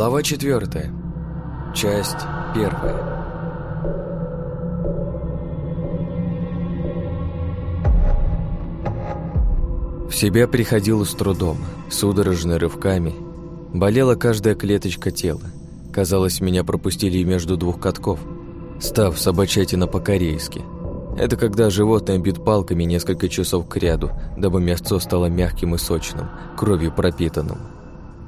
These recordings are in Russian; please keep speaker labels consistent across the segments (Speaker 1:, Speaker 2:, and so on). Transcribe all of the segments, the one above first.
Speaker 1: Глава четвертая. Часть первая. В себя приходил с трудом, судорожно рывками. Болела каждая клеточка тела. Казалось, меня пропустили между двух катков, став собачатина по-корейски. Это когда животное бит палками несколько часов к ряду, дабы мясо стало мягким и сочным, кровью пропитанным.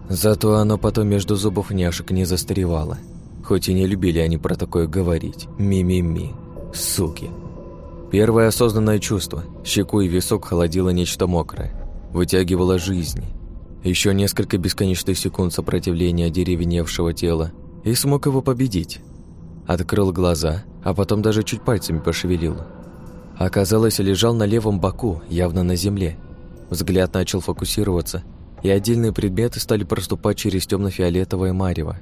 Speaker 1: Зато оно потом между зубов няшек не застаревало. Хоть и не любили они про такое говорить. Ми-ми-ми. Суки. Первое осознанное чувство. Щеку и висок холодило нечто мокрое. Вытягивало жизни. Еще несколько бесконечных секунд сопротивления деревеневшего тела. И смог его победить. Открыл глаза, а потом даже чуть пальцами пошевелил. Оказалось, лежал на левом боку, явно на земле. Взгляд начал фокусироваться, и отдельные предметы стали проступать через темно-фиолетовое марево.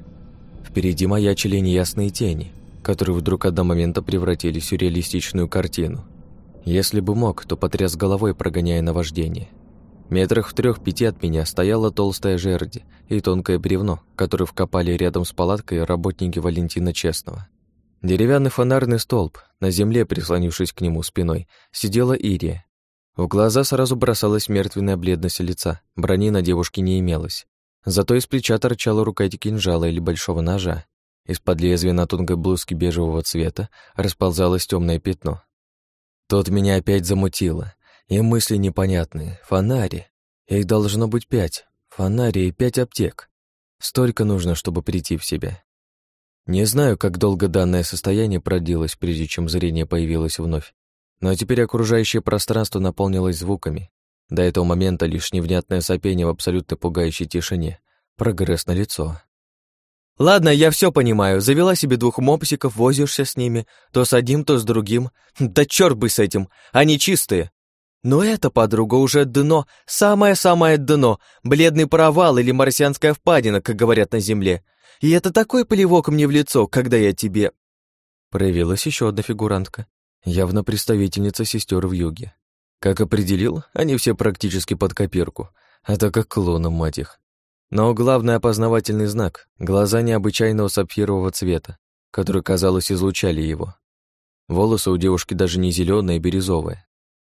Speaker 1: Впереди маячили неясные тени, которые вдруг одного момента превратились в сюрреалистичную картину. Если бы мог, то потряс головой, прогоняя наваждение. Метрах в трех-пяти от меня стояла толстая жерди и тонкое бревно, которое вкопали рядом с палаткой работники Валентина Честного. Деревянный фонарный столб, на земле, прислонившись к нему спиной, сидела Ирия, в глаза сразу бросалась мертвенная бледность лица, брони на девушке не имелось. Зато из плеча торчала рукоять кинжала или большого ножа. Из-под лезвия на тонкой блузке бежевого цвета расползалось темное пятно. Тут меня опять замутило. И мысли непонятные. Фонари. Их должно быть пять. Фонари и пять аптек. Столько нужно, чтобы прийти в себя. Не знаю, как долго данное состояние продлилось, прежде чем зрение появилось вновь. Но теперь окружающее пространство наполнилось звуками. До этого момента лишь невнятное сопение в абсолютно пугающей тишине. Прогресс на лицо.
Speaker 2: «Ладно, я все понимаю. Завела себе двух мопсиков, возишься с ними. То с одним, то с другим. Да черт бы с этим, они чистые. Но эта подруга уже дно, самое-самое дно, бледный провал или марсианская впадина, как говорят на Земле. И это такой плевок мне в лицо, когда я тебе...»
Speaker 1: Проявилась еще одна фигурантка, Явно представительница сестер в юге. Как определил, они все практически под копирку, а так как клоном, мать их. Но главный опознавательный знак — глаза необычайного сапфирового цвета, которые, казалось, излучали его. Волосы у девушки даже не зеленые, а бирюзовые.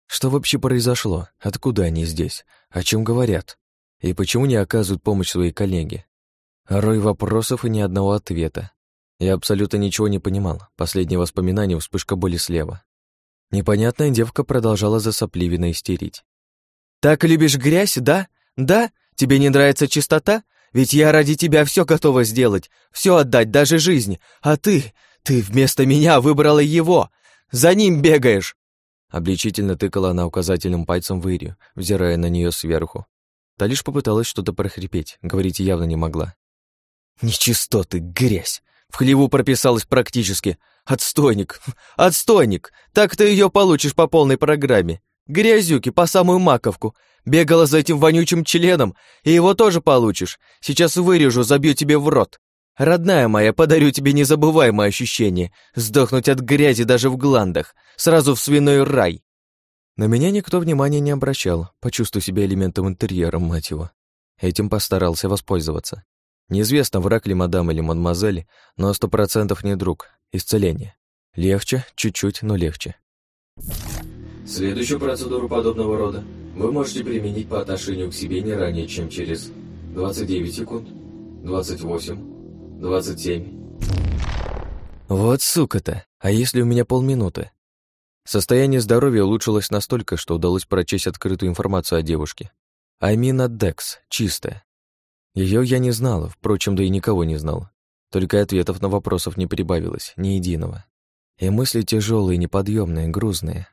Speaker 1: Что вообще произошло? Откуда они здесь? О чем говорят? И почему не оказывают помощь своей коллеге? Рой вопросов и ни одного ответа. Я абсолютно ничего не понимал. Последнее воспоминание — вспышка боли слева. Непонятная девка продолжала засопливенно истерить.
Speaker 2: «Так любишь грязь, да? Да? Тебе не нравится чистота? Ведь я ради тебя все готова сделать, все отдать, даже жизнь. А ты, ты вместо меня выбрала его. За ним бегаешь!»
Speaker 1: Обличительно тыкала она указательным пальцем в Ирию, взирая на нее сверху. Та лишь попыталась что-то прохрипеть, говорить явно не могла.
Speaker 2: «Нечистоты, грязь! В хлеву прописалась практически. Отстойник, отстойник. Так ты ее получишь по полной программе. Грязюки по самую маковку. Бегала за этим вонючим членом, и его тоже получишь. Сейчас вырежу, забью тебе в рот. Родная моя, подарю тебе незабываемое ощущение. Сдохнуть от грязи даже в гландах. Сразу в свиной рай.
Speaker 1: На меня никто внимания не обращал. Почувствуй себя элементом интерьера, мать его. Этим постарался воспользоваться. Неизвестно, враг ли мадам или мадемуазель, но сто процентов не друг. Исцеление. Легче, чуть-чуть, но легче.
Speaker 3: Следующую процедуру подобного рода вы можете применить по отношению к себе не ранее, чем через 29 секунд, 28, 27.
Speaker 1: Вот сука-то, а если у меня полминуты? Состояние здоровья улучшилось настолько, что удалось прочесть открытую информацию о девушке. Амина Декс, чистая, ее я не знала, впрочем, да и никого не знал. Только ответов на вопросов не прибавилось, ни единого. И мысли тяжелые, неподъемные, грузные.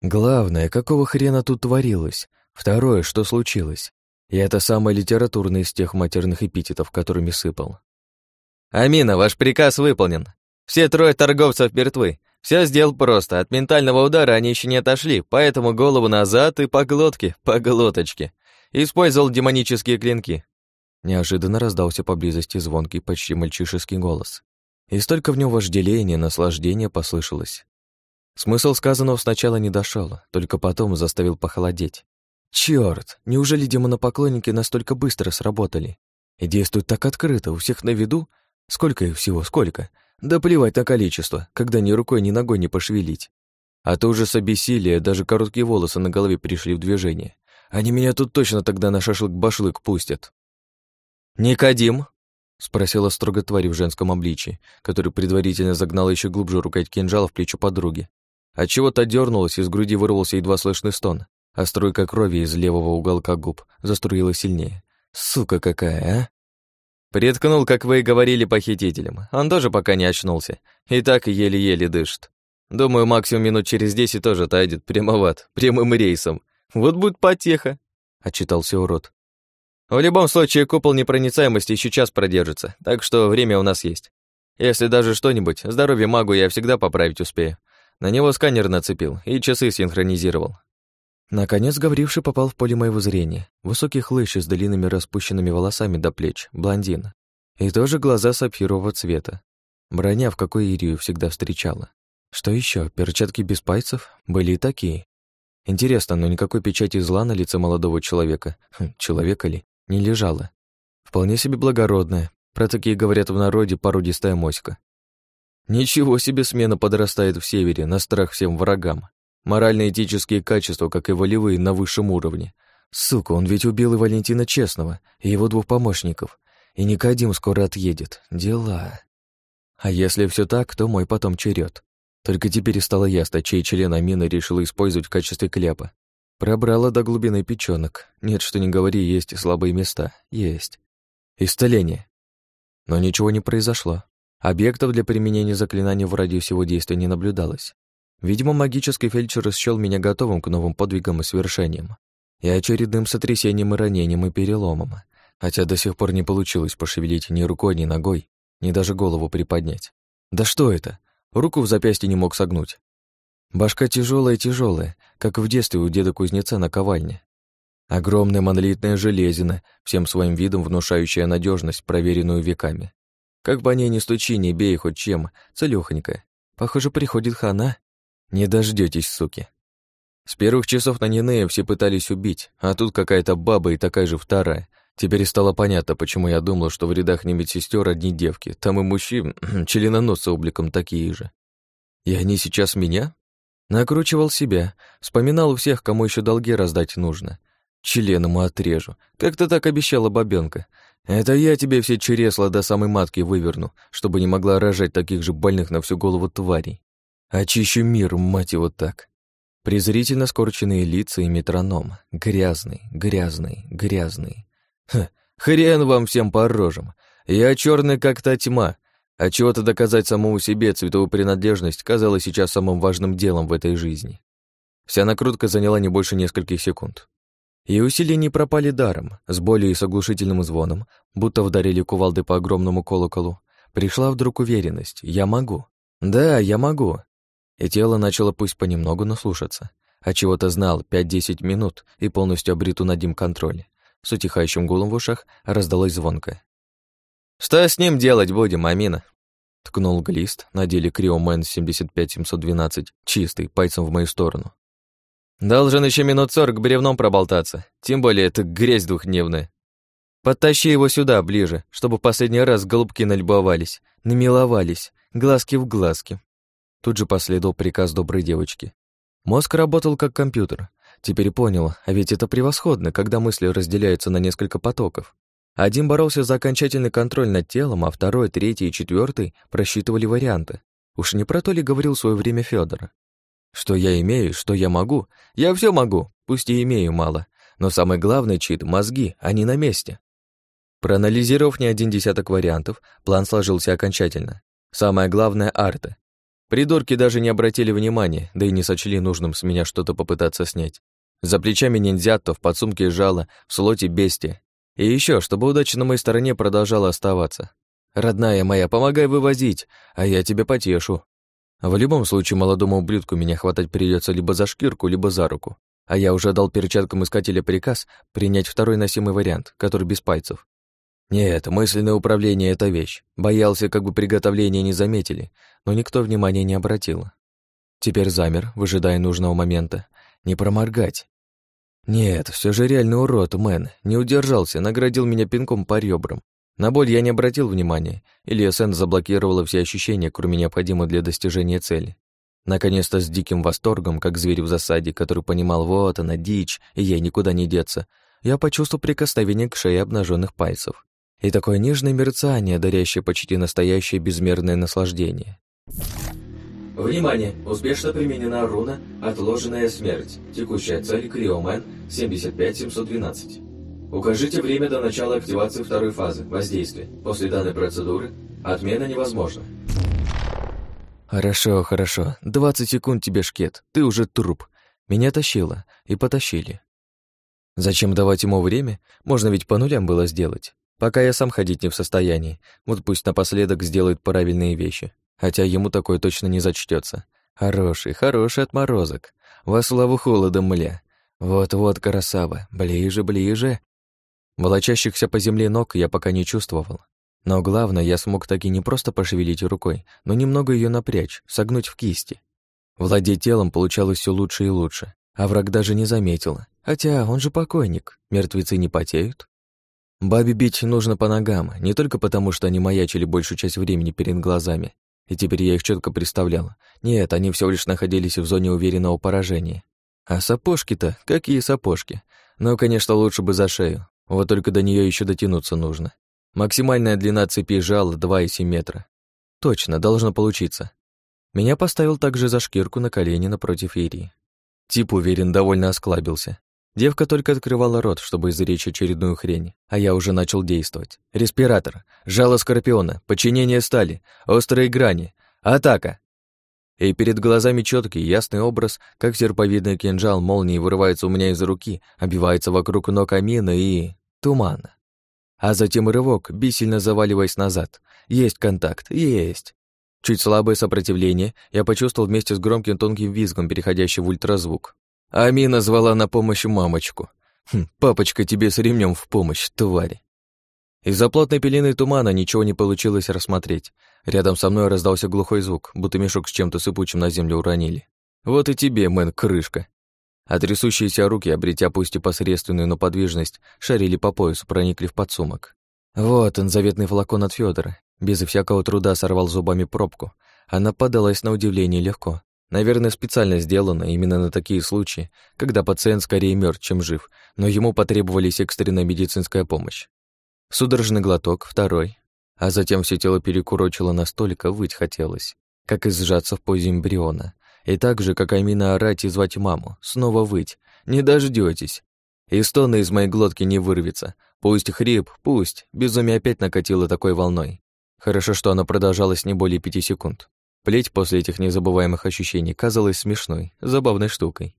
Speaker 1: Главное, какого хрена тут творилось? Второе, что случилось? И это самое литературное из тех матерных эпитетов, которыми сыпал.
Speaker 2: «Амина, ваш приказ выполнен. Все трое торговцев мертвы. Все сделал просто. От ментального удара они еще не отошли, поэтому голову назад и по глотке, по глоточке. Использовал демонические клинки.
Speaker 1: Неожиданно раздался поблизости звонкий, почти мальчишеский голос. И столько в нем вожделения, наслаждения послышалось. Смысл сказанного сначала не дошел, только потом заставил похолодеть. Черт, неужели демонопоклонники настолько быстро сработали?
Speaker 2: И действуют так открыто, у всех на виду. Сколько их всего, сколько? Да плевать на количество, когда ни рукой, ни ногой не пошевелить. А то уже с обессилия даже короткие волосы на голове пришли в движение. Они меня тут точно тогда на шашлык-башлык пустят. «Никодим!» — спросила строго тварь в женском обличии, который предварительно загнала еще глубже рукоять кинжала в плечо подруги. Отчего-то дернулась, из груди вырвался едва слышный стон, а струйка крови из левого уголка губ заструила сильнее. «Сука какая, а!» Приткнул, как вы и говорили, похитителем. Он тоже пока не очнулся. И так еле-еле дышит. Думаю, максимум минут через десять тоже отойдет прямоват, прямым рейсом. Вот будет потеха, — отчитался урод. В любом случае, купол непроницаемости еще час продержится, так что время у нас есть. Если даже что-нибудь, здоровье магу я всегда поправить успею. На него сканер нацепил и часы синхронизировал. Наконец говоривший попал в поле моего зрения. Высокий хлыщ с длинными распущенными волосами до плеч, блондин. И тоже глаза сапфирового цвета. Броня в какой Ирию всегда встречала. Что еще? Перчатки без пальцев? Были и такие. Интересно, но никакой печати зла на лице молодого человека, хм, человека ли, не лежало. Вполне себе благородная. Про такие говорят в народе породистая моська. Ничего себе смена подрастает в севере, на страх всем врагам. Морально-этические качества, как и волевые, на высшем уровне. Сука, он ведь убил и Валентина Честного, и его двух помощников. И Никодим скоро отъедет. Дела. А если все так, то мой потом черед. Только теперь стало ясно, чей член Амина решила использовать в качестве кляпа. Пробрала до глубины печёнок. Нет, что не говори, есть слабые места. Есть. Исцеление. Но ничего не произошло. Объектов для применения заклинания в радиусе его действия не наблюдалось. Видимо, магический фельдшер счёл меня готовым к новым подвигам и свершениям. И очередным сотрясением и ранением и переломом. Хотя до сих пор не получилось пошевелить ни рукой, ни ногой, ни даже голову приподнять. Да что это? Руку в запястье не мог согнуть. Башка тяжелая-тяжелая, как в детстве у деда-кузнеца на ковальне. Огромная монолитная железина, всем своим видом внушающая надежность, проверенную веками. Как по ней не стучи, не бей хоть чем, целёхонькая. Похоже, приходит хана. Не дождётесь, суки. С первых часов на Нинея все пытались убить, а тут какая-то баба и такая же вторая. Теперь стало понятно, почему я думал, что в рядах не медсестер одни девки, там и мужчин, членоносцы обликом такие же. И они сейчас меня? Накручивал себя, вспоминал у всех, кому еще долги раздать нужно. Член отрежу. Как-то так обещала бабенка. Это я тебе все чересла до самой матки выверну, чтобы не могла рожать таких же больных на всю голову тварей. Очищу мир, мать его так. Презрительно скорченные лица и метроном. Грязный, грязный, грязный. Ха, хрен вам всем по рожам. Я черный как та тьма, а чего-то доказать самому себе цветовую принадлежность казалось сейчас самым важным делом в этой жизни. Вся накрутка заняла не больше нескольких секунд. И усилия не пропали даром, с болью и с оглушительным звоном, будто вдарили кувалды по огромному колоколу. Пришла вдруг уверенность, я могу. Да, я могу. И тело начало пусть понемногу, но слушаться. А чего-то знал, 5-10 минут, и полностью обрету над ним контроль. С утихающим гулом в ушах раздалось звонко. «Что с ним делать будем, Амина?» Ткнул глист, на деле Криомен 75712, чистый, пальцем в мою сторону. «Должен еще минут сорок бревном проболтаться, тем более это грязь двухдневная. Подтащи его сюда, ближе, чтобы последний раз голубки налюбовались, намиловались, глазки в глазки». Тут же последовал приказ доброй девочки. Мозг работал как компьютер, Теперь понял, а ведь это превосходно, когда мысли разделяются на несколько потоков. Один боролся за окончательный контроль над телом, а второй, третий и четвертый просчитывали варианты. Уж не про то ли говорил в свое время Федор? Что я имею, что я могу? Я все могу, пусть и имею мало. Но самый главный чит — мозги, они на месте. Проанализировав не один десяток вариантов, план сложился окончательно. Самое главное — арта. Придурки даже не обратили внимания, да и не сочли нужным с меня что-то попытаться снять. За плечами ниндзято, в подсумке жало, в слоте бестия. И еще, чтобы удача на моей стороне продолжала оставаться. «Родная моя, помогай вывозить, а я тебя потешу». В любом случае, молодому ублюдку меня хватать придется либо за шкирку, либо за руку. А я уже дал перчаткам искателя приказ принять второй носимый вариант, который без пальцев. Нет, мысленное управление — это вещь. Боялся, как бы приготовления не заметили, но никто внимания не обратил. Теперь замер, выжидая нужного момента. Не проморгать. Нет, все же реальный урод, мэн. Не удержался, наградил меня пинком по ребрам.
Speaker 1: На боль я не обратил внимания, или СН заблокировала все ощущения, кроме необходимых для достижения цели. Наконец-то с диким восторгом, как зверь в засаде, который понимал, вот она, дичь, и ей никуда не деться, я почувствовал прикосновение к шее обнаженных пальцев. И такое нежное мерцание, дарящее почти настоящее безмерное наслаждение.
Speaker 3: Внимание! Успешно применена руна «Отложенная смерть». Текущая цель Криомен 75712. Укажите время до начала активации второй фазы воздействия. После данной процедуры отмена невозможна.
Speaker 1: Хорошо, хорошо. 20 секунд тебе, шкет. Ты уже труп. Меня тащило. И потащили. Зачем давать ему время? Можно ведь по нулям было сделать. Пока я сам ходить не в состоянии. Вот пусть напоследок сделает правильные вещи. Хотя ему такое точно не зачтется. Хороший, хороший отморозок. Во славу холодом, мля. Вот-вот, красава. Ближе, ближе. Волочащихся по земле ног я пока не чувствовал. Но главное, я смог таки не просто пошевелить рукой, но немного ее напрячь, согнуть в кисти. Владеть телом получалось все лучше и лучше, а враг даже не заметил. Хотя он же покойник, мертвецы не потеют. Бабе бить нужно по ногам, не только потому, что они маячили большую часть времени перед глазами, и теперь я их четко представлял. Нет, они всего лишь находились в зоне уверенного поражения. А сапожки-то, какие сапожки? Ну, конечно, лучше бы за шею, вот только до нее еще дотянуться нужно. Максимальная длина цепи жала 2,7 метра. Точно, должно получиться. Меня поставил также за шкирку на колени напротив Ирии. Тип, уверен, довольно осклабился. Девка только открывала рот, чтобы изречь очередную хрень, а я уже начал действовать. Респиратор, жало скорпиона, подчинение стали, острые грани, атака. И перед глазами четкий, ясный образ, как серповидный кинжал молнией вырывается у меня из руки, обивается вокруг ног Амина и тумана. А затем рывок, бессильно заваливаясь назад. Есть контакт, есть. Чуть слабое сопротивление я почувствовал вместе с громким тонким визгом, переходящий в ультразвук. Амина звала на помощь мамочку. Хм, папочка тебе с ремнем в помощь, твари. Из-за плотной пелены тумана ничего не получилось рассмотреть. Рядом со мной раздался глухой звук, будто мешок с чем-то сыпучим на землю уронили. Вот и тебе, мэн, крышка. А руки, обретя пусть и посредственную, но подвижность, шарили по поясу, проникли в подсумок. Вот он, заветный флакон от Федора. Без всякого труда сорвал зубами пробку. Она подалась на удивление легко. Наверное, специально сделано именно на такие случаи, когда пациент скорее мертв, чем жив, но ему потребовались экстренная медицинская помощь. Судорожный глоток, второй. А затем все тело перекурочило настолько, выть хотелось, как и сжаться в позе эмбриона. И так же, как Амина орать и звать маму, снова выть. Не дождётесь. И стона из моей глотки не вырвется. Пусть хрип, пусть. Безумие опять накатило такой волной. Хорошо, что оно продолжалось не более пяти секунд. Плеть после этих незабываемых ощущений казалась смешной, забавной штукой.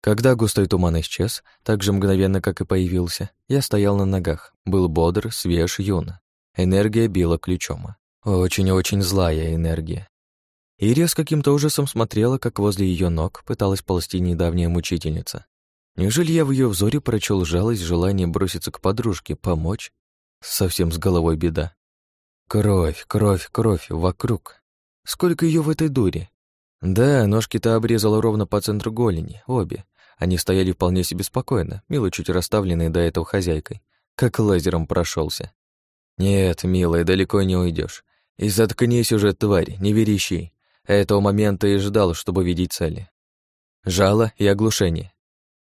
Speaker 1: Когда густой туман исчез, так же мгновенно, как и появился, я стоял на ногах, был бодр, свеж, юн. Энергия била ключом. Очень-очень злая энергия. Ирия с каким-то ужасом смотрела, как возле ее ног пыталась ползти недавняя мучительница. Неужели я в ее взоре прочел жалость, желание броситься к подружке, помочь? Совсем с головой беда. Кровь, кровь, кровь вокруг. Сколько ее в этой дуре? Да, ножки-то обрезала ровно по центру голени, обе. Они стояли вполне себе спокойно, мило чуть расставленные до этого хозяйкой. Как лазером прошелся. Нет, милая, далеко не уйдешь. И заткнись уже, тварь, не верещи. Этого момента и ждал, чтобы видеть цели. Жало и оглушение.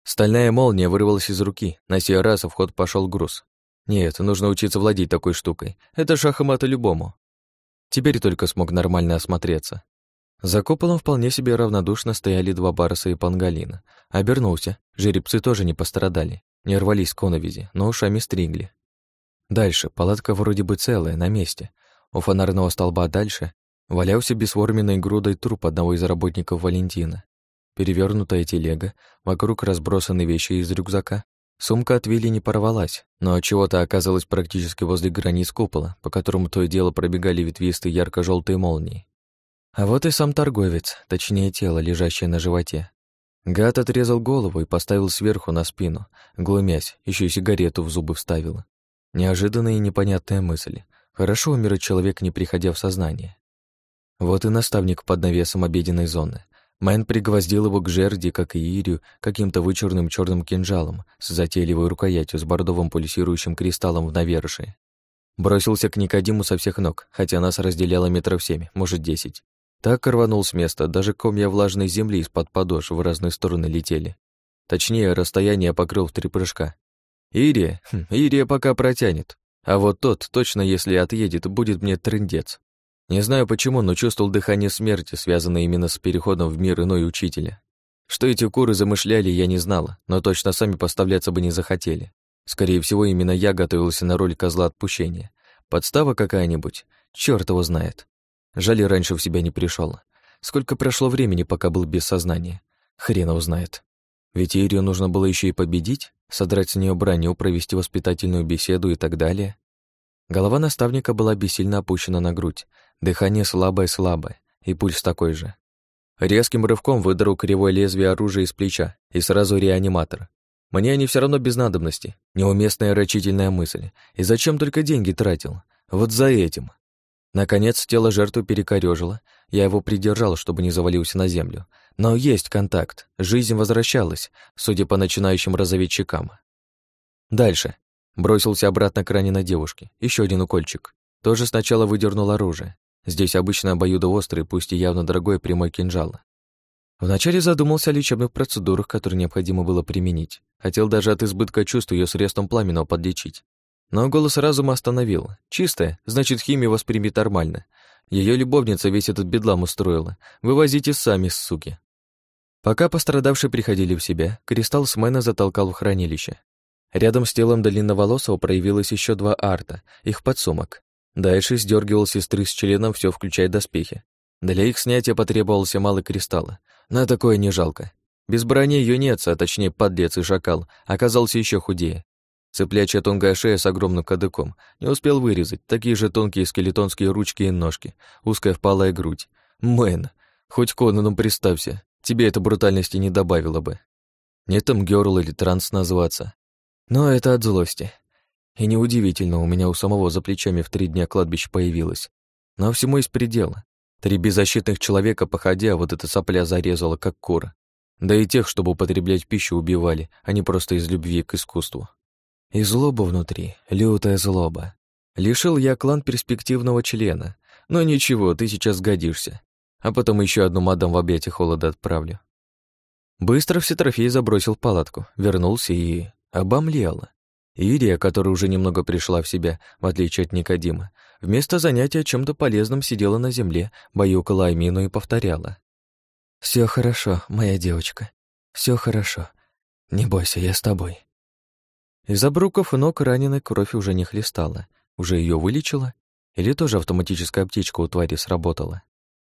Speaker 1: Стальная молния вырвалась из руки, на сей раз в ход пошел груз. Нет, нужно учиться владеть такой штукой. Это шахматы любому. Теперь только смог нормально осмотреться. За куполом вполне себе равнодушно стояли два барса и пангалина. Обернулся. Жеребцы тоже не пострадали. Не рвались коновизи, но ушами стригли. Дальше. Палатка вроде бы целая, на месте. У фонарного столба дальше Валялся бесформенной грудой труп одного из работников Валентина. Перевернутая телега, вокруг разбросаны вещи из рюкзака. Сумка от Вилли не порвалась, но от чего то оказалась практически возле границ купола, по которому то и дело пробегали ветвистые ярко желтые молнии. А вот и сам торговец, точнее тело, лежащее на животе. Гад отрезал голову и поставил сверху на спину, глумясь, еще и сигарету в зубы вставил. Неожиданная и непонятная мысль. Хорошо умер человек, не приходя в сознание. Вот и наставник под навесом обеденной зоны. Мэн пригвоздил его к жерди, как и Ирию, каким-то вычурным черным кинжалом с затейливой рукоятью с бордовым пульсирующим кристаллом в навершии. Бросился к Никодиму со всех ног, хотя нас разделяло метров семь, может, десять. Так рванул с места, даже комья влажной земли из-под подошв в разные стороны летели. Точнее, расстояние покрыл в три прыжка. Ирия, хм, Ирия пока протянет. А вот тот, точно если отъедет, будет мне трындец. Не знаю почему, но чувствовал дыхание смерти, связанное именно с переходом в мир иной учителя. Что эти куры замышляли, я не знала, но точно сами поставляться бы не захотели. Скорее всего, именно я готовился на роль козла отпущения. Подстава какая-нибудь? Чёрт его знает. Жаль, раньше в себя не пришел. Сколько прошло времени, пока был без сознания? Хрен его знает. Ведь Ирию нужно было еще и победить, содрать с нее броню, провести воспитательную беседу и так далее. Голова наставника была бессильно опущена на грудь, дыхание слабое-слабое, и пульс такой же. Резким рывком выдрал кривое лезвие оружия из плеча и сразу реаниматор. Мне они все равно без надобности. Неуместная рачительная мысль. И зачем только деньги тратил? Вот за этим. Наконец, тело жертвы перекорёжило. Я его придержал, чтобы не завалился на землю. Но есть контакт. Жизнь возвращалась, судя по начинающим розоветь щекам. Дальше. Бросился обратно к раненой девушке. Еще один укольчик. Тоже сначала выдернул оружие. Здесь обычно обоюдоострый, пусть и явно дорогой прямой кинжал. Вначале задумался о лечебных процедурах, которые необходимо было применить. Хотел даже от избытка чувств ее средством пламенного подлечить. Но голос разума остановил. Чистая, значит, химию воспримет нормально. Ее любовница весь этот бедлам устроила. Вывозите сами, суки. Пока пострадавшие приходили в себя, кристалл Смена затолкал в хранилище. Рядом с телом длинноволосого проявилось еще два арта, их подсумок. Дальше сдергивал сестры с членом все, включая доспехи. Для их снятия потребовался малый кристалл. На такое не жалко. Без брони юнец, а точнее подлец и шакал, оказался еще худее. Цеплячая тонкая шея с огромным кадыком. Не успел вырезать. Такие же тонкие скелетонские ручки и ножки. Узкая впалая грудь. Мэн, хоть Конаном представься. Тебе это брутальности не добавило бы. Не там герл или транс называться. Но это от злости. И неудивительно, у меня у самого за плечами в три дня кладбище появилось. Но всему есть предела. Три беззащитных человека, походя, вот эта сопля зарезала, как кура. Да и тех, чтобы употреблять пищу, убивали, а не просто из любви к искусству. И злоба внутри, лютая злоба. Лишил я клан перспективного члена. Но ничего, ты сейчас годишься. А потом еще одну мадам в объятия холода отправлю. Быстро все трофеи забросил палатку, вернулся и... обомлел. Ирия, которая уже немного пришла в себя, в отличие от Никодима, вместо занятия чем-то полезным сидела на земле, баюкала Амину и повторяла. Все хорошо, моя девочка. Все хорошо. Не бойся, я с тобой». Из обруков ног раненой кровь уже не хлестала. Уже ее вылечила? Или тоже автоматическая аптечка у твари сработала?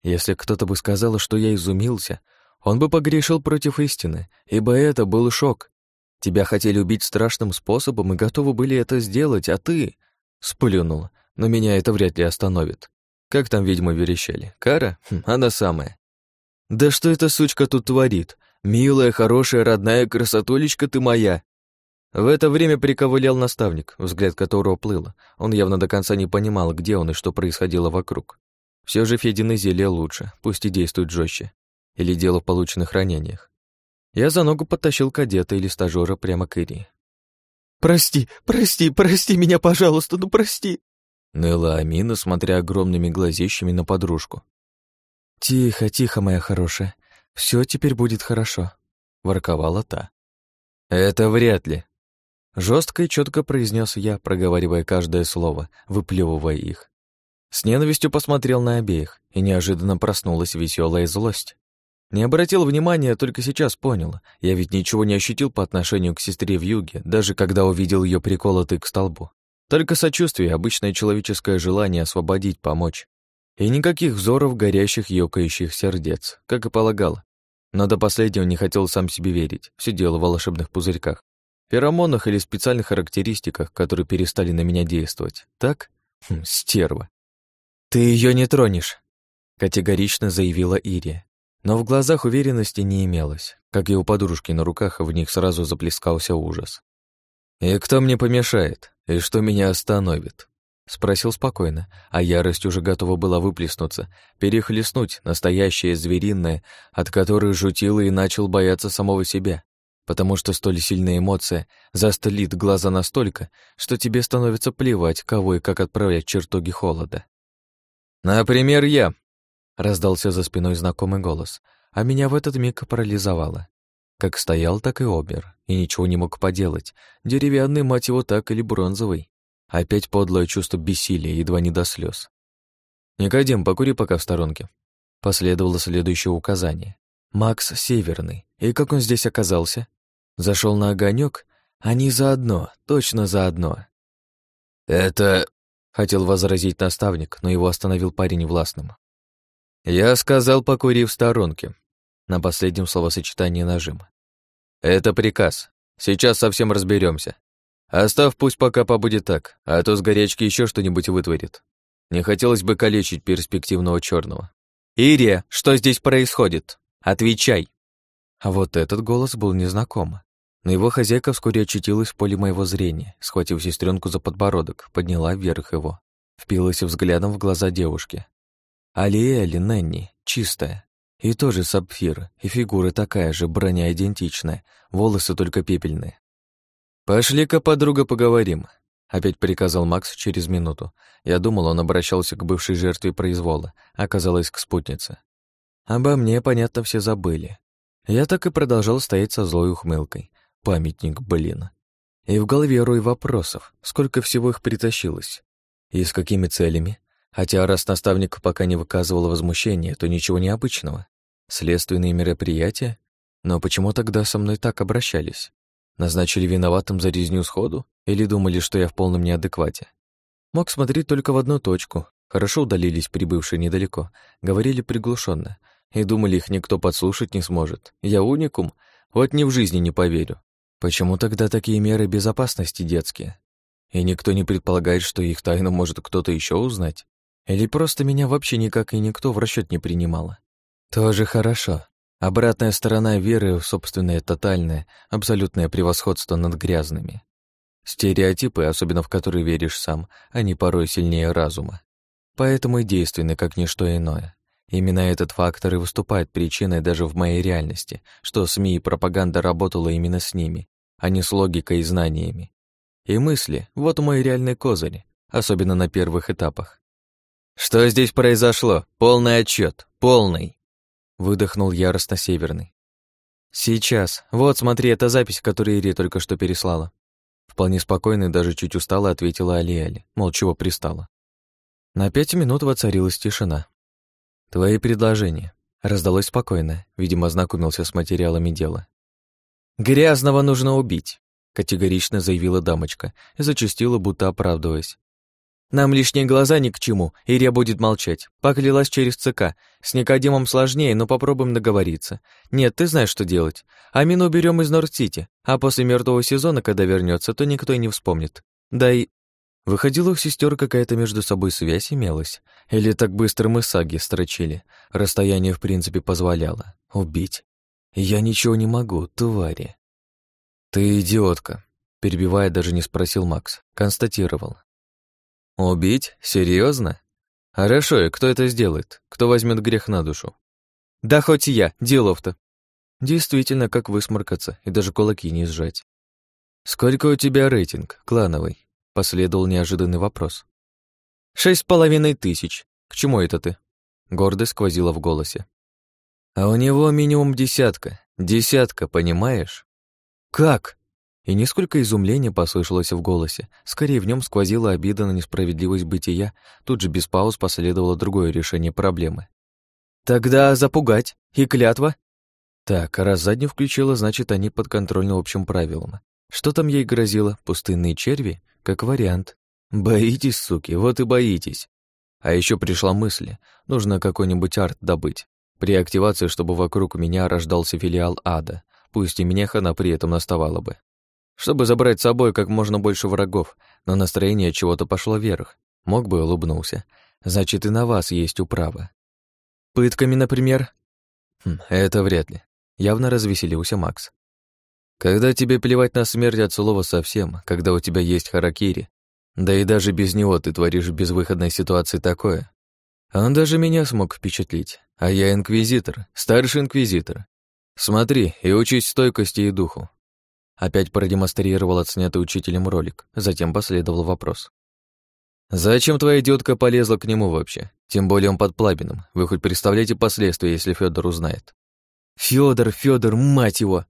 Speaker 1: Если кто-то бы сказал, что я изумился, он бы погрешил против истины, ибо это был шок. Тебя хотели убить страшным способом и готовы были это сделать, а ты... Сплюнул, но меня это вряд ли остановит. Как там ведьмы верещали? Кара? Хм, она самая. Да что эта сучка тут творит? Милая, хорошая, родная красотулечка ты моя. В это время приковылял наставник, взгляд которого плыл. Он явно до конца не понимал, где он и что происходило вокруг. Все же Федины зелье лучше, пусть и действует жестче. Или дело в полученных ранениях. Я за ногу подтащил кадета или стажера прямо к Ири.
Speaker 2: «Прости, прости, прости меня, пожалуйста, ну прости!»
Speaker 1: Ныла Амина, смотря огромными глазищами на подружку.
Speaker 2: «Тихо, тихо, моя хорошая. Все теперь будет хорошо», — ворковала та.
Speaker 1: «Это вряд ли», — жестко и четко произнес я, проговаривая каждое слово, выплевывая их. С ненавистью посмотрел на обеих, и неожиданно проснулась веселая злость. Не обратил внимания, только сейчас понял. Я ведь ничего не ощутил по отношению к сестре в юге, даже когда увидел ее приколотой к столбу. Только сочувствие, обычное человеческое желание освободить, помочь. И никаких взоров горящих, ёкающих сердец, как и полагал. Но до последнего не хотел сам себе верить. Все дело в волшебных пузырьках. Феромонах или специальных характеристиках, которые перестали на меня действовать. Так? Хм, стерва. «Ты ее не тронешь», — категорично заявила Ирия. Но в глазах уверенности не имелось. Как и у подружки на руках, в них сразу заплескался ужас. «И кто мне помешает? И что меня остановит?» Спросил спокойно, а ярость уже готова была выплеснуться, перехлестнуть, настоящее звериное, от которой жутило и начал бояться самого себя. потому что столь сильная эмоция застолит глаза настолько, что тебе становится плевать, кого и как отправлять чертоги холода. «Например, я», — раздался за спиной знакомый голос, а меня в этот миг парализовало. Как стоял, так и обер, и ничего не мог поделать. Деревянный, мать его, так или бронзовый. Опять подлое чувство бессилия, едва не до слез. «Никодим, покури пока в сторонке». Последовало следующее указание. «Макс Северный. И как он здесь оказался?» Зашел на огонек, Они заодно, точно заодно.
Speaker 3: «Это...»
Speaker 1: — хотел возразить наставник, но его остановил парень властным. «Я сказал, покури в сторонке». На последнем словосочетании нажим. «Это приказ. Сейчас совсем разберемся. Оставь пусть пока побудет так, а то с горячки еще что-нибудь вытворит. Не хотелось бы калечить перспективного черного. «Ирия, что здесь происходит? Отвечай!» А вот этот голос был незнаком. Но его хозяйка вскоре очутилась в поле моего зрения, схватив сестренку за подбородок, подняла вверх его, впилась взглядом в глаза девушки. Алиэли Ненни, чистая. И тоже сапфир, и фигура такая же, броня идентичная, волосы только пепельные. «Пошли-ка, подруга, поговорим», — опять приказал Макс через минуту. Я думал, он обращался к бывшей жертве произвола, оказалось, к спутнице. Обо мне, понятно, все забыли. Я так и продолжал стоять со злой ухмылкой. Памятник, блин. И в голове рой вопросов, сколько всего их притащилось. И с какими целями? Хотя раз наставник пока не выказывал возмущения, то ничего необычного. Следственные мероприятия? Но почему тогда со мной так обращались? Назначили виноватым за резню сходу? Или думали, что я в полном неадеквате? Мог смотреть только в одну точку. Хорошо удалились прибывшие недалеко, говорили приглушенно, и думали, их никто подслушать не сможет. Я уникум? Вот ни в жизни не поверю. Почему тогда такие меры безопасности детские? И никто не предполагает, что их тайну может кто-то еще узнать? Или просто меня вообще никак и никто в расчет не принимала? Тоже хорошо. Обратная сторона веры в собственное тотальное, абсолютное превосходство над грязными. Стереотипы, особенно в которые веришь сам, они порой сильнее разума. Поэтому и действенны, как ничто иное. Именно этот фактор и выступает причиной даже в моей реальности, что СМИ и пропаганда работала именно с ними, а не с логикой и знаниями. И мысли — вот мой реальный козырь, особенно на первых этапах. «Что здесь произошло? Полный отчет, полный!» Выдохнул яростно Северный. «Сейчас. Вот, смотри, это запись, которую Ири только что переслала». Вполне спокойно и даже чуть устало ответила Алиэль, мол, чего пристала. На пять минут воцарилась тишина. «Твои предложения». Раздалось спокойно, видимо, ознакомился с материалами дела. «Грязного нужно убить», — категорично заявила дамочка и зачастила, будто оправдываясь. «Нам лишние глаза ни к чему, Ирия будет молчать. Поклялась через ЦК. С Никодимом сложнее, но попробуем договориться. Нет, ты знаешь, что делать. Амину уберем из Норд-Сити, а после мертвого сезона, когда вернется, то никто и не вспомнит. Да и...» Выходила у сестер какая-то между собой связь имелась. Или так быстро мы саги строчили. Расстояние, в принципе, позволяло. Убить. «Я ничего не могу, твари». «Ты идиотка», — перебивая, даже не спросил Макс. Констатировал. «Убить? Серьезно? Хорошо, и кто это сделает? Кто возьмет грех на душу?» «Да хоть и я, делов-то». Действительно, как высморкаться и даже кулаки не сжать. «Сколько у тебя рейтинг, клановый?» — последовал неожиданный вопрос. «Шесть с половиной тысяч. К чему это ты?» Гордость сквозила в голосе. А у него минимум десятка. Десятка, понимаешь? Как? И несколько изумления послышалось в голосе. Скорее, в нем сквозила обида на несправедливость бытия. Тут же без пауз последовало другое решение проблемы. Тогда запугать. И клятва? Так, раз заднюю включила, значит, они подконтрольны общим правилам. Что там ей грозило? Пустынные черви? Как вариант. Боитесь, суки, вот и боитесь. А еще пришла мысль, нужно какой-нибудь арт добыть. При активации, чтобы вокруг меня рождался филиал ада, пусть и меня хана при этом наставала бы. Чтобы забрать с собой как можно больше врагов, но настроение чего-то пошло вверх. Мог бы улыбнулся. Значит, и на вас есть управа. Пытками, например? Хм, это вряд ли. Явно развеселился Макс. Когда тебе плевать на смерть от слова совсем, когда у тебя есть харакири, да и даже без него ты творишь в безвыходной ситуации такое. Он даже меня смог впечатлить. А я инквизитор, старший инквизитор. Смотри и учись стойкости и духу. Опять продемонстрировал отснятый учителем ролик, затем последовал вопрос. «Зачем твоя идиотка полезла к нему вообще? Тем более он под Плабином. Вы хоть представляете последствия, если Федор узнает?» Федор, Федор, мать его!»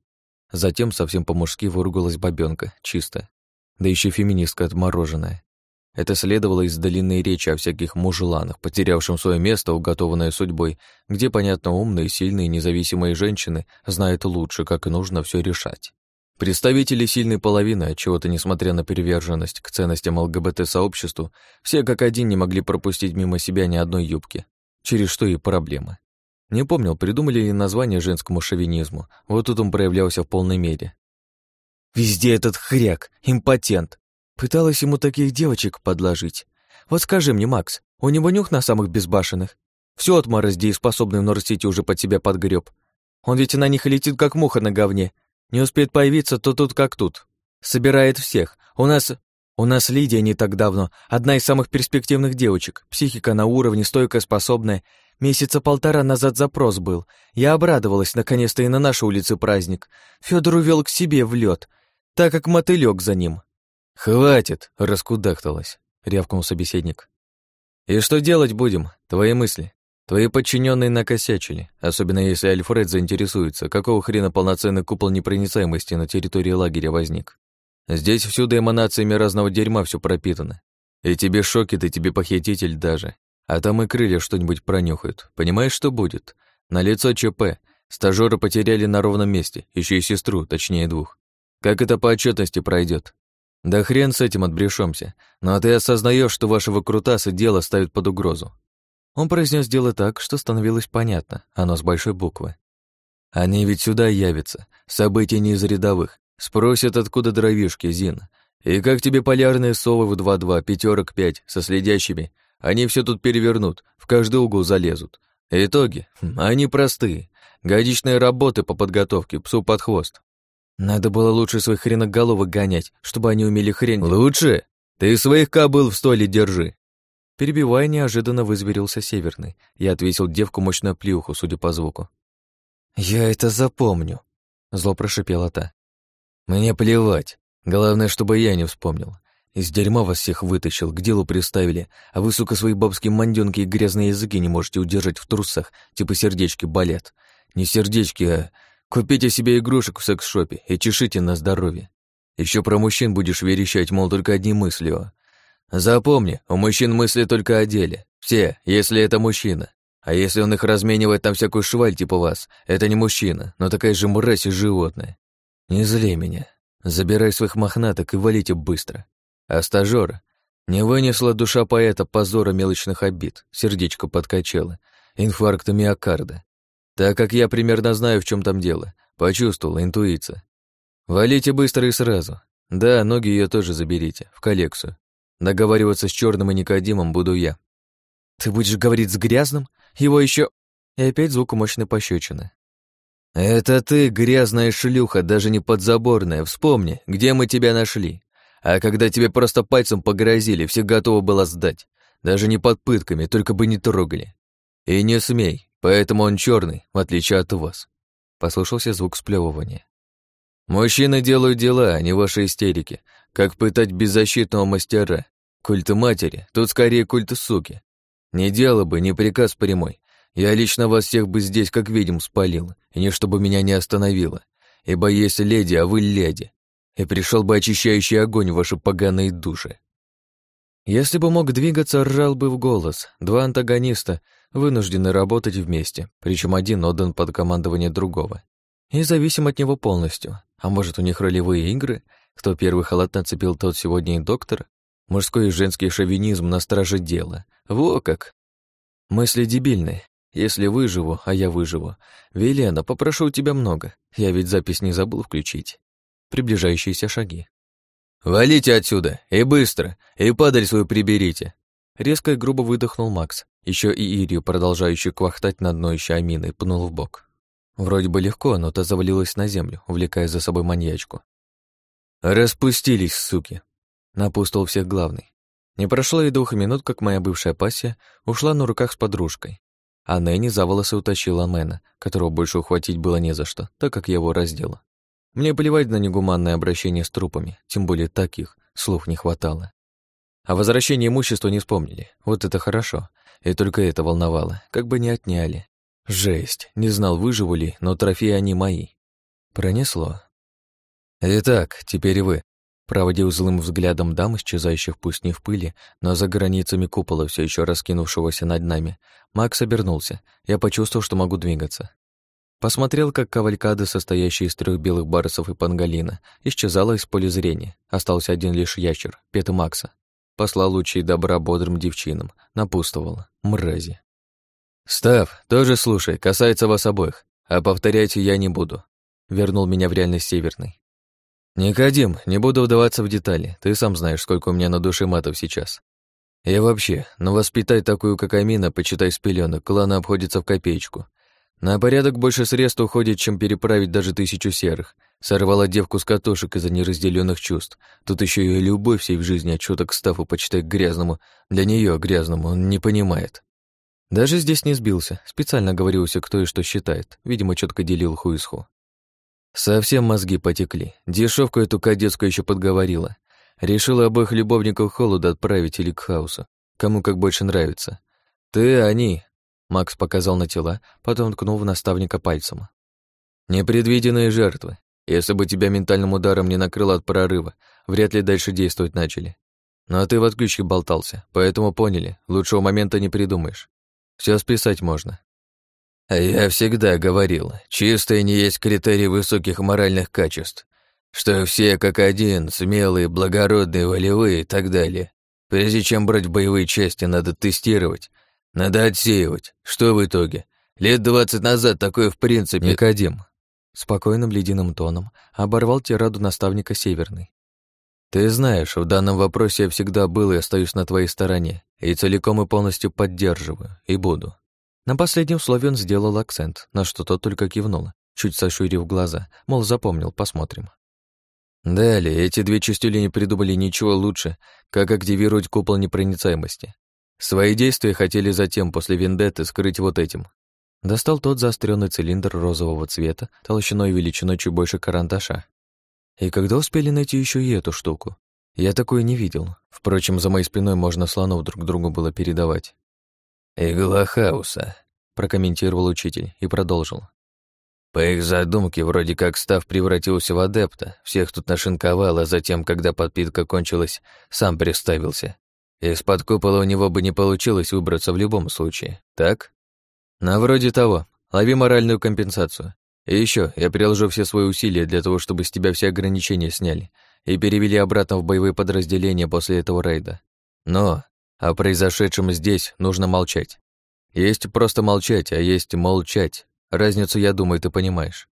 Speaker 1: Затем совсем по-мужски выругалась бабёнка, чисто. Да еще феминистка отмороженная. Это следовало из длинной речи о всяких мужеланах, потерявшим свое место, уготованное судьбой, где, понятно, умные, сильные, независимые женщины знают лучше, как нужно все решать. Представители сильной половины, отчего-то несмотря на приверженность к ценностям ЛГБТ-сообществу, все как один не могли пропустить мимо себя ни одной юбки, через что и проблемы. Не помнил, придумали ли название женскому шовинизму, вот тут он проявлялся в полной мере. «Везде этот хряк, импотент, Пыталась ему таких девочек подложить. Вот скажи мне, Макс, у него нюх на самых безбашенных? Все отморозь дееспособный в Норсити уже под себя подгреб. Он ведь на них летит, как муха на говне. Не успеет появиться, то тут как тут. Собирает всех. У нас... У нас Лидия не так давно, одна из самых перспективных девочек. Психика на уровне, стойкая, способная. Месяца полтора назад запрос был. Я обрадовалась, наконец-то и на нашей улице праздник. Федор увел к себе в лед, так как мотылек за ним.
Speaker 2: «Хватит!» — раскудахталась, — рявкнул собеседник. «И что делать будем? Твои мысли. Твои подчиненные накосячили, особенно если Альфред заинтересуется, какого хрена полноценный купол непроницаемости на территории лагеря возник. Здесь всюду эманациями разного дерьма все пропитано. И тебе шоки, ты тебе похититель даже. А там и крылья что-нибудь пронюхают. Понимаешь, что будет? На лицо ЧП. Стажёра потеряли на ровном месте, еще и сестру, точнее двух. Как это по отчетности пройдет? Да хрен с этим отбрешемся, но ты осознаешь, что вашего крутаса дело ставит под угрозу. Он произнес дело так, что становилось понятно, оно с большой буквы. Они ведь сюда явятся, события не из рядовых, спросят, откуда дровишки, Зин. И как тебе полярные совы в 2-2, пятерок 5, со следящими, они все тут перевернут, в каждый угол залезут. Итоги, хм, они простые. Годичные работы по подготовке, псу под хвост. Надо было лучше своих хреноголовок гонять, чтобы они умели хрень... Лучше? Ты своих кобыл в столе держи. Перебивая, неожиданно вызверился Северный и отвесил девку мощную плюху, судя по звуку. «Я это запомню», — зло прошипела та. «Мне плевать. Главное, чтобы я не вспомнил. Из дерьма вас всех вытащил, к делу приставили, а вы, сука, свои бабские мандёнки и грязные языки не можете удержать в трусах, типа сердечки болят. Не сердечки, а Купите себе игрушек в секс-шопе и чешите на здоровье. Еще про мужчин будешь верещать, мол, только одни мысли о. Запомни, у мужчин мысли только о деле. Все, если это мужчина. А если он их разменивает на всякую шваль типа вас, это не мужчина, но такая же мразь и животное. Не зли меня. Забирай своих мохнаток и валите быстро. А стажёра? Не вынесла душа поэта позора мелочных обид, сердечко подкачало, инфаркта миокарда. Так как я примерно знаю, в чем там дело. Почувствовал, интуиция. Валите быстро и сразу. Да, ноги ее тоже заберите, в коллекцию. Договариваться с черным и Никодимом буду я. Ты будешь говорить с грязным? Его еще... И опять звук мощной пощечины. «Это ты, грязная шлюха, даже не подзаборная. Вспомни, где мы тебя нашли. А когда тебе просто пальцем погрозили, все готовы было сдать. Даже не под пытками, только бы не трогали. И не смей, Поэтому он черный, в отличие от вас. Послушался звук сплевывания. Мужчины делают дела, а не ваши истерики. Как пытать беззащитного мастера. Культ матери, тут скорее культ суки. Не дело бы, не приказ прямой. Я лично вас всех бы здесь как видим спалил, и не чтобы меня не остановило. Ибо есть леди, а вы леди. И пришел бы очищающий огонь в ваши поганые души. Если бы мог двигаться, ржал бы в голос. Два антагониста — вынуждены работать вместе, причем один отдан под командование другого. И зависим от него полностью. А может, у них ролевые игры? Кто первый халат нацепил, тот сегодня и доктор? Мужской и женский шовинизм на страже дела. Во как! Мысли дебильные. Если выживу, а я выживу. Велена, попрошу у тебя много. Я ведь запись не забыл включить. Приближающиеся шаги. «Валите отсюда! И быстро! И падаль свою приберите!» Резко и грубо выдохнул Макс. Еще и Ирию, продолжающую квахтать над ноющей Аминой, пнул в бок. Вроде бы легко, но та завалилась на землю, увлекая за собой маньячку. «Распустились, суки!» — напустил всех главный. Не прошло и двух минут, как моя бывшая пассия ушла на руках с подружкой.
Speaker 1: а Нэнни за волосы утащила Мэна, которого больше ухватить было не за что, так как я его раздела. Мне плевать на негуманное обращение с трупами, тем более таких, слух не хватало. О возвращении имущества не вспомнили, вот это хорошо, и только это волновало, как бы не отняли. Жесть, не знал, выживу ли, но трофеи они мои. Пронесло. Итак, теперь вы. Проводил злым взглядом дам, исчезающих пусть не в пыли, но за границами купола, все еще раскинувшегося над нами. Макс обернулся. Я почувствовал, что могу двигаться. Посмотрел, как кавалькада, состоящая из трех белых барсов и панголина, исчезала из поля зрения. Остался один лишь ящер, Пета Макса. Послал лучи добра бодрым девчинам. Напутствовал. Мрази. «Став, тоже слушай, касается вас обоих, а повторять я не буду», — вернул меня в реальность Северный. «Никодим, не буду вдаваться в детали, ты сам знаешь, сколько у меня на душе матов сейчас. И вообще, ну воспитать такую, как Амина, почитай с пеленок, клана обходится в копеечку. На порядок больше средств уходит, чем переправить даже тысячу серых. Сорвала девку с катушек из-за неразделенных чувств. Тут еще и любовь всей в жизни отчета к Стафу, почитай, грязному. Для нее грязному, он не понимает. Даже здесь не сбился, специально говорился, кто и что считает. Видимо, четко делил хуисху. Совсем мозги потекли. Дешевку эту кадетскую еще подговорила. Решила обоих любовников холода отправить или к хаосу. Кому как больше нравится. Ты, они. Макс показал на тела, потом ткнул в наставника пальцем. Непредвиденные жертвы. Если бы тебя ментальным ударом не накрыло от прорыва, вряд ли дальше действовать начали. Но ты в отключке болтался, поэтому поняли, лучшего момента не придумаешь. Все списать можно. Я всегда говорил, чистое не есть критерий высоких моральных качеств, что все как один, смелые, благородные, волевые и так далее. Прежде чем брать боевые части, надо тестировать, надо отсеивать. Что в итоге? Лет двадцать назад такое в принципе... Никодим. Спокойным ледяным тоном оборвал тираду наставника Северный. Ты знаешь, в данном вопросе я всегда был и остаюсь на твоей стороне, и целиком и полностью поддерживаю, и буду. На последнем слове он сделал акцент, на что тот только кивнул, чуть соширив глаза, мол, запомнил, посмотрим. Далее, эти две частюли не придумали ничего лучше, как активировать купол непроницаемости. Свои действия хотели затем, после вендетты, скрыть вот этим. Достал тот заостренный цилиндр розового цвета, толщиной и величиной чуть больше карандаша, и когда успели найти еще и эту штуку? Я такое не видел. Впрочем, за моей спиной можно слонов друг другу было передавать. «Игла хаоса», — прокомментировал учитель и продолжил. По их задумке, вроде как Став превратился в адепта, всех тут нашинковал, а затем, когда подпитка кончилась, сам приставился. Из-под купола у него бы не получилось выбраться в любом случае, так? На вроде того. Лови моральную компенсацию. И еще, я приложу все свои усилия для того, чтобы с тебя все ограничения сняли и перевели обратно в боевые подразделения после этого рейда. Но о произошедшем здесь нужно молчать. Есть просто молчать, а есть молчать. Разницу, я думаю, ты понимаешь.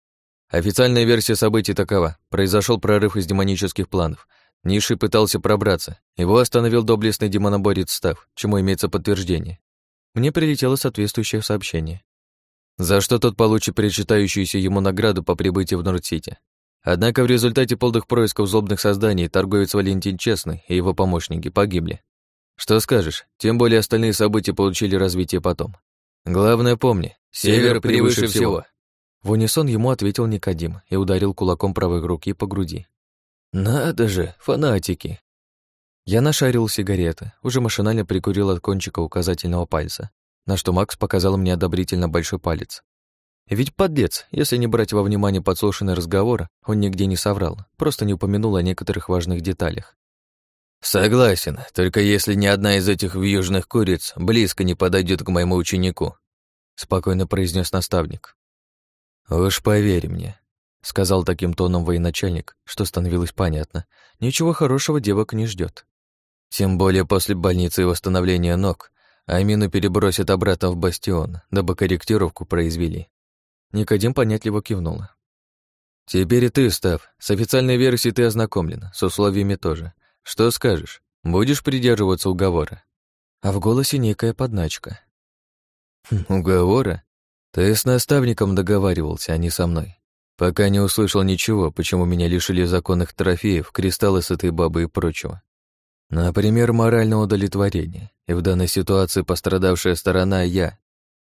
Speaker 1: Официальная версия событий такова. Произошел прорыв из демонических планов. Ниши пытался пробраться. Его остановил доблестный демоноборец Став, чему имеется подтверждение. Мне прилетело соответствующее сообщение за что тот получит причитающуюся ему награду по прибытию в Норд-Сити. Однако в результате полных происков злобных созданий торговец Валентин Честный и его помощники погибли. Что скажешь, тем более остальные события получили развитие потом. Главное помни, север превыше всего. В унисон ему ответил Никодим и ударил кулаком правой руки по груди. «Надо же, фанатики!» Я нашарил сигареты, уже машинально прикурил от кончика указательного пальца на что Макс показал мне одобрительно большой палец. Ведь подлец, если не брать во внимание подслушанный разговор, он нигде не соврал, просто не упомянул о некоторых важных деталях. «Согласен, только если ни одна из этих вьюжных куриц близко не подойдет к моему ученику», спокойно произнес наставник. «Уж поверь мне», — сказал таким тоном военачальник, что становилось понятно, ничего хорошего девок не ждет. Тем более после больницы и восстановления ног Амину перебросят обратно в бастион, дабы корректировку произвели. Никодим понятливо кивнула. «Теперь и ты, Став. С официальной версией ты ознакомлен, с условиями тоже. Что скажешь? Будешь придерживаться уговора?» А в голосе некая подначка. «Хм, «Уговора? Ты с наставником договаривался, а не со мной. Пока не услышал ничего, почему меня лишили законных трофеев, кристаллы с этой бабы и прочего. Например, морального удовлетворения. И в данной ситуации пострадавшая сторона — я.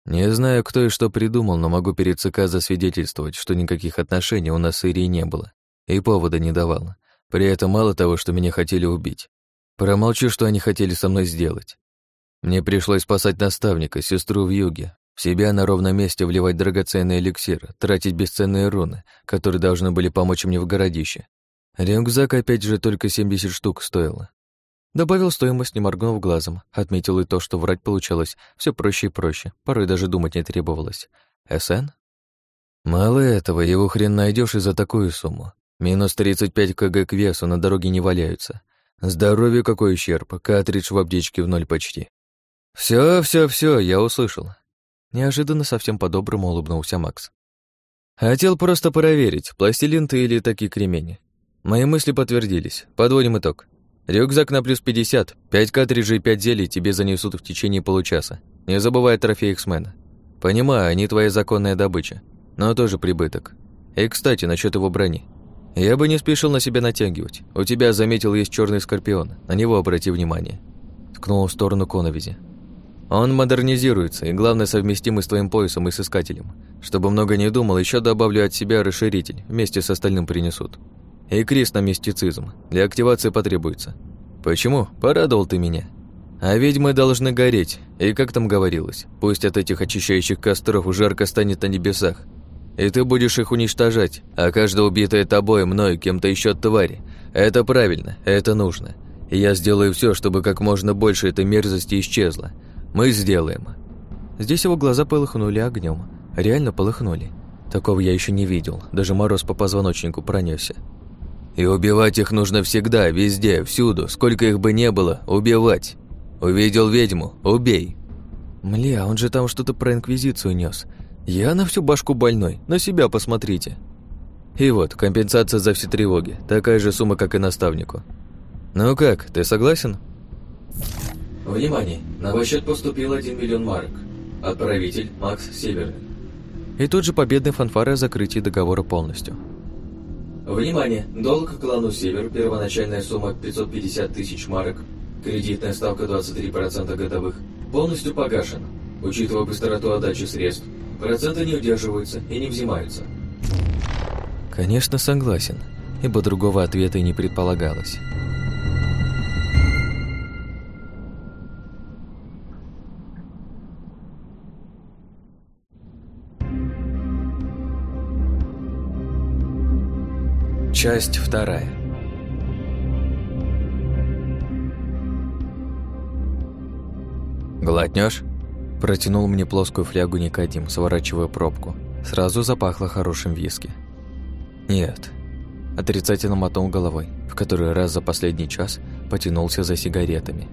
Speaker 1: Не знаю, кто и что придумал, но могу перед ЦК засвидетельствовать, что никаких отношений у нас с Ирией не было, и повода не давало. При этом мало того, что меня хотели убить. Промолчу, что они хотели со мной сделать. Мне пришлось спасать наставника, сестру в юге, в себя на ровном месте вливать драгоценный эликсир, тратить бесценные руны, которые должны были помочь мне в городище. Рюкзак опять же только 70 штук стоило. Добавил стоимость, не моргнув глазом. Отметил и то, что врать получалось все проще и проще. Порой даже думать не требовалось. СН? Мало этого, его хрен найдешь и за такую сумму. Минус 35 кг к весу на дороге не валяются. Здоровье какой ущерб, картридж в аптечке в ноль почти. Все, все, все, я услышал. Неожиданно совсем по-доброму улыбнулся Макс. Хотел просто проверить, пластилин ты или такие кремени. Мои мысли подтвердились. Подводим итог. Рюкзак на плюс 50, 5 картриджей и 5 зелий тебе занесут в течение получаса. Не забывай трофей X-мена. Понимаю, они твоя законная добыча, но тоже прибыток. И, кстати, насчет его брони. Я бы не спешил на себя натягивать. У тебя, заметил, есть черный скорпион. На него обрати внимание. Ткнул в сторону коновизи. Он модернизируется и, главное, совместимый с твоим поясом и с искателем. Чтобы много не думал, еще добавлю от себя расширитель, вместе с остальным принесут. И крест на мистицизм. Для активации потребуется. Почему? Порадовал ты меня. А ведьмы должны гореть. И как там говорилось, пусть от этих очищающих костров жарко станет на небесах. И ты будешь их уничтожать, а каждая убитая тобой, мной, кем-то еще тварь. Это правильно, это нужно. И я сделаю все, чтобы как можно больше этой мерзости исчезло. Мы сделаем. Здесь его глаза полыхнули огнем. Реально полыхнули. Такого я еще не видел. Даже мороз по позвоночнику пронесся. И убивать их нужно всегда, везде, всюду, сколько их бы не было, убивать. Увидел ведьму, убей. Мля, он же там что-то про инквизицию нес. Я на всю башку больной, на себя посмотрите. И вот, компенсация за все тревоги, такая же сумма, как и наставнику. Ну как, ты согласен?
Speaker 3: Внимание! На ваш счет поступил 1 миллион марок. Отправитель Макс Северный.
Speaker 1: И тут же победный фанфары о закрытии договора полностью.
Speaker 3: Внимание! Долг клану Север, первоначальная сумма 550 тысяч марок, кредитная ставка 23% годовых, полностью погашен. Учитывая быстроту отдачи средств, проценты не удерживаются и не взимаются.
Speaker 1: Конечно, согласен, ибо другого ответа и не предполагалось. Часть вторая. «Глотнешь?» Протянул мне плоскую флягу Никодим, сворачивая пробку. Сразу запахло хорошим виски. «Нет». Отрицательно мотнул головой, в который раз за последний час потянулся за сигаретами.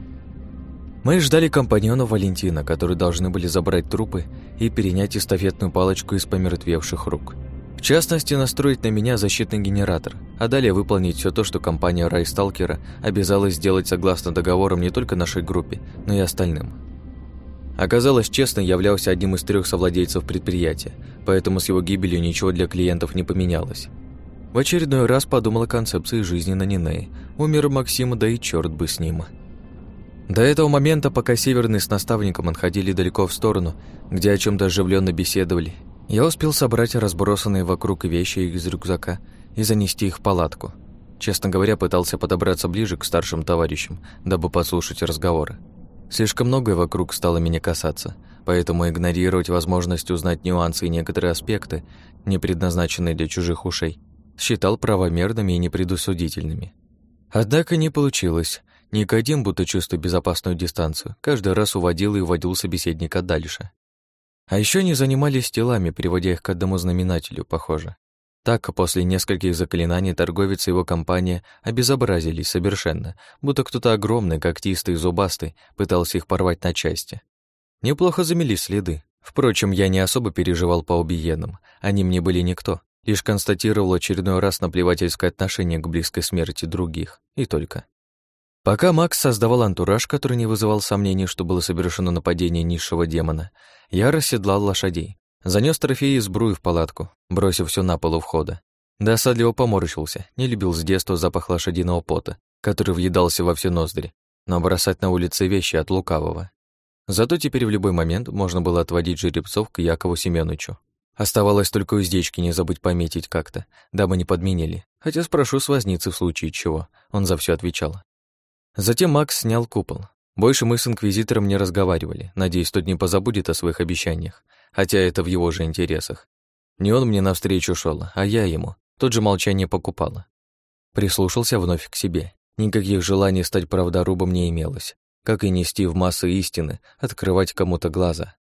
Speaker 1: Мы ждали компаньона Валентина, которые должны были забрать трупы и перенять эстафетную палочку из помертвевших рук. В частности, настроить на меня защитный генератор, а далее выполнить все то, что компания Райсталкера обязалась сделать согласно договорам не только нашей группе, но и остальным. Оказалось, честно являлся одним из трех совладельцев предприятия, поэтому с его гибелью ничего для клиентов не поменялось. В очередной раз подумал о концепции жизни на Нинее. Умер Максим, да и черт бы с ним. До этого момента, пока Северный с наставником отходили далеко в сторону, где о чем то оживленно беседовали, я успел собрать разбросанные вокруг вещи из рюкзака и занести их в палатку. Честно говоря, пытался подобраться ближе к старшим товарищам, дабы послушать разговоры. Слишком многое вокруг стало меня касаться, поэтому игнорировать возможность узнать нюансы и некоторые аспекты, не предназначенные для чужих ушей, считал правомерными и непредусудительными. Однако не получилось. Никодим, будто чувствуя безопасную дистанцию, каждый раз уводил и уводил собеседника дальше. А еще они занимались телами, приводя их к одному знаменателю, похоже. Так, после нескольких заклинаний торговец и его компания обезобразились совершенно, будто кто-то огромный, когтистый, зубастый пытался их порвать на части. Неплохо замели следы. Впрочем, я не особо переживал по убиенным, они мне были никто, лишь констатировал очередной раз наплевательское отношение к близкой смерти других, и только. Пока Макс создавал антураж, который не вызывал сомнений, что было совершено нападение низшего демона, я расседлал лошадей, Занес трофеи и сбрую в палатку, бросив все на пол у входа. Досадливо поморщился, не любил с детства запах лошадиного пота, который въедался во все ноздри, но бросать на улице вещи от лукавого. Зато теперь в любой момент можно было отводить жеребцов к Якову Семеновичу. Оставалось только уздечки не забыть пометить как-то, дабы не подменили. Хотя спрошу с возницы в случае чего, он за все отвечал. Затем Макс снял купол. Больше мы с инквизитором не разговаривали, надеюсь, тот не позабудет о своих обещаниях, хотя это в его же интересах. Не он мне навстречу шел, а я ему. Тот же молчание покупала. Прислушался вновь к себе. Никаких желаний стать правдорубом не имелось, как и нести в массы истины, открывать кому-то глаза.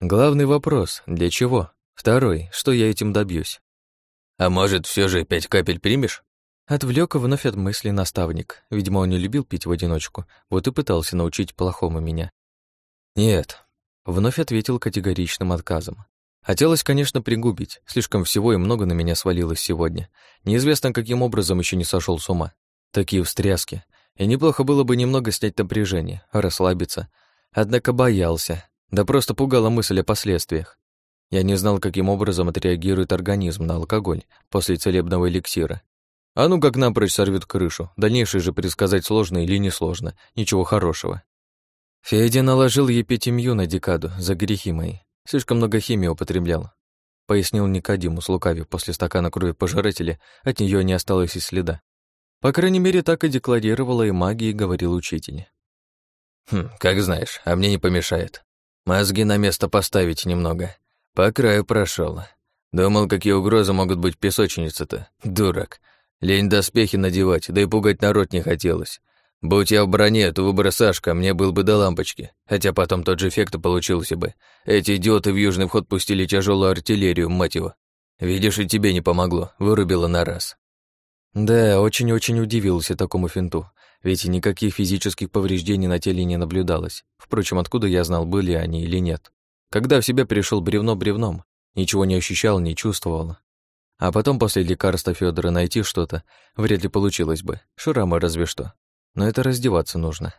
Speaker 1: Главный вопрос — для чего? Второй, что я этим добьюсь?
Speaker 2: А может, все же пять капель примешь?
Speaker 1: Отвлек вновь от мысли наставник. Видимо, он не любил пить в одиночку, вот и пытался научить плохому меня. Нет, вновь ответил категоричным отказом. Хотелось, конечно, пригубить. Слишком всего и много на меня свалилось сегодня. Неизвестно, каким образом еще не сошел с ума. Такие встряски. И неплохо было бы немного снять напряжение, расслабиться. Однако боялся. Да просто пугала мысль о последствиях. Я не знал, каким образом отреагирует организм на алкоголь после целебного эликсира. А ну как напрочь сорвет крышу. Дальнейшее же предсказать сложно или несложно. Ничего хорошего. Федя наложил епитемью на декаду за грехи мои. Слишком много химии употреблял. Пояснил Никодиму, слукавив после стакана крови пожирателя, от нее не осталось и следа. По крайней мере, так и декларировала и магия, говорил учитель.
Speaker 2: «Хм, как знаешь, а мне не помешает. Мозги на место поставить немного. По краю прошел. Думал, какие угрозы могут быть песочницы-то. Дурак. Лень доспехи надевать, да и пугать народ не хотелось. Будь я в броне, то выбор Сашка мне был бы до лампочки, хотя потом тот же эффект получился бы. Эти идиоты в южный вход пустили тяжелую артиллерию, мать его. Видишь, и тебе не помогло, вырубило на раз.
Speaker 1: Да, очень-очень удивился такому финту, ведь никаких физических повреждений на теле не наблюдалось. Впрочем, откуда я знал, были они или нет. Когда в себя пришел бревно бревном, ничего не ощущал, не чувствовал. А потом после лекарства Федора найти что-то вряд ли получилось бы, шрамы разве что. Но это раздеваться нужно.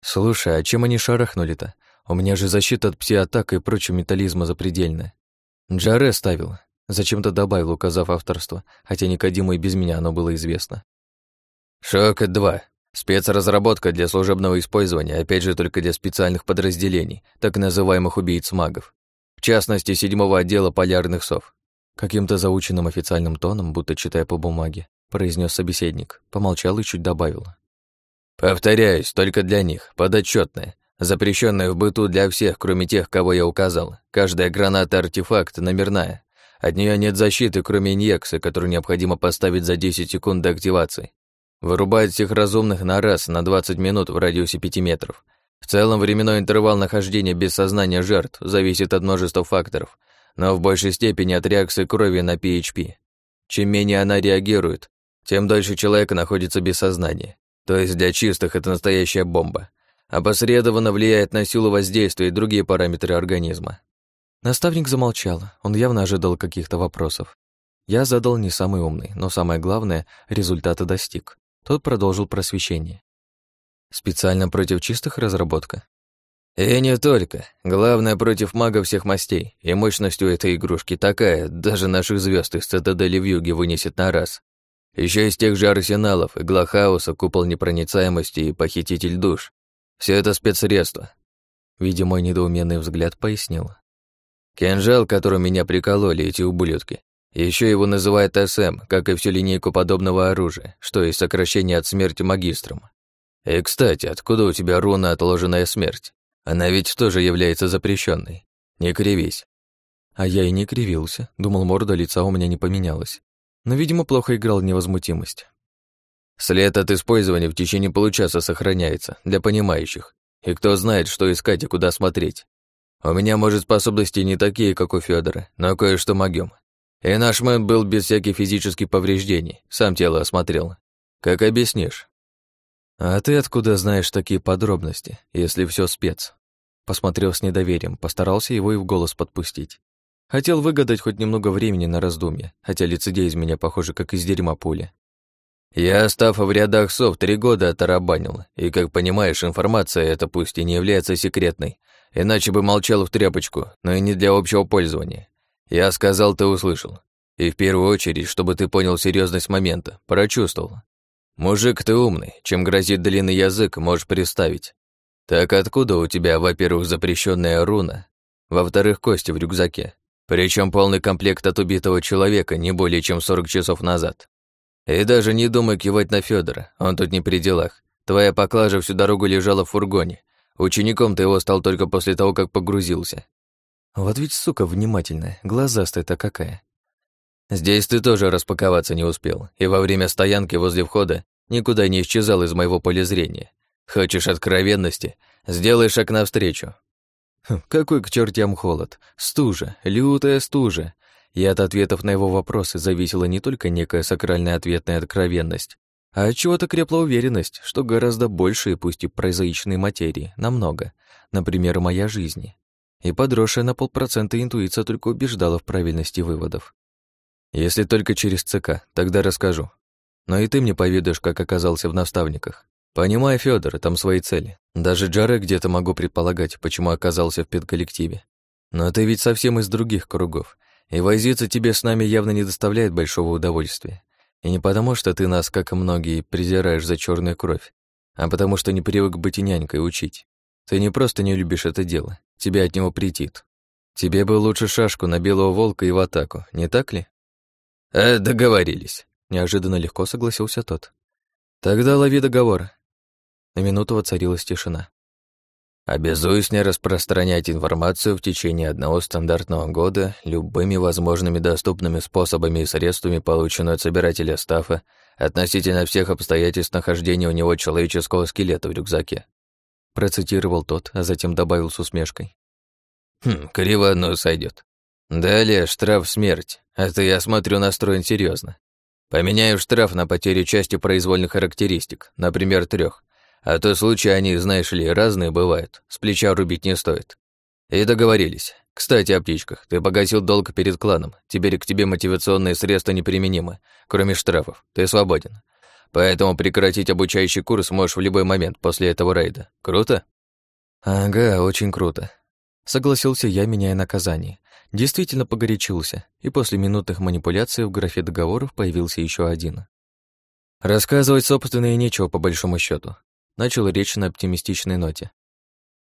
Speaker 1: Слушай, а чем они шарахнули-то? У меня же защита от пси-атак и прочего металлизма запредельная. Джаре ставил, зачем-то добавил, указав авторство, хотя Никодиму и без меня оно было известно.
Speaker 2: «Шок-2. Спецразработка для служебного использования, опять же только для специальных подразделений, так называемых убийц-магов. В частности, седьмого отдела полярных сов.
Speaker 1: Каким-то заученным официальным тоном, будто читая по бумаге, произнес собеседник, помолчал и чуть добавил.
Speaker 2: «Повторяюсь, только для них, подотчетное, запрещенное в быту для всех, кроме тех, кого я указал. Каждая граната-артефакт номерная. От нее нет защиты, кроме инъекции, которую необходимо поставить за 10 секунд до активации. Вырубает всех разумных на раз, на 20 минут в радиусе 5 метров. В целом, временной интервал нахождения без сознания жертв зависит от множества факторов, но в большей степени от реакции крови на PHP. Чем менее она реагирует, тем дольше человек находится без сознания. То есть для чистых это настоящая бомба. Опосредованно влияет на силу воздействия и другие параметры организма.
Speaker 1: Наставник замолчал, он явно ожидал каких-то вопросов. Я задал не самый умный, но самое главное, результата достиг. Тот продолжил просвещение. Специально против чистых разработка?
Speaker 2: И не только. Главное, против магов всех мастей. И мощность у этой игрушки такая, даже наших звезд из цитадели в юге вынесет на раз. Еще из тех же арсеналов, игла хаоса, купол непроницаемости и похититель душ. Все это спецсредства.
Speaker 1: Видя мой недоуменный взгляд, пояснил.
Speaker 2: Кинжал, которым меня прикололи эти ублюдки, еще его называют СМ, как и всю линейку подобного оружия, что есть сокращение от смерти магистром. И, кстати, откуда у тебя руна «Отложенная смерть»? Она ведь тоже является запрещенной. Не кривись.
Speaker 1: А я и не кривился, думал, морда лица у меня не поменялась. Но, видимо, плохо играл невозмутимость.
Speaker 2: След от использования в течение получаса сохраняется, для понимающих. И кто знает, что искать и куда смотреть. У меня, может, способности не такие, как у Федора, но кое-что могем. И наш мэн был без всяких физических повреждений, сам тело осмотрел. Как объяснишь?
Speaker 1: А ты откуда знаешь такие подробности, если все спец? Посмотрел с недоверием, постарался его и в голос подпустить. Хотел выгадать хоть немного времени на раздумье, хотя лицедей из меня, похоже, как из дерьма пуля.
Speaker 2: Я, став в рядах сов, три года оторабанил, и, как понимаешь, информация эта пусть и не является секретной, иначе бы молчал в тряпочку, но и не для общего пользования. Я сказал, ты услышал. И в первую очередь, чтобы ты понял серьезность момента, прочувствовал. Мужик ты умный, чем грозит длинный язык, можешь представить.
Speaker 1: Так откуда у тебя, во-первых, запрещенная руна, во-вторых, кости в рюкзаке, причем полный комплект от убитого человека не более чем 40 часов назад? И даже не думай кивать на Федора, он тут не при делах. Твоя поклажа всю дорогу лежала в фургоне. Учеником ты его стал только после того, как погрузился.
Speaker 2: Вот ведь, сука, внимательная, глазастая-то какая.
Speaker 1: Здесь ты тоже распаковаться не успел, и во время стоянки возле входа никуда не исчезал из моего поля зрения. Хочешь откровенности? Сделай шаг навстречу.
Speaker 2: Хм, какой к чертям холод? Стужа, лютая стужа. И от ответов на его вопросы зависела не только некая сакральная ответная откровенность, а от чего-то крепла уверенность, что гораздо больше, пусть и прозаичной материи, намного. Например, моя жизнь. И подросшая на полпроцента интуиция только убеждала в правильности выводов. Если только через ЦК, тогда расскажу. Но и ты мне поведаешь, как оказался в наставниках. Понимаю, Федор, там свои цели. Даже Джаре где-то могу предполагать, почему оказался в педколлективе. Но ты ведь совсем из других кругов, и возиться тебе с нами явно не доставляет большого удовольствия. И не потому, что ты нас, как и многие, презираешь за черную кровь, а потому что не привык быть и нянькой учить. Ты не просто не любишь это дело, тебе от него претит. Тебе бы лучше шашку на белого волка и в атаку, не так ли?
Speaker 1: Э, договорились.
Speaker 2: Неожиданно легко согласился тот. Тогда лови договор. На минуту воцарилась тишина.
Speaker 1: Обязуюсь не распространять информацию в течение одного стандартного года любыми возможными доступными способами и средствами, полученную от собирателя стафа, относительно всех обстоятельств нахождения у него человеческого скелета в рюкзаке.
Speaker 2: Процитировал тот, а затем добавил с усмешкой.
Speaker 1: Хм, криво, но сойдет. Далее штраф смерть. Это я смотрю настроен серьезно. Поменяю штраф на потерю части произвольных характеристик, например, трех. А то случаи они, знаешь ли, разные бывают. С плеча рубить не стоит. И договорились. Кстати, о птичках. Ты погасил долг перед кланом. Теперь к тебе мотивационные средства неприменимы, кроме штрафов. Ты свободен. Поэтому прекратить обучающий курс можешь в любой момент после этого рейда. Круто?
Speaker 2: Ага, очень круто. Согласился я, меняя наказание. Действительно погорячился, и после минутных манипуляций в графе договоров появился еще один. Рассказывать, собственно, и нечего по большому счету. Начал речь на оптимистичной ноте.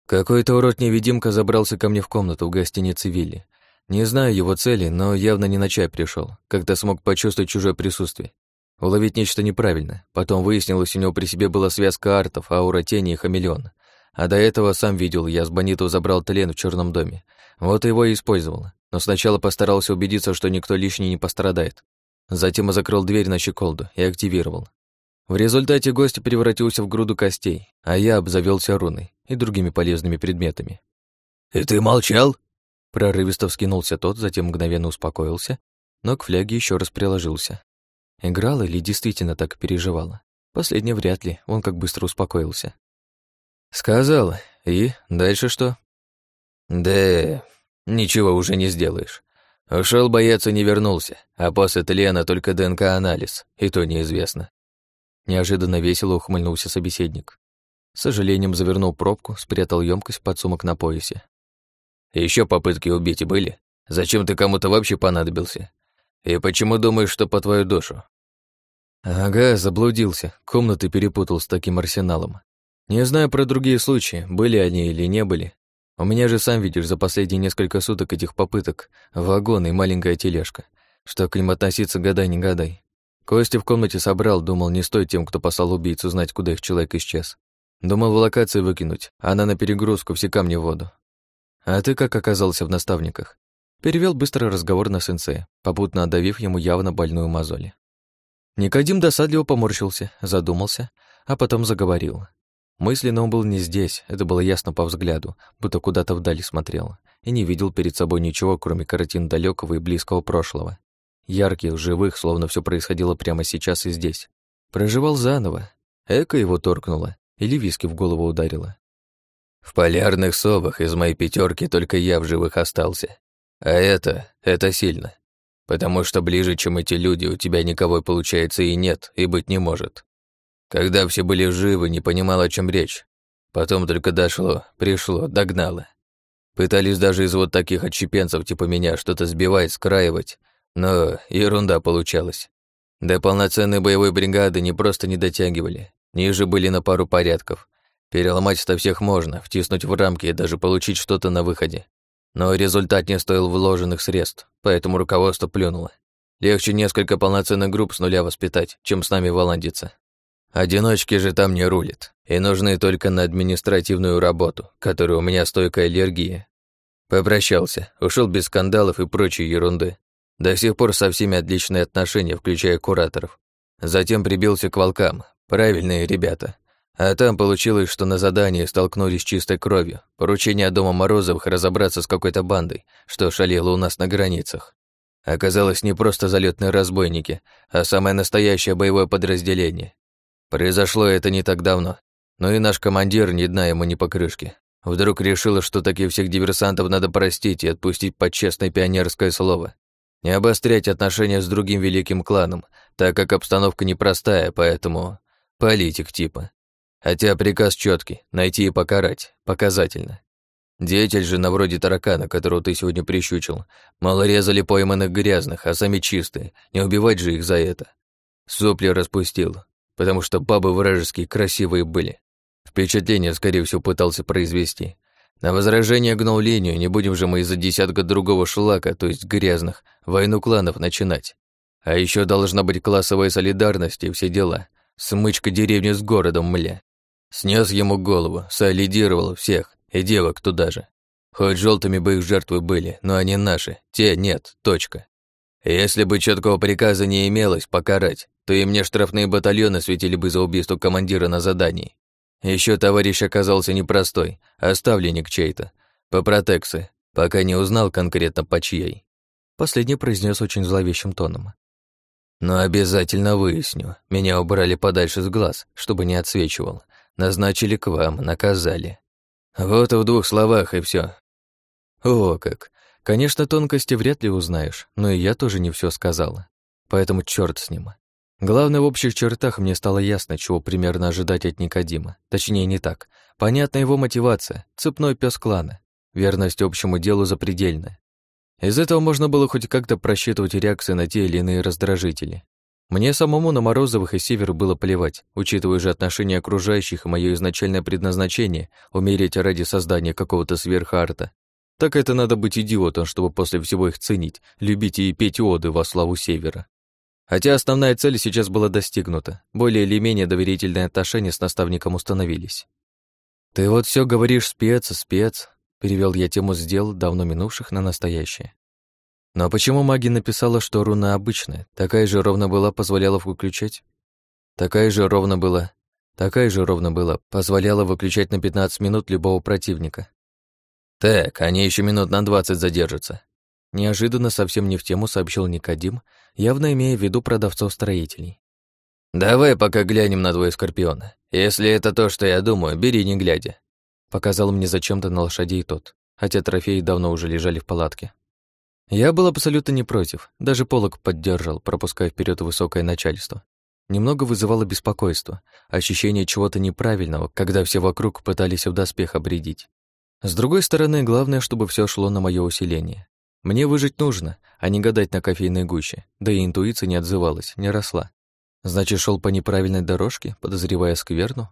Speaker 2: Какой-то урод-невидимка забрался ко мне в комнату в гостинице Вилли. Не знаю его цели, но явно не на чай пришел. Как-то смог почувствовать чужое присутствие. Уловить нечто неправильное. Потом выяснилось, у него при себе была связка артов, аура тени и хамелеон. А до этого, сам видел, я с Бониту забрал тлен в черном доме. Вот его и использовал. Но сначала постарался убедиться, что никто лишний не пострадает. Затем закрыл дверь на щеколду и активировал. В результате гость превратился в груду костей, а я обзавелся руной и другими полезными предметами.
Speaker 1: «И ты молчал?»
Speaker 2: Прорывисто вскинулся тот, затем мгновенно успокоился, но к фляге еще раз приложился. Играл или действительно так переживала? Последнее вряд ли, он как быстро успокоился.
Speaker 1: «Сказал. И дальше что?» «Да ничего уже не сделаешь. Ушел боец и не вернулся, а после тлена только ДНК-анализ, и то неизвестно.
Speaker 2: Неожиданно весело ухмыльнулся собеседник. С сожалением завернул пробку, спрятал емкость под сумок на поясе.
Speaker 1: Еще попытки убить и были? Зачем ты кому-то вообще понадобился? И почему думаешь, что по твою душу?»
Speaker 2: «Ага, заблудился. Комнаты перепутал с таким арсеналом. Не знаю про другие случаи, были они или не были. У меня же, сам видишь, за последние несколько суток этих попыток вагон и маленькая тележка. Что к ним относиться гадай не гадай. Костя в комнате собрал, думал, не стоит тем, кто послал убийцу, знать, куда их человек исчез. Думал в локации выкинуть, а она на перегрузку, все камни в воду. А ты как оказался в наставниках? Перевел быстро разговор на сенсея, попутно отдавив ему явно больную мозоль. Никодим досадливо поморщился, задумался, а потом заговорил. Мысленно он был не здесь, это было ясно по взгляду, будто куда-то вдали смотрел, и не видел перед собой ничего, кроме картин далекого и близкого прошлого ярких, живых, словно все происходило прямо сейчас и здесь. Проживал заново. Эко его торкнуло или виски в голову ударило.
Speaker 1: В полярных совах из моей пятерки только я в живых остался. А это, это сильно. Потому что ближе, чем эти люди, у тебя никого, получается, и нет, и быть не может. Когда все были живы, не понимал, о чем речь. Потом только дошло, пришло, догнало. Пытались даже из вот таких отщепенцев типа меня что-то сбивать, скраивать, но ерунда получалась. До полноценной боевой бригады не просто не дотягивали, ниже были на пару порядков. Переломать-то всех можно, втиснуть в рамки и даже получить что-то на выходе. Но результат не стоил вложенных средств, поэтому руководство плюнуло. Легче несколько полноценных групп с нуля воспитать, чем с нами воландиться. Одиночки же там не рулят, и нужны только на административную работу, которую у меня стойкая аллергия. Попрощался, ушел без скандалов и прочей ерунды. До сих пор со всеми отличные отношения, включая кураторов. Затем прибился к волкам. Правильные ребята. А там получилось, что на задании столкнулись с чистой кровью. Поручение Дома Морозовых разобраться с какой-то бандой, что шалело у нас на границах. Оказалось не просто залетные разбойники, а самое настоящее боевое подразделение. Произошло это не так давно, но и наш командир ни дна ему не покрышки. Вдруг решила, что таких всех диверсантов надо простить и отпустить под честное пионерское слово. Не обострять отношения с другим великим кланом, так как обстановка непростая, поэтому политик типа. Хотя приказ четкий найти и покарать, показательно. Деятель же на вроде таракана, которого ты сегодня прищучил. Мало резали пойманных грязных, а сами чистые. Не убивать же их за это. Сопли распустил, потому что бабы вражеские красивые были. Впечатление, скорее всего, пытался произвести. На возражение гнул линию, не будем же мы из-за десятка другого шлака, то есть грязных, войну кланов начинать. А еще должна быть классовая солидарность и все дела. Смычка деревни с городом, мля. Снес ему голову, солидировал всех, и девок туда же. Хоть желтыми бы их жертвы были, но они наши, те нет, точка. Если бы четкого приказа не имелось покарать, то и мне штрафные батальоны светили бы за убийство командира на задании. Еще товарищ оказался непростой, а ставленник чей-то, по протекции, пока не узнал конкретно по чьей. Последний произнес очень зловещим тоном. Но обязательно выясню. Меня убрали подальше с глаз, чтобы не отсвечивал. Назначили к вам, наказали. Вот и в двух словах, и все. О, как. Конечно, тонкости вряд ли узнаешь, но и я тоже не все сказала. Поэтому черт с ним. Главное, в общих чертах мне стало ясно, чего примерно ожидать от Никодима. Точнее, не так. Понятна его мотивация, цепной пес клана. Верность общему делу запредельная. Из этого можно было хоть как-то просчитывать реакции на те или иные раздражители. Мне самому на Морозовых и Север было плевать, учитывая же отношения окружающих и мое изначальное предназначение умереть ради создания какого-то сверхарта. Так это надо быть идиотом, чтобы после всего их ценить, любить и петь оды во славу Севера. Хотя основная цель сейчас была достигнута, более или менее доверительные отношения с наставником установились. «Ты вот все говоришь спец, спец», — перевел я тему с дел, давно минувших, на настоящее. Но почему маги написала, что руна обычная? Такая же ровно была, позволяла выключать? Такая же ровно была. Такая же ровно была, позволяла выключать на 15 минут любого противника. Так, они еще минут на 20 задержатся. Неожиданно, совсем не в тему, сообщил Никодим, явно имея в виду продавцов-строителей. «Давай пока глянем на твой скорпион. Если это то, что я думаю, бери не глядя». Показал мне зачем-то на лошадей тот, хотя трофеи давно уже лежали в палатке. Я был абсолютно не против, даже полок поддержал, пропуская вперед высокое начальство. Немного вызывало беспокойство, ощущение чего-то неправильного, когда все вокруг пытались в доспех обредить. С другой стороны, главное, чтобы все шло на мое усиление. Мне выжить нужно, а не гадать на кофейной гуще, да и интуиция не отзывалась, не росла. Значит, шел по неправильной дорожке, подозревая скверну?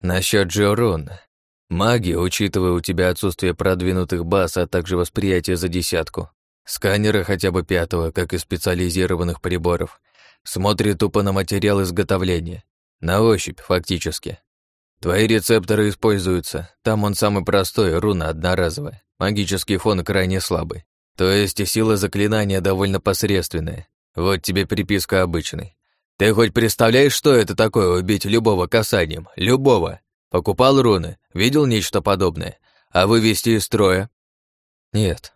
Speaker 1: Насчет Джорона. Магия, учитывая у тебя отсутствие продвинутых баз, а также восприятие за десятку, Сканеры хотя бы пятого, как и специализированных приборов. Смотрит тупо на материал изготовления. На ощупь, фактически. Твои рецепторы используются. Там он самый простой, руна одноразовая. Магический фон крайне слабый. То есть сила заклинания довольно посредственная. Вот тебе приписка обычной. Ты хоть представляешь, что это такое убить любого касанием? Любого. Покупал руны, видел нечто подобное. А вывести из строя? Нет,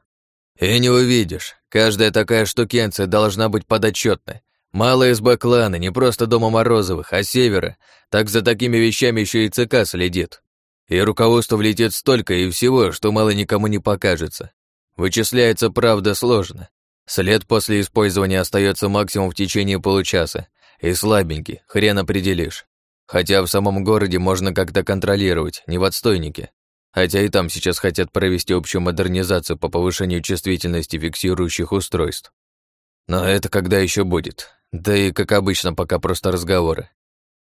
Speaker 1: и не увидишь. Каждая такая штукенция должна быть подотчетной. Мало СБ клана, не просто Дома Морозовых, а Севера, так за такими вещами еще и ЦК следит. И руководство влетит столько и всего, что мало никому не покажется. Вычисляется, правда, сложно. След после использования остается максимум в течение получаса. И слабенький, хрен определишь. Хотя в самом городе можно как-то контролировать, не в отстойнике. Хотя и там сейчас хотят провести общую модернизацию по повышению чувствительности фиксирующих устройств. Но это когда еще будет. Да и, как обычно, пока просто разговоры.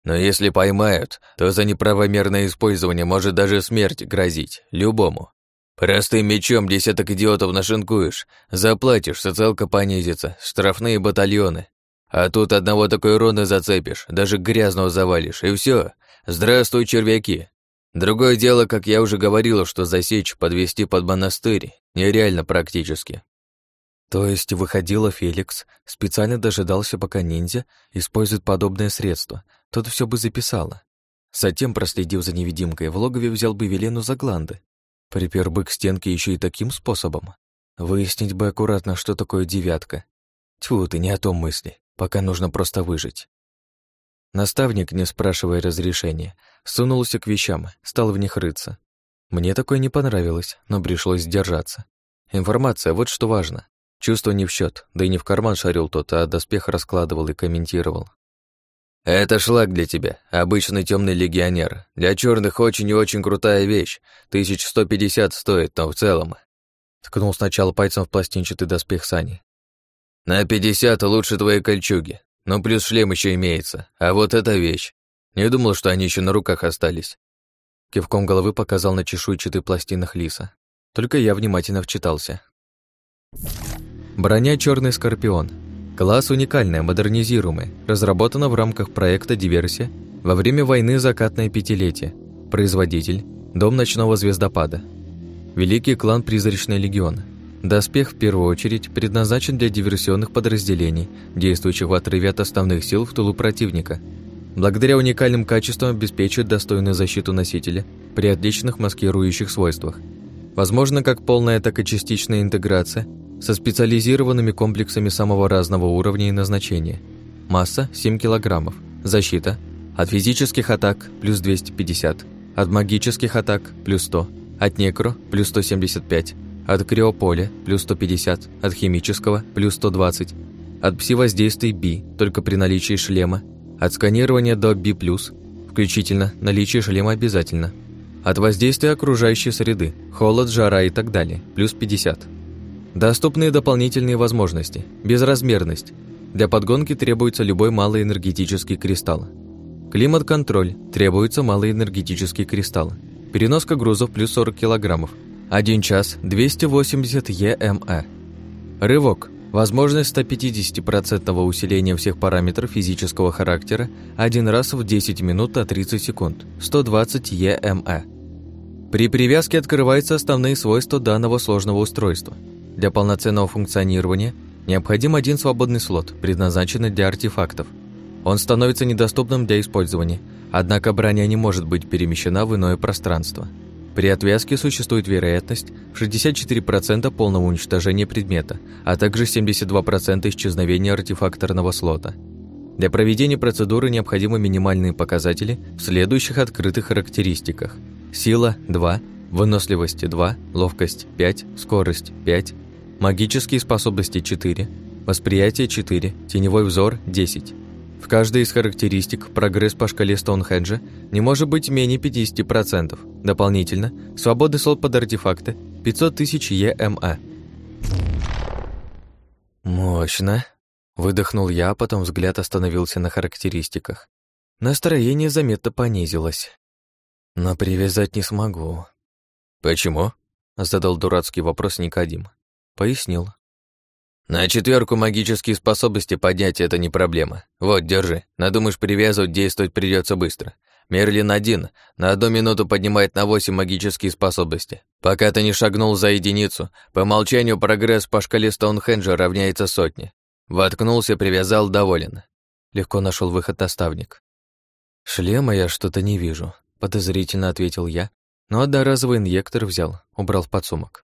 Speaker 1: Но если поймают, то за неправомерное использование может даже смерть грозить, любому. Простым мечом десяток идиотов нашинкуешь, заплатишь, социалка понизится, штрафные батальоны. А тут одного такой уроны зацепишь, даже грязного завалишь, и все. Здравствуй, червяки. Другое дело, как я уже говорила, что засечь, подвести под монастырь нереально практически. То есть, выходила Феликс, специально дожидался, пока ниндзя использует подобное средство, тот все бы записала. Затем, проследив за невидимкой, в логове взял бы Велену за гланды. Припер бы к стенке еще и таким способом. Выяснить бы аккуратно, что такое девятка. Тьфу, ты не о том мысли, пока нужно просто выжить. Наставник, не спрашивая разрешения, сунулся к вещам, стал в них рыться. Мне такое не понравилось, но пришлось сдержаться. Информация, вот что важно. Чувство не в счет, да и не в карман шарил тот, а доспех раскладывал и комментировал. «Это шлак для тебя, обычный темный легионер. Для черных очень и очень крутая вещь. 1150 стоит, но в целом...» Ткнул сначала пальцем в пластинчатый доспех Сани. «На 50 лучше твоей кольчуги. Но плюс шлем еще имеется. А вот эта вещь. Не думал, что они еще на руках остались». Кивком головы показал на чешуйчатый пластинах лиса. Только я внимательно вчитался. Броня «Черный скорпион». Класс уникальная, модернизируемая, разработана в рамках проекта «Диверсия» во время войны «Закатное пятилетие». Производитель – Дом ночного звездопада. Великий клан «Призрачный легион». Доспех, в первую очередь, предназначен для диверсионных подразделений, действующих в отрыве от основных сил в тылу противника. Благодаря уникальным качествам обеспечивает достойную защиту носителя при отличных маскирующих свойствах. Возможно как полная, так и частичная интеграция со специализированными комплексами самого разного уровня и назначения. Масса – 7 килограммов. Защита – от физических атак – плюс 250, от магических атак – плюс 100, от некро – плюс 175, от криополя – плюс 150, от химического – плюс 120, от пси-воздействий B, только при наличии шлема, от сканирования до B+, включительно наличие шлема обязательно, от воздействия окружающей среды, холод, жара и так далее, плюс 50, Доступные дополнительные возможности. Безразмерность. Для подгонки требуется любой малоэнергетический кристалл. Климат-контроль. Требуется малоэнергетический кристалл. Переноска грузов плюс 40 килограммов. 1 час 280 ЕМЭ. Рывок. Возможность 150% усиления всех параметров физического характера один раз в 10 минут на 30 секунд. 120 ЕМЭ. При привязке открываются основные свойства данного сложного устройства – для полноценного функционирования необходим один свободный слот, предназначенный для артефактов. Он становится недоступным для использования, однако броня не может быть перемещена в иное пространство. При отвязке существует вероятность в 64% полного уничтожения предмета, а также 72% исчезновения артефакторного слота. Для проведения процедуры необходимы минимальные показатели в следующих открытых характеристиках. Сила – 2, выносливость – 2, ловкость – 5, скорость – 5, Магические способности 4, восприятие 4, теневой взор 10. В каждой из характеристик прогресс по шкале Стоунхеджа не может быть менее 50%. Дополнительно, свободный слот под артефакты 500 тысяч ЕМА. «Мощно!» – выдохнул я, а потом взгляд остановился на характеристиках. Настроение заметно понизилось. Но привязать не смогу. «Почему?» – задал дурацкий вопрос Никодим. Пояснил. На четверку магические способности поднять это не проблема. Вот, держи. Надумаешь привязывать, действовать придется быстро. Мерлин один на одну минуту поднимает на восемь магические способности. Пока ты не шагнул за единицу, по умолчанию прогресс по шкале Стоунхенджа равняется сотне. Воткнулся, привязал, доволен. Легко нашел выход наставник. Шлема я что-то не вижу, подозрительно ответил я, но одноразовый инъектор взял, убрал в подсумок.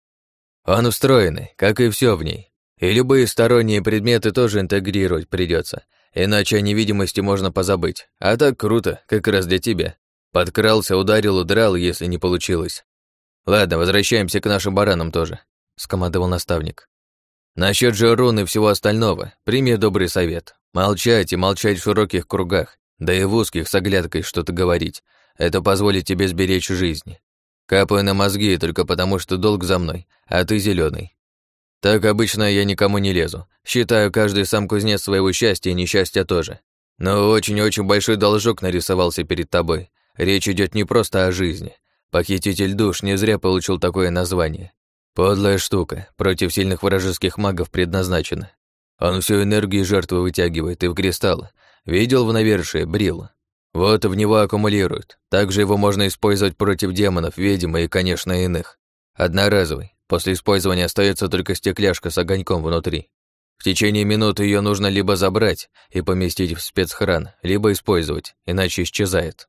Speaker 1: Он устроенный, как и все в ней. И любые сторонние предметы тоже интегрировать придется, иначе о невидимости можно позабыть. А так круто, как раз для тебя. Подкрался, ударил, удрал, если не получилось. Ладно, возвращаемся к нашим баранам тоже, скомандовал наставник. Насчет же рун и всего остального, прими добрый совет. Молчать и молчать в широких кругах, да и в узких с оглядкой что-то говорить. Это позволит тебе сберечь жизни. Капаю на мозги только потому, что долг за мной, а ты зеленый. Так обычно я никому не лезу. Считаю, каждый сам кузнец своего счастья и несчастья тоже. Но очень-очень большой должок нарисовался перед тобой. Речь идет не просто о жизни. Похититель душ не зря получил такое название. Подлая штука, против сильных вражеских магов предназначена. Он всю энергию жертвы вытягивает и в кристалл. Видел в навершие, брил. Вот в него аккумулируют. Также его можно использовать против демонов, ведьм и, конечно, иных. Одноразовый. После использования остается только стекляшка с огоньком внутри. В течение минуты ее нужно либо забрать и поместить в спецхран, либо использовать, иначе исчезает.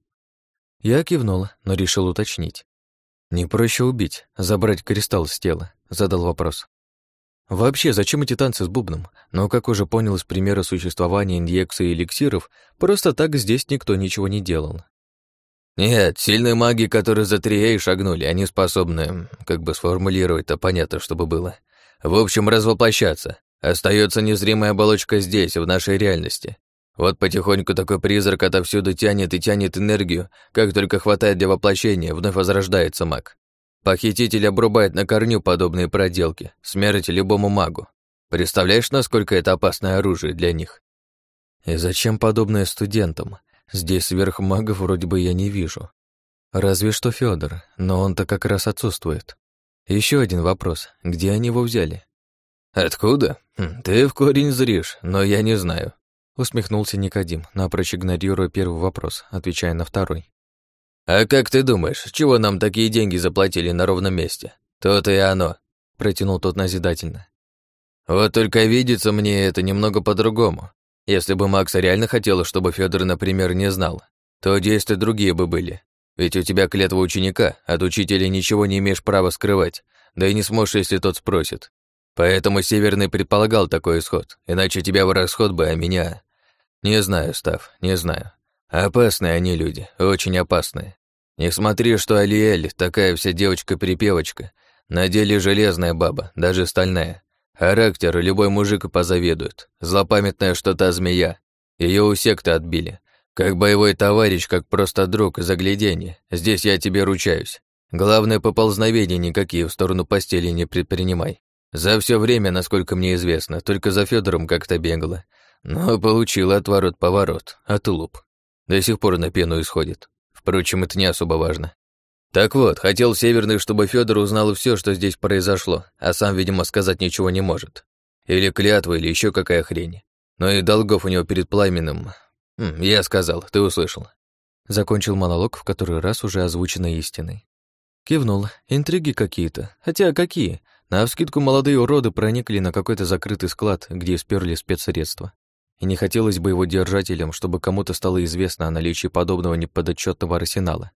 Speaker 1: Я кивнула, но решил уточнить. «Не проще убить, забрать кристалл с тела?» — задал вопрос. Вообще, зачем эти танцы с бубном? Но, как уже понял из примера существования инъекций и эликсиров, просто так здесь никто ничего не делал. Нет, сильные маги, которые за три шагнули, они способны, как бы сформулировать-то понятно, чтобы было. В общем, развоплощаться. Остается незримая оболочка здесь, в нашей реальности. Вот потихоньку такой призрак отовсюду тянет и тянет энергию, как только хватает для воплощения, вновь возрождается маг. Похититель обрубает на корню подобные проделки, смерть любому магу. Представляешь, насколько это опасное оружие для них? И зачем подобное студентам? Здесь сверхмагов вроде бы я не вижу. Разве что Федор, но он-то как раз отсутствует. Еще один вопрос. Где они его взяли? Откуда? Хм, ты в корень зришь, но я не знаю. Усмехнулся Никодим, напрочь игнорируя первый вопрос, отвечая на второй. «А как ты думаешь, чего нам такие деньги заплатили на ровном месте? То-то и оно», — протянул тот назидательно. «Вот только видится мне это немного по-другому. Если бы Макса реально хотела, чтобы Федор, например, не знал, то действия другие бы были. Ведь у тебя клятва ученика, от учителя ничего не имеешь права скрывать, да и не сможешь, если тот спросит. Поэтому Северный предполагал такой исход, иначе тебя в расход бы, а меня... «Не знаю, Став, не знаю. Опасные они люди, очень опасные. Не смотри, что Алиэль такая вся девочка-перепевочка. На деле железная баба, даже стальная. Характер любой мужик позавидует. Злопамятная что-то змея. Ее у секты отбили. Как боевой товарищ, как просто друг, загляденье. Здесь я тебе ручаюсь. Главное, поползновения никакие в сторону постели не предпринимай. За все время, насколько мне известно, только за Федором как-то бегала. Но получил отворот-поворот, от луп. До сих пор на пену исходит. Впрочем, это не особо важно. Так вот, хотел Северный, чтобы Федор узнал все, что здесь произошло, а сам, видимо, сказать ничего не может. Или клятва, или еще какая хрень. Но и долгов у него перед пламенным... Я сказал, ты услышал. Закончил монолог, в который раз уже озвученной истиной. Кивнул. Интриги какие-то. Хотя какие? На вскидку молодые уроды проникли на какой-то закрытый склад, где сперли спецсредства и не хотелось бы его держателям, чтобы кому-то стало известно о наличии подобного неподотчетного арсенала.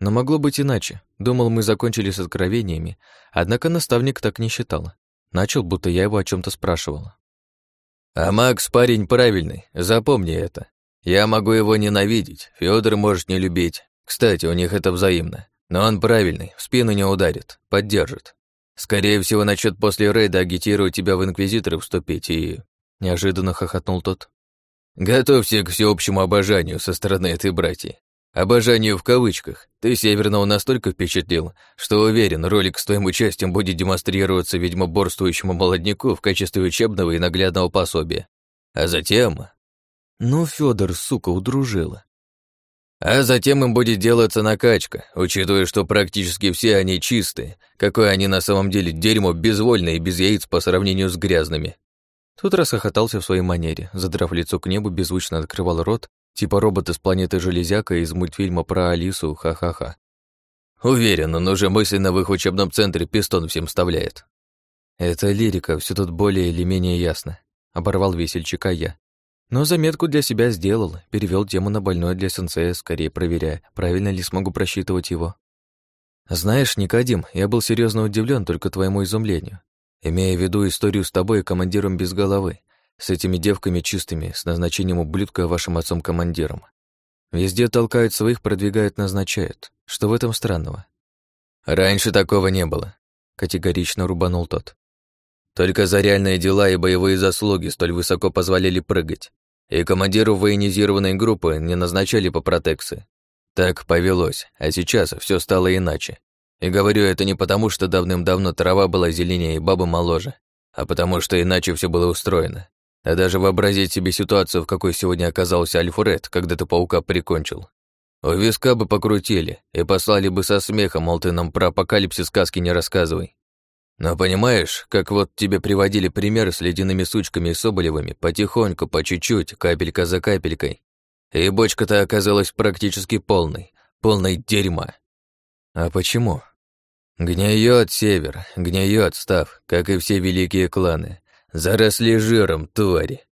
Speaker 1: Но могло быть иначе. Думал, мы закончили с откровениями, однако наставник так не считал. Начал, будто я его о чем то спрашивал. «А Макс парень правильный, запомни это. Я могу его ненавидеть, Федор может не любить. Кстати, у них это взаимно. Но он правильный, в спину не ударит, поддержит. Скорее всего, начнет после рейда агитировать тебя в инквизиторы вступить и Неожиданно хохотнул тот. «Готовься к всеобщему обожанию со стороны этой братьи. Обожанию в кавычках. Ты Северного настолько впечатлил, что уверен, ролик с твоим участием будет демонстрироваться ведьмоборствующему молодняку в качестве учебного и наглядного пособия. А затем... Ну, Федор, сука, удружила. А затем им будет делаться накачка, учитывая, что практически все они чистые, какое они на самом деле дерьмо безвольное и без яиц по сравнению с грязными. Тут расхохотался в своей манере, задрав лицо к небу, беззвучно открывал рот, типа робота с планеты Железяка из мультфильма про Алису, ха-ха-ха. Уверен, он уже мысленно в их учебном центре пистон всем вставляет. Это лирика, все тут более или менее ясно. Оборвал весельчака я. Но заметку для себя сделал, перевел тему на больное для сенсея, скорее проверяя, правильно ли смогу просчитывать его. Знаешь, Никодим, я был серьезно удивлен только твоему изумлению имея в виду историю с тобой и командиром без головы, с этими девками чистыми, с назначением ублюдка вашим отцом-командиром. Везде толкают своих, продвигают, назначают. Что в этом странного? Раньше такого не было, категорично рубанул тот. Только за реальные дела и боевые заслуги столь высоко позволяли прыгать. И командиру военизированной группы не назначали по протекции. Так повелось, а сейчас все стало иначе. И говорю это не потому, что давным-давно трава была зеленее и баба моложе, а потому что иначе все было устроено. А даже вообразить себе ситуацию, в какой сегодня оказался Альфред, когда ты паука прикончил. У виска бы покрутили и послали бы со смехом, мол, ты нам про апокалипсис сказки не рассказывай. Но понимаешь, как вот тебе приводили примеры с ледяными сучками и соболевыми, потихоньку, по чуть-чуть, капелька за капелькой. И бочка-то оказалась практически полной, полной дерьма. А почему? Гниет север, гниет став, как и все великие кланы. Заросли жиром, твари.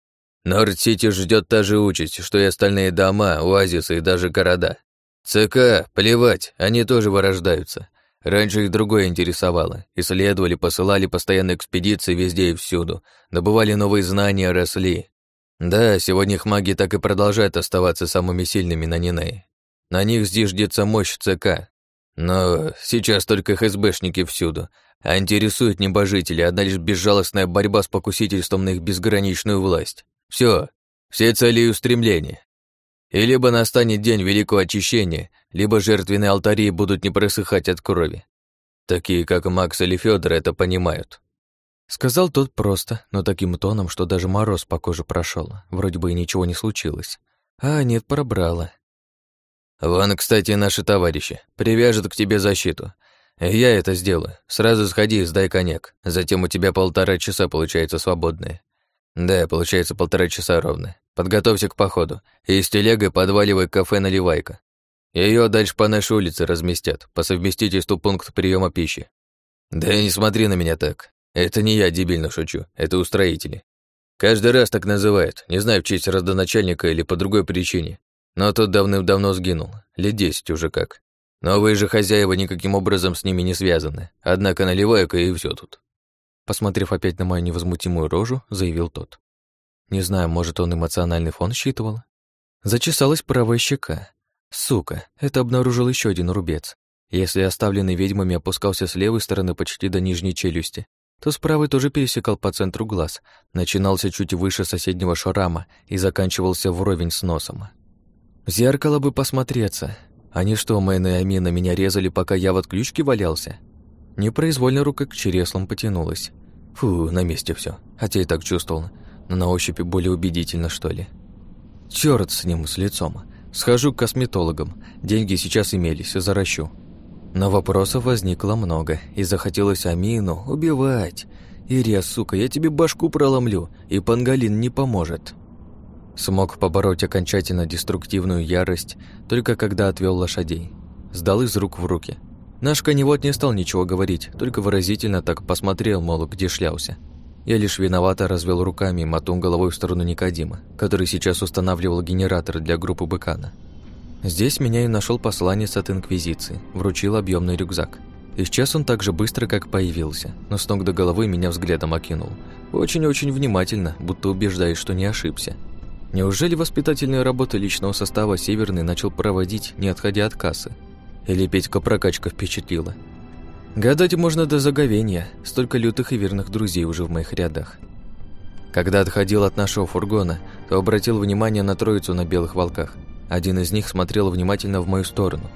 Speaker 1: Норд-Сити ждет та же участь, что и остальные дома, оазисы и даже города. ЦК, плевать, они тоже вырождаются. Раньше их другое интересовало. Исследовали, посылали постоянные экспедиции везде и всюду. Добывали новые знания, росли. Да, сегодня их маги так и продолжают оставаться самыми сильными на Нинее. На них зиждется мощь ЦК. Но сейчас только ХСБшники всюду. А интересует небожители одна лишь безжалостная борьба с покусительством на их безграничную власть. Все, все цели и устремления. И либо настанет день великого очищения, либо жертвенные алтари будут не просыхать от крови. Такие, как Макс или Федор, это понимают.
Speaker 2: Сказал тот просто, но таким тоном, что даже мороз по коже прошел. Вроде бы и ничего не случилось. А нет, пробрало.
Speaker 1: Вон, кстати, наши товарищи. Привяжут к тебе защиту. Я это сделаю. Сразу сходи и сдай коньяк. Затем у тебя полтора часа получается свободные. Да, получается полтора часа ровно. Подготовься к походу. И с телегой подваливай кафе «Наливайка». Ее дальше по нашей улице разместят, по совместительству пункт приема пищи. Да не смотри на меня так. Это не я дебильно шучу, это устроители. Каждый раз так называют, не знаю, в честь родоначальника или по другой причине. Но тот давным-давно сгинул, лет десять уже как. Новые же хозяева никаким образом с ними не связаны. Однако наливайка и все тут.
Speaker 2: Посмотрев опять на мою невозмутимую рожу, заявил тот. Не знаю, может, он эмоциональный фон считывал? Зачесалась правая щека. Сука, это обнаружил еще один рубец. Если оставленный ведьмами опускался с левой стороны почти до нижней челюсти, то с правой тоже пересекал по центру глаз, начинался чуть выше соседнего шрама и заканчивался вровень с носом. Зеркало бы посмотреться. Они что, Мэн и Амина меня резали, пока я в отключке валялся? Непроизвольно рука к череслам потянулась. Фу, на месте все. Хотя и так чувствовал, но на ощупь более убедительно, что ли. Чёрт с ним, с лицом. Схожу к косметологам. Деньги сейчас имелись, заращу. Но вопросов возникло много, и захотелось Амину убивать. Ирия, сука, я тебе башку проломлю, и пангалин не поможет. Смог побороть окончательно деструктивную ярость, только когда отвел лошадей. Сдал из рук в руки. Наш коневод не стал ничего говорить, только выразительно так посмотрел, мол, где шлялся. Я лишь виновато развел руками и мотнул головой в сторону Никодима, который сейчас устанавливал генератор для группы Быкана. Здесь меня и нашел посланец от Инквизиции, вручил объемный рюкзак. Исчез он так же быстро, как появился, но с ног до головы меня взглядом окинул. Очень-очень внимательно, будто убеждаясь, что не ошибся. Неужели воспитательные работы личного состава Северный начал проводить, не отходя от кассы? Или Петька прокачка впечатлила? Гадать можно до заговения, столько лютых и верных друзей уже в моих рядах. Когда отходил от нашего фургона, то обратил внимание на троицу на белых волках. Один из них смотрел внимательно в мою сторону.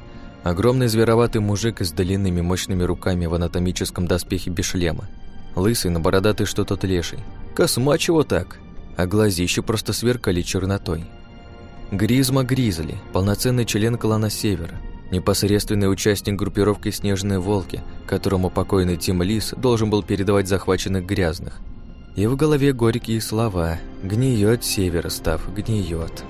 Speaker 2: Огромный звероватый мужик с длинными мощными руками в анатомическом доспехе без шлема. Лысый, но бородатый что-то тлеший. Космачево так, а глазища просто сверкали чернотой. Гризма Гризли, полноценный член клана Севера, непосредственный участник группировки «Снежные волки», которому покойный Тим Лис должен был передавать захваченных грязных. И в голове горькие слова «Гниет север, став, гниет».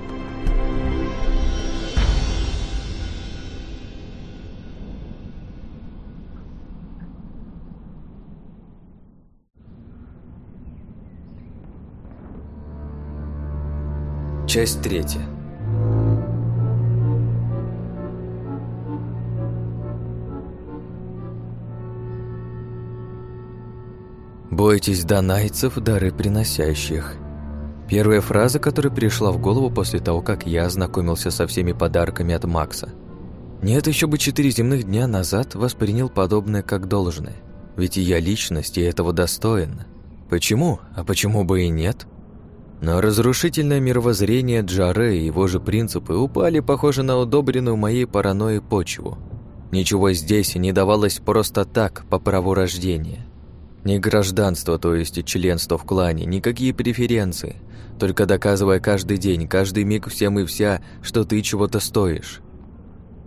Speaker 1: Часть третья.
Speaker 2: «Бойтесь донайцев, дары приносящих». Первая фраза, которая пришла в голову после того, как я ознакомился со всеми подарками от Макса. Нет, еще бы четыре земных дня назад воспринял подобное как должное. Ведь и я личность, и этого достоин. Почему? А почему бы и нет? Но разрушительное мировоззрение Джаре и его же принципы упали, похоже, на удобренную моей паранойей почву. Ничего здесь не давалось просто так, по праву рождения. Ни гражданство, то есть членство в клане, никакие преференции.
Speaker 1: только доказывая каждый день, каждый миг всем и вся, что ты чего-то стоишь.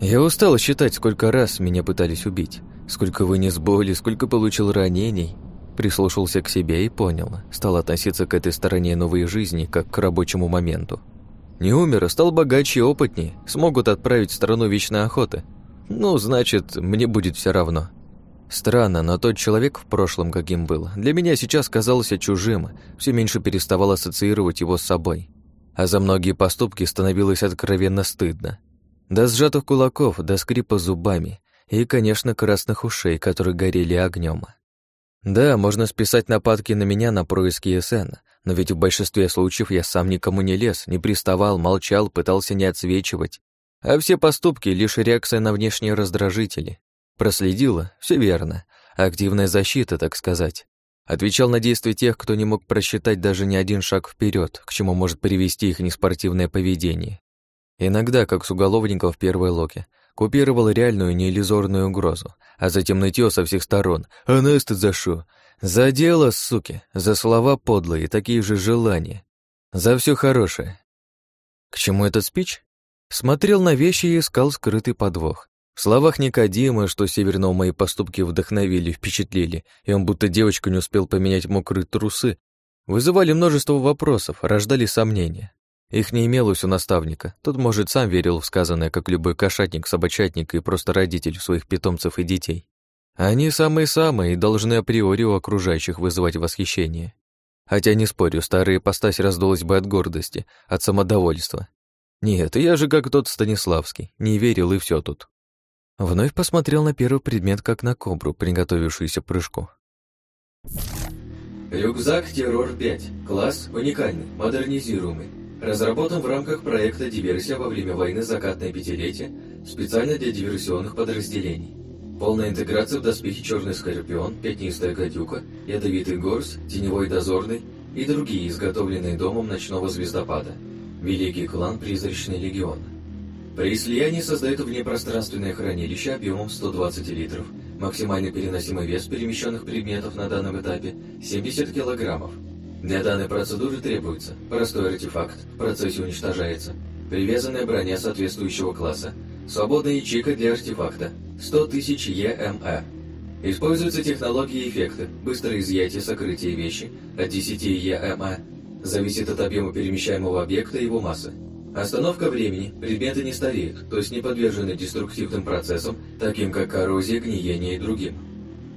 Speaker 1: Я устал считать, сколько раз меня пытались убить, сколько вынес боли, сколько получил ранений. Прислушался к себе и понял, стал относиться к этой стороне новой жизни, как к рабочему моменту. Не умер, а стал богаче и опытнее, смогут отправить в страну вечной охоты. Ну, значит, мне будет все равно. Странно, но тот человек в прошлом, каким был, для меня сейчас казался чужим, все меньше переставал ассоциировать его с собой. А за многие поступки становилось откровенно стыдно. До сжатых кулаков, до скрипа зубами и, конечно, красных ушей, которые горели огнем. Да, можно списать нападки на меня на происки СН, но ведь в большинстве случаев я сам никому не лез, не приставал, молчал, пытался не отсвечивать. А все поступки — лишь реакция на внешние раздражители. Проследила, все верно. Активная защита, так сказать. Отвечал на действия тех, кто не мог просчитать даже ни один шаг вперед, к чему может привести их неспортивное поведение. Иногда, как с уголовником в первой локе, купировал реальную неиллюзорную угрозу, а затем нытье со всех сторон. «А нас-то за шо? За дело, суки, за слова подлые, такие же желания, за все хорошее». К чему этот спич? Смотрел на вещи и искал скрытый подвох. В словах Никодима, что Северного мои поступки вдохновили, впечатлили, и он будто девочку не успел поменять мокрые трусы, вызывали множество вопросов, рождали сомнения. Их не имелось у наставника. Тот, может, сам верил в сказанное, как любой кошатник, собачатник и просто родитель своих питомцев и детей. Они самые-самые и должны априори у окружающих вызывать восхищение. Хотя, не спорю, старая ипостась раздулась бы от гордости, от самодовольства. Нет, я же как тот Станиславский, не верил и все тут. Вновь посмотрел на первый предмет, как на кобру, приготовившуюся прыжку.
Speaker 3: Рюкзак «Террор-5». Класс уникальный, модернизируемый. Разработан в рамках проекта «Диверсия во время войны закатное пятилетие» специально для диверсионных подразделений. Полная интеграция в доспехи «Черный скорпион», «Пятнистая гадюка», «Ядовитый горс», «Теневой дозорный» и другие, изготовленные домом ночного звездопада. Великий клан «Призрачный легион». При слиянии создают внепространственное хранилище объемом 120 литров. Максимальный переносимый вес перемещенных предметов на данном этапе – 70 килограммов. Для данной процедуры требуется простой артефакт, в процессе уничтожается, привязанная броня соответствующего класса, свободная ячейка для артефакта, 100 тысяч ЕМЭ. Используются технологии и эффекты, быстрое изъятие сокрытие вещи от 10 ЕМЭ, зависит от объема перемещаемого объекта и его массы. Остановка времени. Предметы не стареют, то есть не подвержены деструктивным процессам, таким как коррозия, гниение и другим.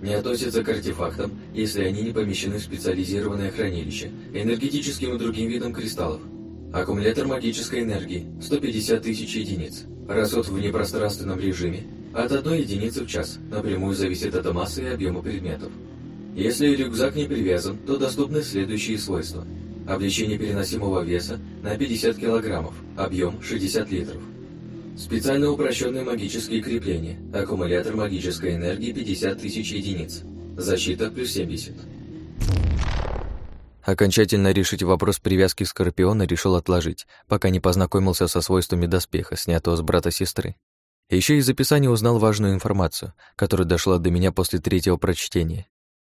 Speaker 3: Не относятся к артефактам, если они не помещены в специализированное хранилище, энергетическим и другим видам кристаллов. Аккумулятор магической энергии – 150 тысяч единиц. Расход в непространственном режиме – от 1 единицы в час, напрямую зависит от массы и объема предметов. Если рюкзак не привязан, то доступны следующие свойства – Облегчение переносимого веса на 50 кг, объем 60 литров. Специально упрощенные магические крепления. Аккумулятор магической энергии 50 тысяч единиц. Защита плюс 70.
Speaker 1: Окончательно решить вопрос привязки Скорпиона решил отложить, пока не познакомился со свойствами доспеха, снятого с брата сестры. Еще из описания узнал важную информацию, которая дошла до меня после третьего прочтения.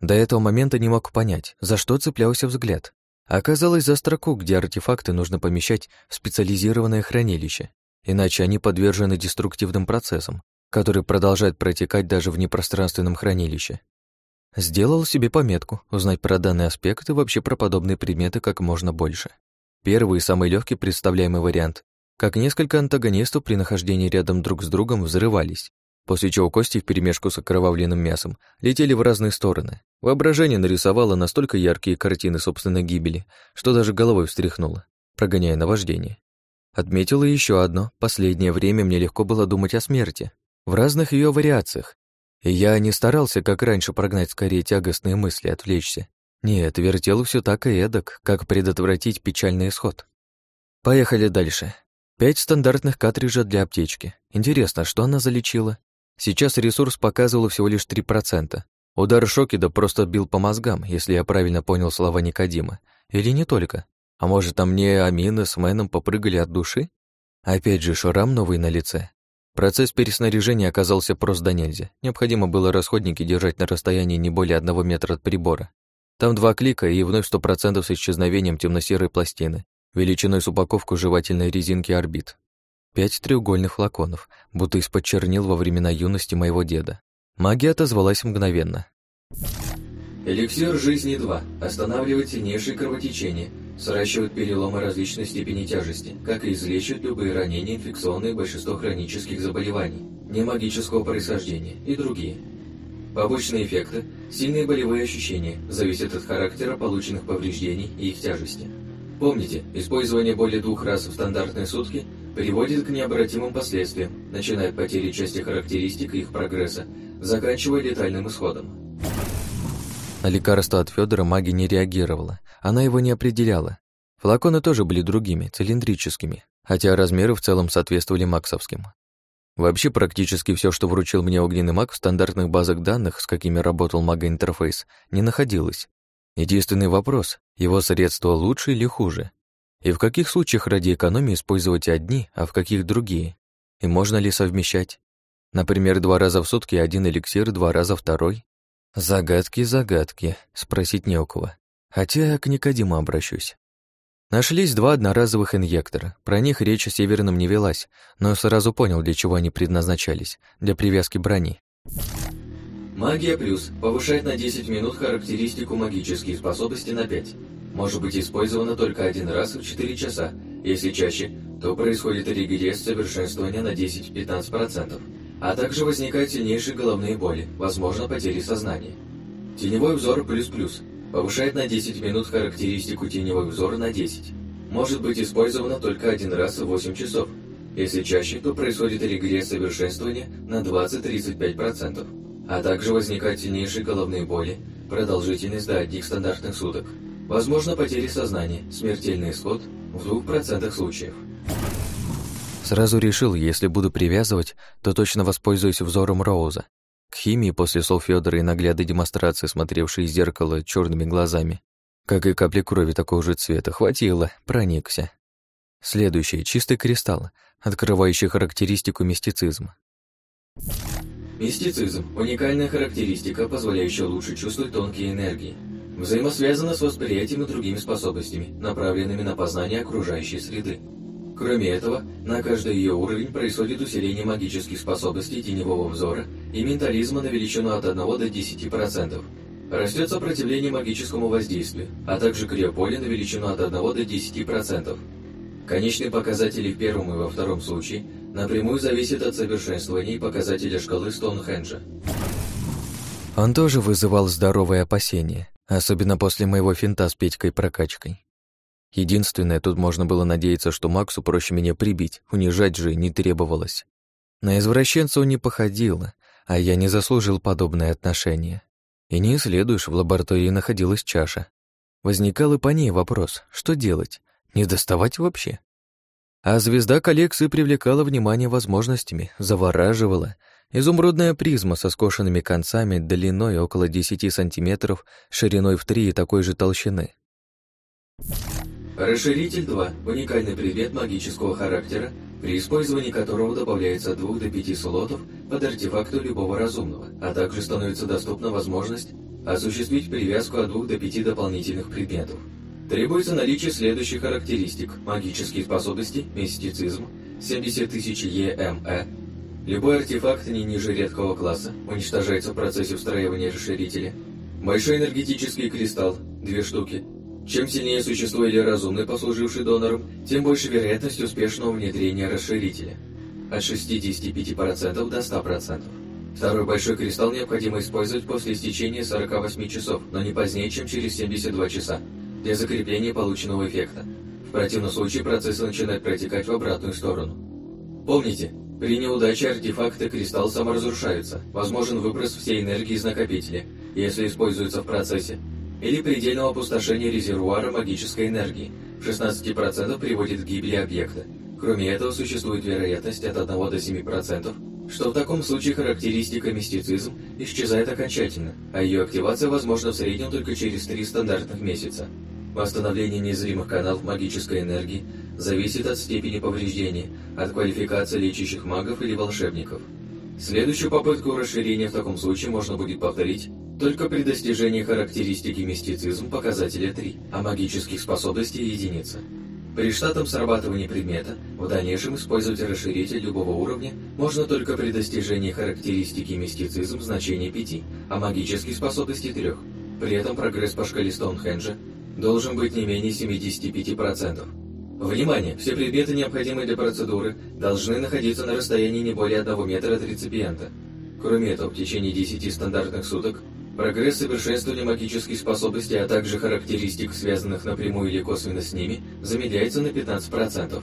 Speaker 1: До этого момента не мог понять, за что цеплялся взгляд. Оказалось за строку, где артефакты нужно помещать в специализированное хранилище, иначе они подвержены деструктивным процессам, которые продолжают протекать даже в непространственном хранилище. Сделал себе пометку узнать про данный аспект и вообще про подобные предметы как можно больше. Первый и самый легкий представляемый вариант, как несколько антагонистов при нахождении рядом друг с другом взрывались, после чего кости вперемешку с окровавленным мясом летели в разные стороны. Воображение нарисовало настолько яркие картины собственной гибели, что даже головой встряхнуло, прогоняя наваждение. Отметила еще одно. Последнее время мне легко было думать о смерти, в разных ее вариациях. И я не старался, как раньше, прогнать скорее тягостные мысли, отвлечься. Нет, вертел все так и эдак, как предотвратить печальный исход. Поехали дальше. Пять стандартных картриджа для аптечки. Интересно, что она залечила? Сейчас ресурс показывал всего лишь 3%. Удар Шокида просто бил по мозгам, если я правильно понял слова Никодима. Или не только. А может, там мне Амина с Мэном попрыгали от души? Опять же, шрам новый на лице. Процесс переснаряжения оказался прост до нельзя. Необходимо было расходники держать на расстоянии не более одного метра от прибора. Там два клика и вновь сто процентов с исчезновением темно-серой пластины, величиной с упаковку жевательной резинки орбит. Пять треугольных флаконов, будто из-под чернил во времена юности моего деда. Магия отозвалась мгновенно.
Speaker 3: Эликсир жизни 2. Останавливает сильнейшее кровотечение, сращивает переломы различной степени тяжести, как и излечивает любые ранения, инфекционные, большинство хронических заболеваний, не магического происхождения и другие. Побочные эффекты, сильные болевые ощущения, зависят от характера полученных повреждений и их тяжести. Помните, использование более двух раз в стандартные сутки приводит к необратимым последствиям, начиная от потери части характеристик и их прогресса, заканчивая летальным исходом.
Speaker 1: На лекарство от Федора маги не реагировала, она его не определяла. Флаконы тоже были другими, цилиндрическими, хотя размеры в целом соответствовали максовским. Вообще практически все, что вручил мне огненный маг в стандартных базах данных, с какими работал мага-интерфейс, не находилось. Единственный вопрос — его средства лучше или хуже? И в каких случаях ради экономии использовать одни, а в каких другие? И можно ли совмещать? Например, два раза в сутки один эликсир, два раза второй? Загадки, загадки, спросить не у кого. Хотя я к Никодиму обращусь. Нашлись два одноразовых инъектора. Про них речь северным не велась, но сразу понял, для чего они предназначались. Для привязки брони.
Speaker 3: Магия плюс повышает на 10 минут характеристику магические способности на 5 может быть использовано только один раз в 4 часа. Если чаще, то происходит регресс совершенствования на 10-15%, а также возникают сильнейшие головные боли, возможно, потери сознания. Теневой взор плюс-плюс повышает на 10 минут характеристику теневой взор на 10. Может быть использовано только один раз в 8 часов. Если чаще, то происходит регресс совершенствования на 20-35%, а также возникают сильнейшие головные боли, продолжительность до одних стандартных суток. Возможно потери сознания, смертельный исход в двух процентах случаев.
Speaker 1: Сразу решил, если буду привязывать, то точно воспользуюсь взором Роуза. К химии после слов Фёдора и наглядной демонстрации, смотревшей из зеркала черными глазами, как и капли крови такого же цвета, хватило, проникся. Следующий — чистый кристалл, открывающий характеристику мистицизма.
Speaker 3: Мистицизм – уникальная характеристика, позволяющая лучше чувствовать тонкие энергии, взаимосвязана с восприятием и другими способностями, направленными на познание окружающей среды. Кроме этого, на каждый ее уровень происходит усиление магических способностей теневого взора и ментализма на величину от 1 до 10%. Растет сопротивление магическому воздействию, а также криополе на величину от 1 до 10%. Конечные показатели в первом и во втором случае напрямую зависят от совершенствования показателя шкалы Стоунхенджа.
Speaker 1: Он тоже вызывал здоровые опасения. Особенно после моего финта с Петькой прокачкой. Единственное, тут можно было надеяться, что Максу проще меня прибить, унижать же не требовалось. На извращенца он не походило, а я не заслужил подобное отношение. И не исследуешь, в лаборатории находилась чаша. Возникал и по ней вопрос, что делать? Не доставать вообще? А звезда коллекции привлекала внимание возможностями, завораживала — Изумрудная призма со скошенными концами длиной около 10 сантиметров, шириной в 3 и такой же толщины.
Speaker 3: Расширитель 2 – уникальный предмет магического характера, при использовании которого добавляется от 2 до 5 слотов под артефакту любого разумного, а также становится доступна возможность осуществить привязку от 2 до 5 дополнительных предметов. Требуется наличие следующих характеристик – магические способности, мистицизм, 70 тысяч ЕМЭ, Любой артефакт не ниже редкого класса уничтожается в процессе встраивания расширителя. Большой энергетический кристалл – две штуки. Чем сильнее существо или разумный, послуживший донором, тем больше вероятность успешного внедрения расширителя. От 65% до 100%. Второй большой кристалл необходимо использовать после истечения 48 часов, но не позднее, чем через 72 часа, для закрепления полученного эффекта. В противном случае процессы начинают протекать в обратную сторону. Помните, при неудаче артефакты кристалл саморазрушаются, возможен выброс всей энергии из накопителя, если используется в процессе, или предельного опустошения резервуара магической энергии, в 16% приводит к гибели объекта. Кроме этого, существует вероятность от 1 до 7%, что в таком случае характеристика мистицизм исчезает окончательно, а ее активация возможна в среднем только через 3 стандартных месяца. Восстановление незримых каналов магической энергии зависит от степени повреждения, от квалификации лечащих магов или волшебников. Следующую попытку расширения в таком случае можно будет повторить Только при достижении характеристики мистицизм показателя 3, а магических способностей единица. При штатном срабатывании предмета в дальнейшем использовать расширитель любого уровня можно только при достижении характеристики мистицизм значения 5, а магических способностей 3. При этом прогресс по шкале Стоунхенджа должен быть не менее 75%. Внимание! Все предметы, необходимые для процедуры, должны находиться на расстоянии не более 1 метра от реципиента. Кроме этого, в течение 10 стандартных суток прогресс совершенствования магических способностей, а также характеристик, связанных напрямую или косвенно с ними, замедляется на 15%.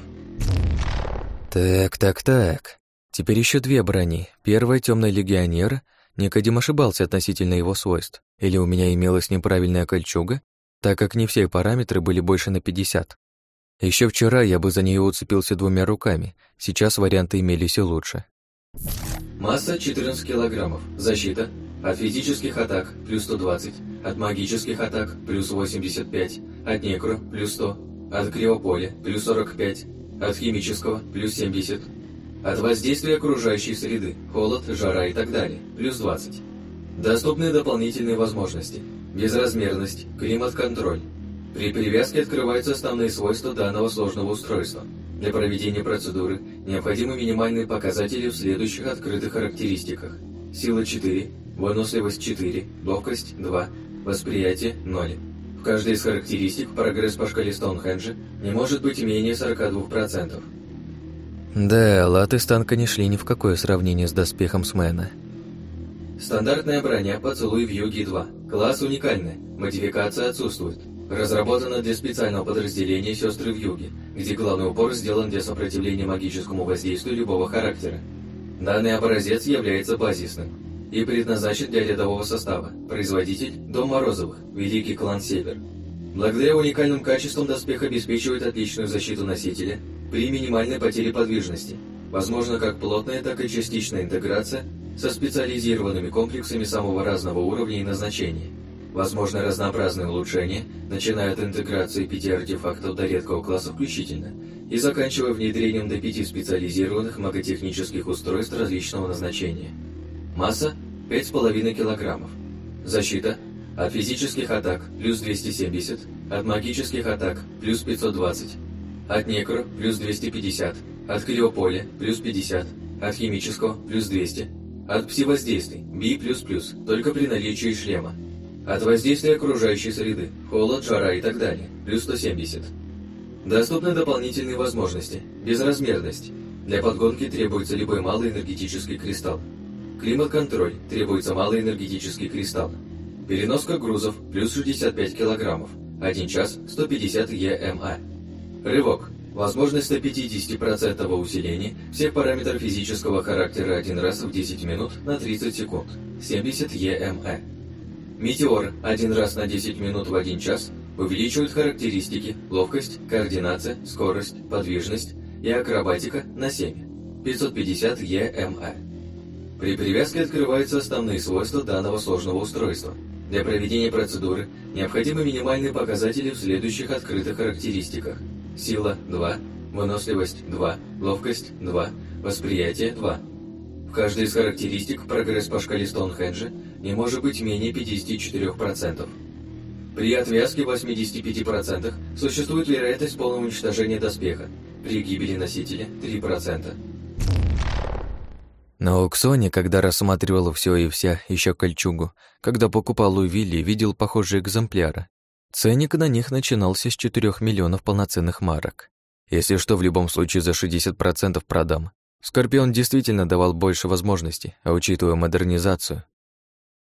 Speaker 2: Так, так, так. Теперь еще две брони. Первая — темный легионер. Никодим ошибался относительно его свойств. Или у меня имелась неправильная кольчуга, так как не все параметры были больше на 50. Еще вчера я бы за нее уцепился двумя руками, сейчас варианты имелись и лучше.
Speaker 3: Масса 14 килограммов. Защита. От физических атак плюс 120. От магических атак плюс 85. От некро плюс 100. От криополя плюс 45. От химического плюс 70. От воздействия окружающей среды, холод, жара и так далее, плюс 20. Доступны дополнительные возможности. Безразмерность, климат-контроль, при привязке открываются основные свойства данного сложного устройства. Для проведения процедуры необходимы минимальные показатели в следующих открытых характеристиках. Сила 4, выносливость 4, ловкость 2, восприятие 0. В каждой из характеристик прогресс по шкале Стоунхенджа не может быть менее 42%.
Speaker 2: Да, латы станка не шли ни в какое сравнение с доспехом Смена.
Speaker 3: Стандартная броня «Поцелуй в Юге 2». Класс уникальный, модификация отсутствует. Разработана для специального подразделения «Сестры в Юге», где главный упор сделан для сопротивления магическому воздействию любого характера. Данный образец является базисным и предназначен для рядового состава. Производитель – Дом Морозовых, Великий клан Север. Благодаря уникальным качествам доспех обеспечивает отличную защиту носителя при минимальной потере подвижности. Возможно как плотная, так и частичная интеграция со специализированными комплексами самого разного уровня и назначения. Возможно разнообразные улучшения, начиная от интеграции пяти артефактов до редкого класса включительно, и заканчивая внедрением до пяти специализированных маготехнических устройств различного назначения. Масса – 5,5 кг. Защита – от физических атак – плюс 270, от магических атак – плюс 520, от некро – плюс 250, от криополя – плюс 50, от химического – плюс 200, от пси-воздействий – B++, только при наличии шлема, от воздействия окружающей среды, холод, жара и так далее, плюс 170. Доступны дополнительные возможности. Безразмерность. Для подгонки требуется любой малый энергетический кристалл. Климат-контроль. Требуется малый энергетический кристалл. Переноска грузов плюс 65 килограммов. 1 час 150 ЕМА. Рывок. Возможность 150% усиления всех параметров физического характера один раз в 10 минут на 30 секунд. 70 ЕМА. Метеор один раз на 10 минут в 1 час увеличивает характеристики ловкость, координация, скорость, подвижность и акробатика на 7. 550 ЕМА. При привязке открываются основные свойства данного сложного устройства. Для проведения процедуры необходимы минимальные показатели в следующих открытых характеристиках. Сила – 2, выносливость – 2, ловкость – 2, восприятие – 2. В каждой из характеристик прогресс по шкале Стоунхенджа не может быть менее 54%. При отвязке 85% существует вероятность полного уничтожения доспеха, при гибели носителя 3%.
Speaker 2: На аукционе, когда рассматривал все и вся, еще кольчугу, когда покупал у Вилли, видел похожие экземпляры. Ценник на них начинался с 4 миллионов полноценных марок. Если что, в любом случае за 60% продам. Скорпион действительно давал больше возможностей, а учитывая модернизацию,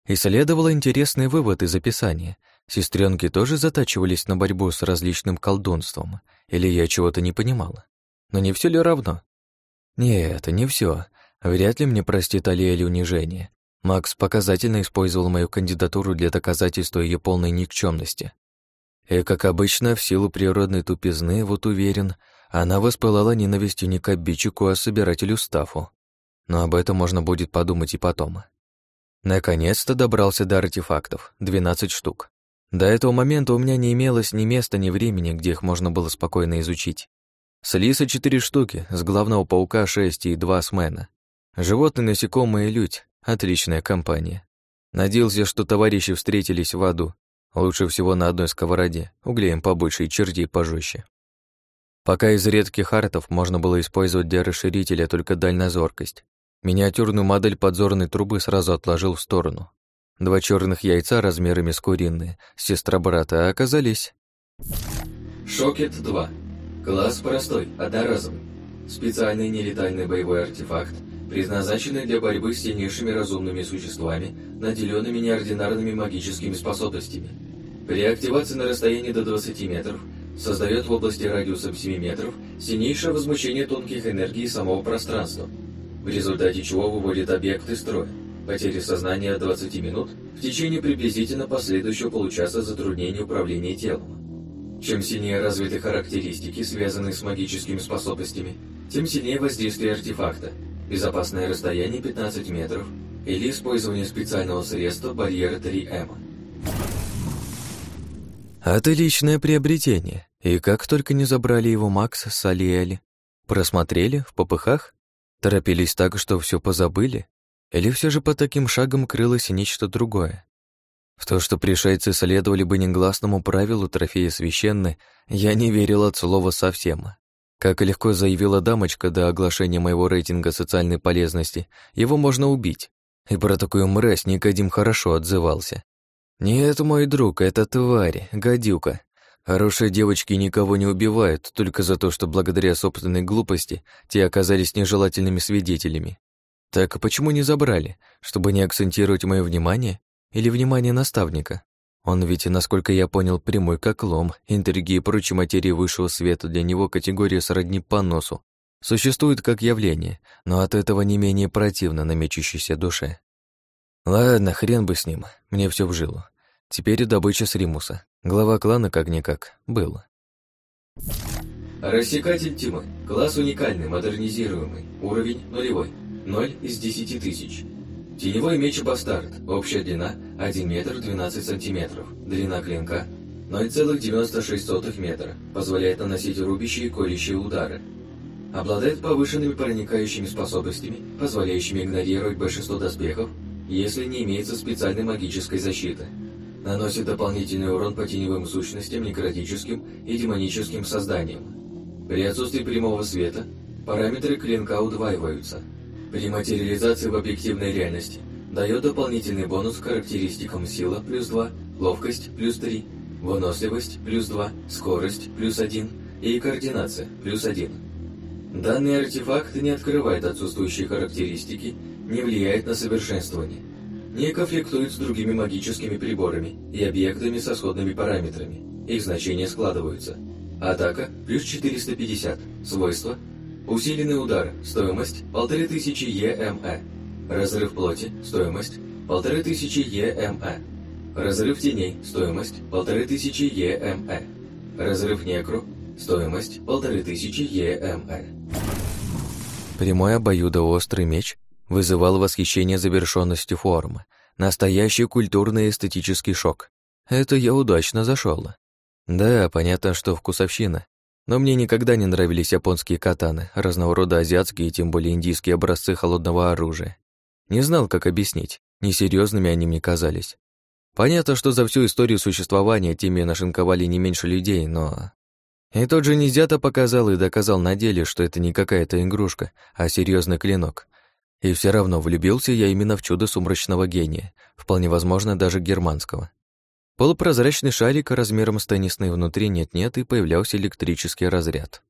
Speaker 2: и следовало интересный вывод из описания. Сестренки тоже затачивались на борьбу с различным колдунством, или я чего-то не понимала. Но не все ли равно? Нет, не все. Вряд ли мне простит Алиэль унижение. Макс показательно использовал мою кандидатуру для доказательства ее полной никчемности. И, как обычно, в силу природной тупизны, вот уверен, она воспылала ненавистью не к обидчику, а собирателю Стафу. Но об этом можно будет подумать и потом. Наконец-то добрался до артефактов, 12 штук. До этого момента у меня не имелось ни места, ни времени, где их можно было спокойно изучить. С лиса 4 штуки, с главного паука 6 и 2 с мэна. Животные, насекомые и людь — отличная компания.
Speaker 1: Надеялся, что товарищи встретились в аду. Лучше всего на одной сковороде, углеем побольше и чердей пожестче. Пока из редких артов можно было использовать для расширителя только дальнозоркость. Миниатюрную модель подзорной трубы сразу отложил в сторону. Два черных яйца размерами с куриные, сестра брата, оказались...
Speaker 3: Шокет-2. Класс простой, одноразовый. Специальный нелетальный боевой артефакт, предназначенный для борьбы с сильнейшими разумными существами, наделенными неординарными магическими способностями. При активации на расстоянии до 20 метров создает в области радиусом 7 метров сильнейшее возмущение тонких энергий самого пространства, в результате чего выводит объект из строя. Потери сознания от 20 минут в течение приблизительно последующего получаса затруднения управления телом. Чем сильнее развиты характеристики, связанные с магическими способностями, тем сильнее воздействие артефакта. Безопасное расстояние 15 метров или использование специального средства барьера 3М.
Speaker 1: Отличное приобретение. И как только не забрали его Макс с Алиэли. Просмотрели в попыхах? Торопились так, что все позабыли? Или все же по таким шагам крылось нечто другое? В то, что пришельцы следовали бы негласному правилу трофея священны, я не верил от слова совсем. Как легко заявила дамочка до оглашения моего рейтинга социальной полезности, его можно убить. И про такую мразь Никодим хорошо отзывался. «Нет, мой друг, это тварь, гадюка. Хорошие девочки никого не убивают, только за то, что благодаря собственной глупости те оказались нежелательными свидетелями. Так почему не забрали? Чтобы не акцентировать мое внимание? Или внимание наставника? Он ведь, насколько я понял, прямой как лом, интриги и прочие материи высшего света для него категория сродни по носу. Существует как явление, но от этого не менее противно на мечущейся душе. Ладно, хрен бы с ним, мне все вжило. Теперь добыча с Римуса. Глава клана как-никак был.
Speaker 3: Рассекатель тьмы. Класс уникальный, модернизируемый. Уровень нулевой. 0 из 10 тысяч. Теневой меч Бастард. Общая длина 1 метр 12 сантиметров. Длина клинка 0,96 метра. Позволяет наносить рубящие и колющие удары. Обладает повышенными проникающими способностями, позволяющими игнорировать большинство доспехов, если не имеется специальной магической защиты. Наносит дополнительный урон по теневым сущностям, некротическим и демоническим созданиям. При отсутствии прямого света параметры клинка удваиваются – при материализации в объективной реальности дает дополнительный бонус к характеристикам сила плюс 2, ловкость плюс 3, выносливость плюс 2, скорость плюс 1 и координация плюс 1. Данный артефакт не открывает отсутствующие характеристики, не влияет на совершенствование, не конфликтует с другими магическими приборами и объектами со сходными параметрами. Их значения складываются. Атака плюс 450, свойства Усиленный удар. Стоимость 1500 ЕМЭ. Разрыв плоти. Стоимость 1500 ЕМЭ. Разрыв теней. Стоимость 1500 ЕМЭ. Разрыв некру. Стоимость 1500 ЕМЭ.
Speaker 1: Прямой обоюдоострый меч вызывал восхищение завершенностью формы. Настоящий культурный эстетический шок. Это я удачно зашел. Да, понятно, что вкусовщина, но мне никогда не нравились японские катаны, разного рода азиатские и тем более индийские образцы холодного оружия. Не знал, как объяснить, несерьезными они мне казались. Понятно, что за всю историю существования теми нашинковали не меньше людей, но... И тот же Низята показал и доказал на деле, что это не какая-то игрушка, а серьезный клинок. И все равно влюбился я именно в чудо сумрачного гения, вполне возможно, даже германского. Полупрозрачный шарик размером с теннисный внутри нет-нет, и появлялся электрический разряд.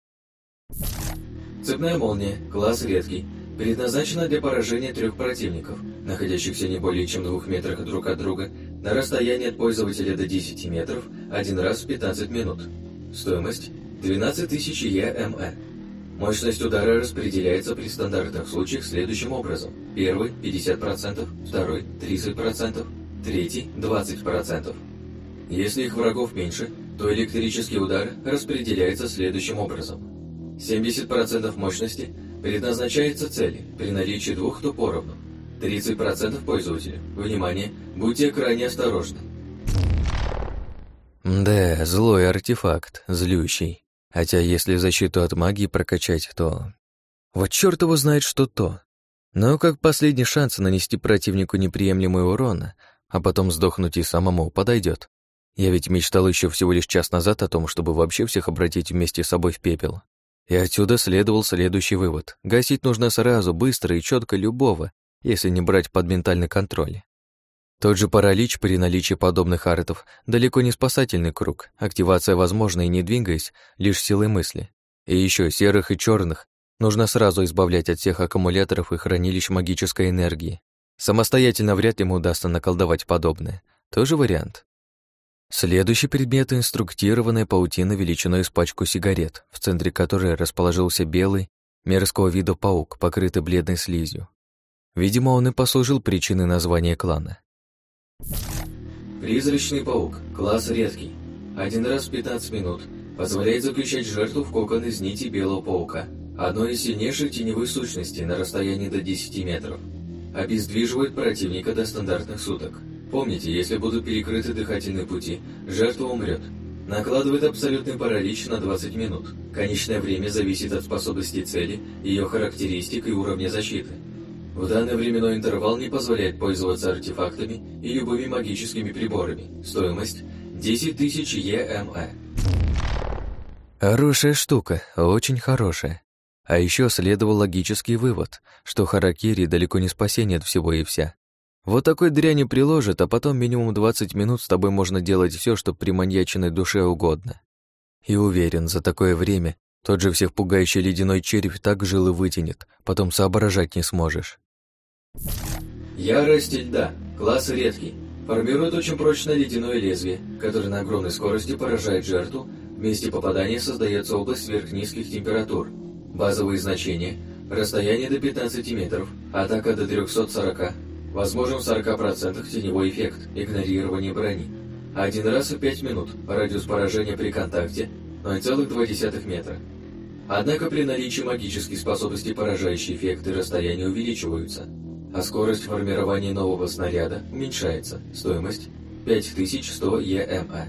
Speaker 3: Цепная молния, класс редкий, предназначена для поражения трех противников, находящихся не более чем в двух метрах друг от друга, на расстоянии от пользователя до 10 метров, один раз в 15 минут. Стоимость 12 тысяч ЕМЭ. Мощность удара распределяется при стандартных случаях следующим образом. Первый – 50%, второй – 30%, третий – 20%. Если их врагов меньше, то электрический удар распределяется следующим образом. 70% мощности предназначается цели при наличии двух то поровну. 30% пользователя. Внимание, будьте крайне осторожны.
Speaker 1: Да, злой артефакт, злющий. Хотя если защиту от магии прокачать, то... Вот черт его знает, что то. Но как последний шанс нанести противнику неприемлемый урон, а потом сдохнуть и самому подойдет. Я ведь мечтал еще всего лишь час назад о том, чтобы вообще всех обратить вместе с собой в пепел. И отсюда следовал следующий вывод. Гасить нужно сразу, быстро и четко любого, если не брать под ментальный контроль. Тот же паралич при наличии подобных артов далеко не спасательный круг, активация возможна и не двигаясь, лишь силой мысли. И еще серых и черных нужно сразу избавлять от всех аккумуляторов и хранилищ магической энергии. Самостоятельно вряд ли ему удастся наколдовать подобное. Тоже вариант. Следующий предмет — инструктированная паутина величиной с пачку сигарет, в центре которой расположился белый, мерзкого вида паук, покрытый бледной слизью. Видимо, он и послужил причиной названия клана.
Speaker 3: Призрачный паук, класс редкий. Один раз в 15 минут. Позволяет заключать жертву в кокон из нити белого паука. Одной из сильнейших теневых сущностей на расстоянии до 10 метров. Обездвиживает противника до стандартных суток. Помните, если будут перекрыты дыхательные пути, жертва умрет. Накладывает абсолютный паралич на 20 минут. Конечное время зависит от способности цели, ее характеристик и уровня защиты. В данный временной интервал не позволяет пользоваться артефактами и любыми магическими приборами. Стоимость 10 тысяч ЕМЭ.
Speaker 1: Хорошая штука, очень хорошая. А еще следовал логический вывод, что Харакири далеко не спасение от всего и вся. Вот такой дряни приложит, а потом минимум 20 минут с тобой можно делать все, что при маньячной душе угодно. И уверен, за такое время тот же всех пугающий ледяной червь так жилы вытянет, потом соображать не сможешь.
Speaker 3: Ярость льда. Класс редкий. Формирует очень прочное ледяное лезвие, которое на огромной скорости поражает жертву. В месте попадания создается область сверхнизких температур. Базовые значения. Расстояние до 15 метров. Атака до 340. Возможен в 40% теневой эффект, игнорирование брони. Один раз в 5 минут, радиус поражения при контакте 0,2 метра. Однако при наличии магических способностей поражающие эффекты расстояния увеличиваются, а скорость формирования нового снаряда уменьшается. Стоимость 5100 ЕМА.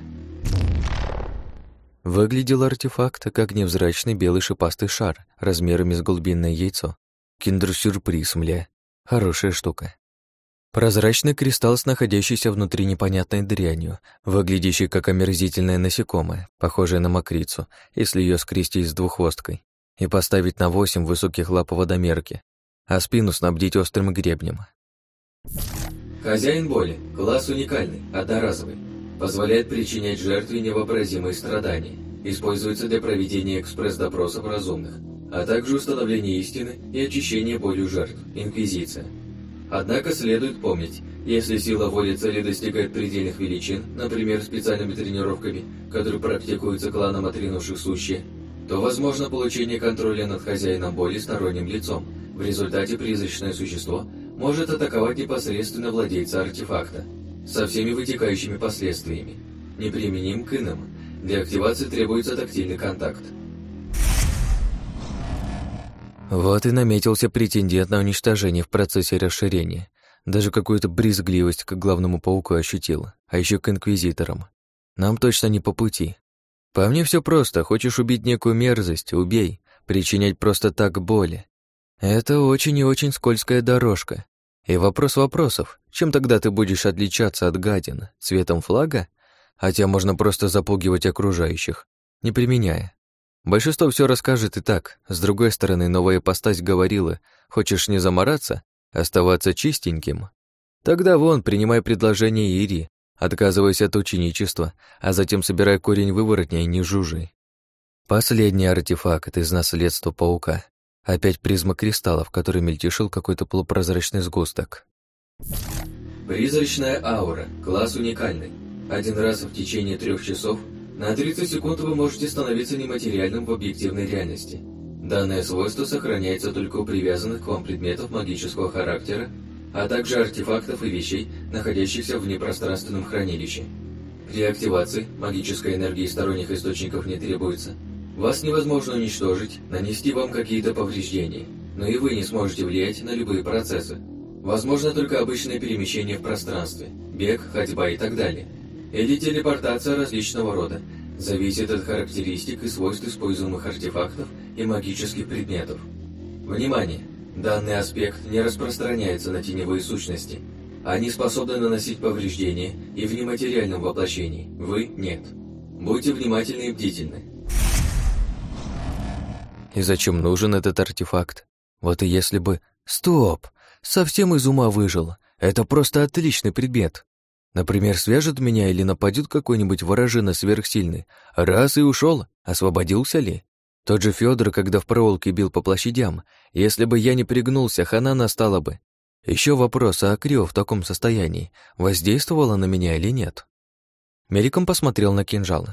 Speaker 1: Выглядел артефакт как невзрачный белый шипастый шар размерами с глубинное яйцо. Киндер-сюрприз, мля. Хорошая штука. Прозрачный кристалл с находящейся внутри непонятной дрянью, выглядящий как омерзительное насекомое, похожее на мокрицу, если ее скрестить с двуххвосткой, и поставить на восемь высоких лап водомерки, а спину снабдить острым гребнем.
Speaker 3: Хозяин боли. Класс уникальный, одноразовый. Позволяет причинять жертве невообразимые страдания. Используется для проведения экспресс-допросов разумных, а также установления истины и очищения болью жертв. Инквизиция. Однако следует помнить, если сила воли цели достигает предельных величин, например, специальными тренировками, которые практикуются кланом отринувших сущие, то возможно получение контроля над хозяином боли сторонним лицом. В результате призрачное существо может атаковать непосредственно владельца артефакта, со всеми вытекающими последствиями. Неприменим к иным. Для активации требуется тактильный контакт.
Speaker 1: Вот и наметился претендент на уничтожение в процессе расширения. Даже какую-то брезгливость к главному пауку ощутил, а еще к инквизиторам. Нам точно не по пути. По мне все просто. Хочешь убить некую мерзость — убей. Причинять просто так боли. Это очень и очень скользкая дорожка. И вопрос вопросов. Чем тогда ты будешь отличаться от гадин? Цветом флага? Хотя можно просто запугивать окружающих, не применяя. Большинство все расскажет и так. С другой стороны, новая постась говорила, хочешь не замораться, оставаться чистеньким? Тогда вон, принимай предложение Ири, отказывайся от ученичества, а затем собирай корень выворотня и не жужжи. Последний артефакт из наследства паука. Опять призма кристаллов, который мельтешил какой-то полупрозрачный сгусток.
Speaker 3: Призрачная аура. Класс уникальный. Один раз в течение трех часов на 30 секунд вы можете становиться нематериальным в объективной реальности. Данное свойство сохраняется только у привязанных к вам предметов магического характера, а также артефактов и вещей, находящихся в внепространственном хранилище. При активации магической энергии сторонних источников не требуется. Вас невозможно уничтожить, нанести вам какие-то повреждения, но и вы не сможете влиять на любые процессы. Возможно только обычное перемещение в пространстве, бег, ходьба и так далее – или телепортация различного рода, зависит от характеристик и свойств используемых артефактов и магических предметов. Внимание! Данный аспект не распространяется на теневые сущности. Они способны наносить повреждения и в нематериальном воплощении. Вы – нет. Будьте внимательны и бдительны.
Speaker 1: И зачем нужен этот артефакт? Вот и если бы... Стоп! Совсем из ума выжил. Это просто отличный предмет. Например, свяжет меня или нападет какой-нибудь ворожина сверхсильный. Раз и ушел, освободился ли? Тот же Федор, когда в проволоке бил по площадям, если бы я не пригнулся, хана настала бы. Еще вопрос, а Акрио в таком состоянии воздействовала на меня или нет? Меликом посмотрел на кинжал.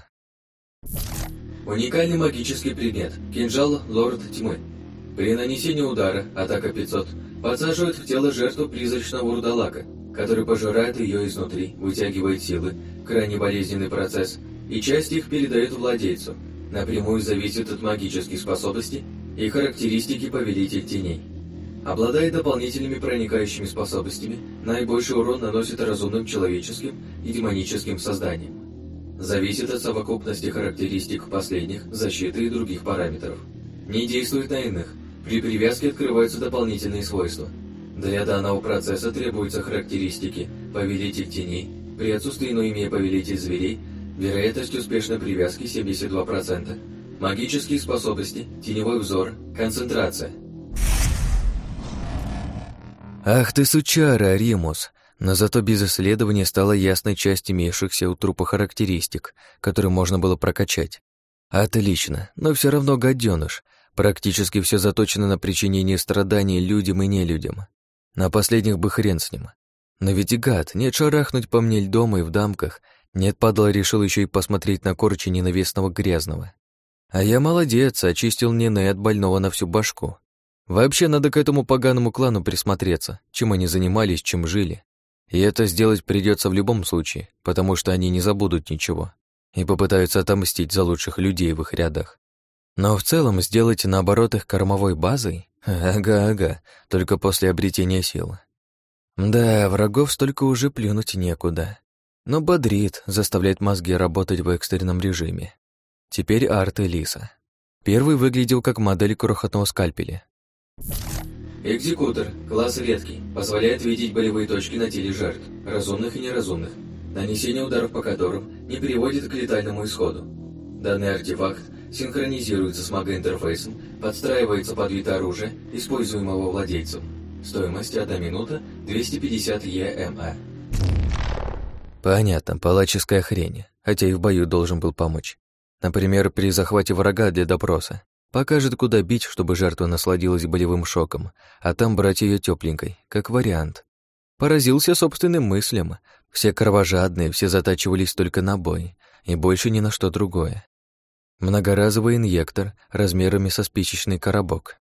Speaker 3: Уникальный магический предмет. Кинжал Лорд Тьмы. При нанесении удара, атака 500, подсаживает в тело жертву призрачного урдалака, который пожирает ее изнутри, вытягивает силы, крайне болезненный процесс, и часть их передает владельцу. Напрямую зависит от магических способностей и характеристики Повелитель Теней. Обладает дополнительными проникающими способностями, наибольший урон наносит разумным человеческим и демоническим созданиям. Зависит от совокупности характеристик последних, защиты и других параметров. Не действует на иных. При привязке открываются дополнительные свойства. Для данного процесса требуются характеристики «Повелитель теней», при отсутствии, но имея «Повелитель зверей», вероятность успешной привязки 72%, магические способности, теневой взор, концентрация –
Speaker 1: «Ах ты, сучара, Римус!» Но зато без исследования стала ясной часть имеющихся у трупа характеристик, которые можно было прокачать. Отлично, но все равно гаденыш. Практически все заточено на причинение страданий людям и нелюдям. На последних бы хрен с ним. Но ведь и гад, нет шарахнуть по мне льдом и в дамках, нет, падла, решил еще и посмотреть на корчи ненавистного грязного. А я молодец, очистил Нене от больного на всю башку. Вообще надо к этому поганому клану присмотреться, чем они занимались, чем жили. И это сделать придется в любом случае, потому что они не забудут ничего и попытаются отомстить за лучших людей в их рядах. Но в целом сделать наоборот их кормовой базой? Ага-ага, только после обретения сил. Да, врагов столько уже плюнуть некуда. Но бодрит, заставляет мозги работать в экстренном режиме. Теперь арт и Лиса. Первый выглядел как модель крохотного скальпеля,
Speaker 3: Экзекутор, класс редкий, позволяет видеть болевые точки на теле жертв, разумных и неразумных, нанесение ударов по которым не приводит к летальному исходу. Данный артефакт синхронизируется с магоинтерфейсом, подстраивается под вид оружия, используемого владельцем. Стоимость 1 минута 250 ЕМА.
Speaker 1: Понятно, палаческая хрень, хотя и в бою должен был помочь. Например, при захвате врага для допроса. Покажет, куда бить, чтобы жертва насладилась болевым шоком, а там брать ее тепленькой, как вариант. Поразился собственным мыслям. Все кровожадные, все затачивались только на бой, и больше ни на что другое. Многоразовый инъектор размерами со спичечный коробок.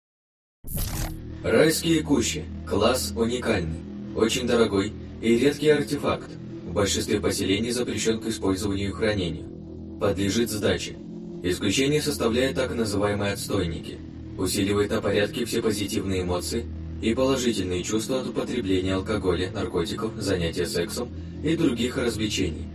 Speaker 3: Райские кущи. Класс уникальный. Очень дорогой и редкий артефакт. В большинстве поселений запрещен к использованию и хранению. Подлежит сдаче. Исключение составляют так называемые отстойники. Усиливает на порядке все позитивные эмоции и положительные чувства от употребления алкоголя, наркотиков, занятия сексом и других развлечений.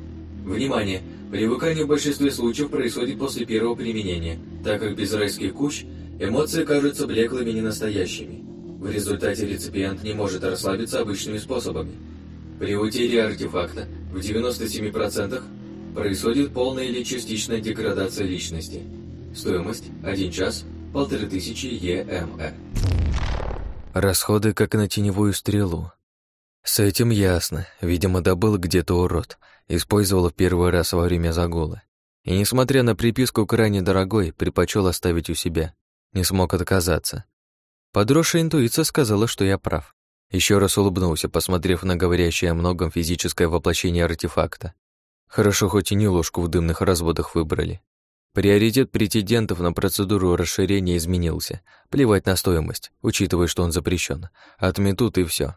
Speaker 3: Внимание! Привыкание в большинстве случаев происходит после первого применения, так как без райских кущ эмоции кажутся блеклыми ненастоящими. В результате реципиент не может расслабиться обычными способами. При утере артефакта в 97% происходит полная или частичная деградация личности. Стоимость – 1 час, 1500 ЕМЭ.
Speaker 1: Расходы как на теневую стрелу. С этим ясно. Видимо, добыл где-то урод. Использовал в первый раз во время загула. И, несмотря на приписку крайне дорогой, предпочел оставить у себя. Не смог отказаться. Подросшая интуиция сказала, что я прав. Еще раз улыбнулся, посмотрев на говорящее о многом физическое воплощение артефакта. Хорошо, хоть и не ложку в дымных разводах выбрали. Приоритет претендентов на процедуру расширения изменился. Плевать на стоимость, учитывая, что он запрещен. Отметут и все.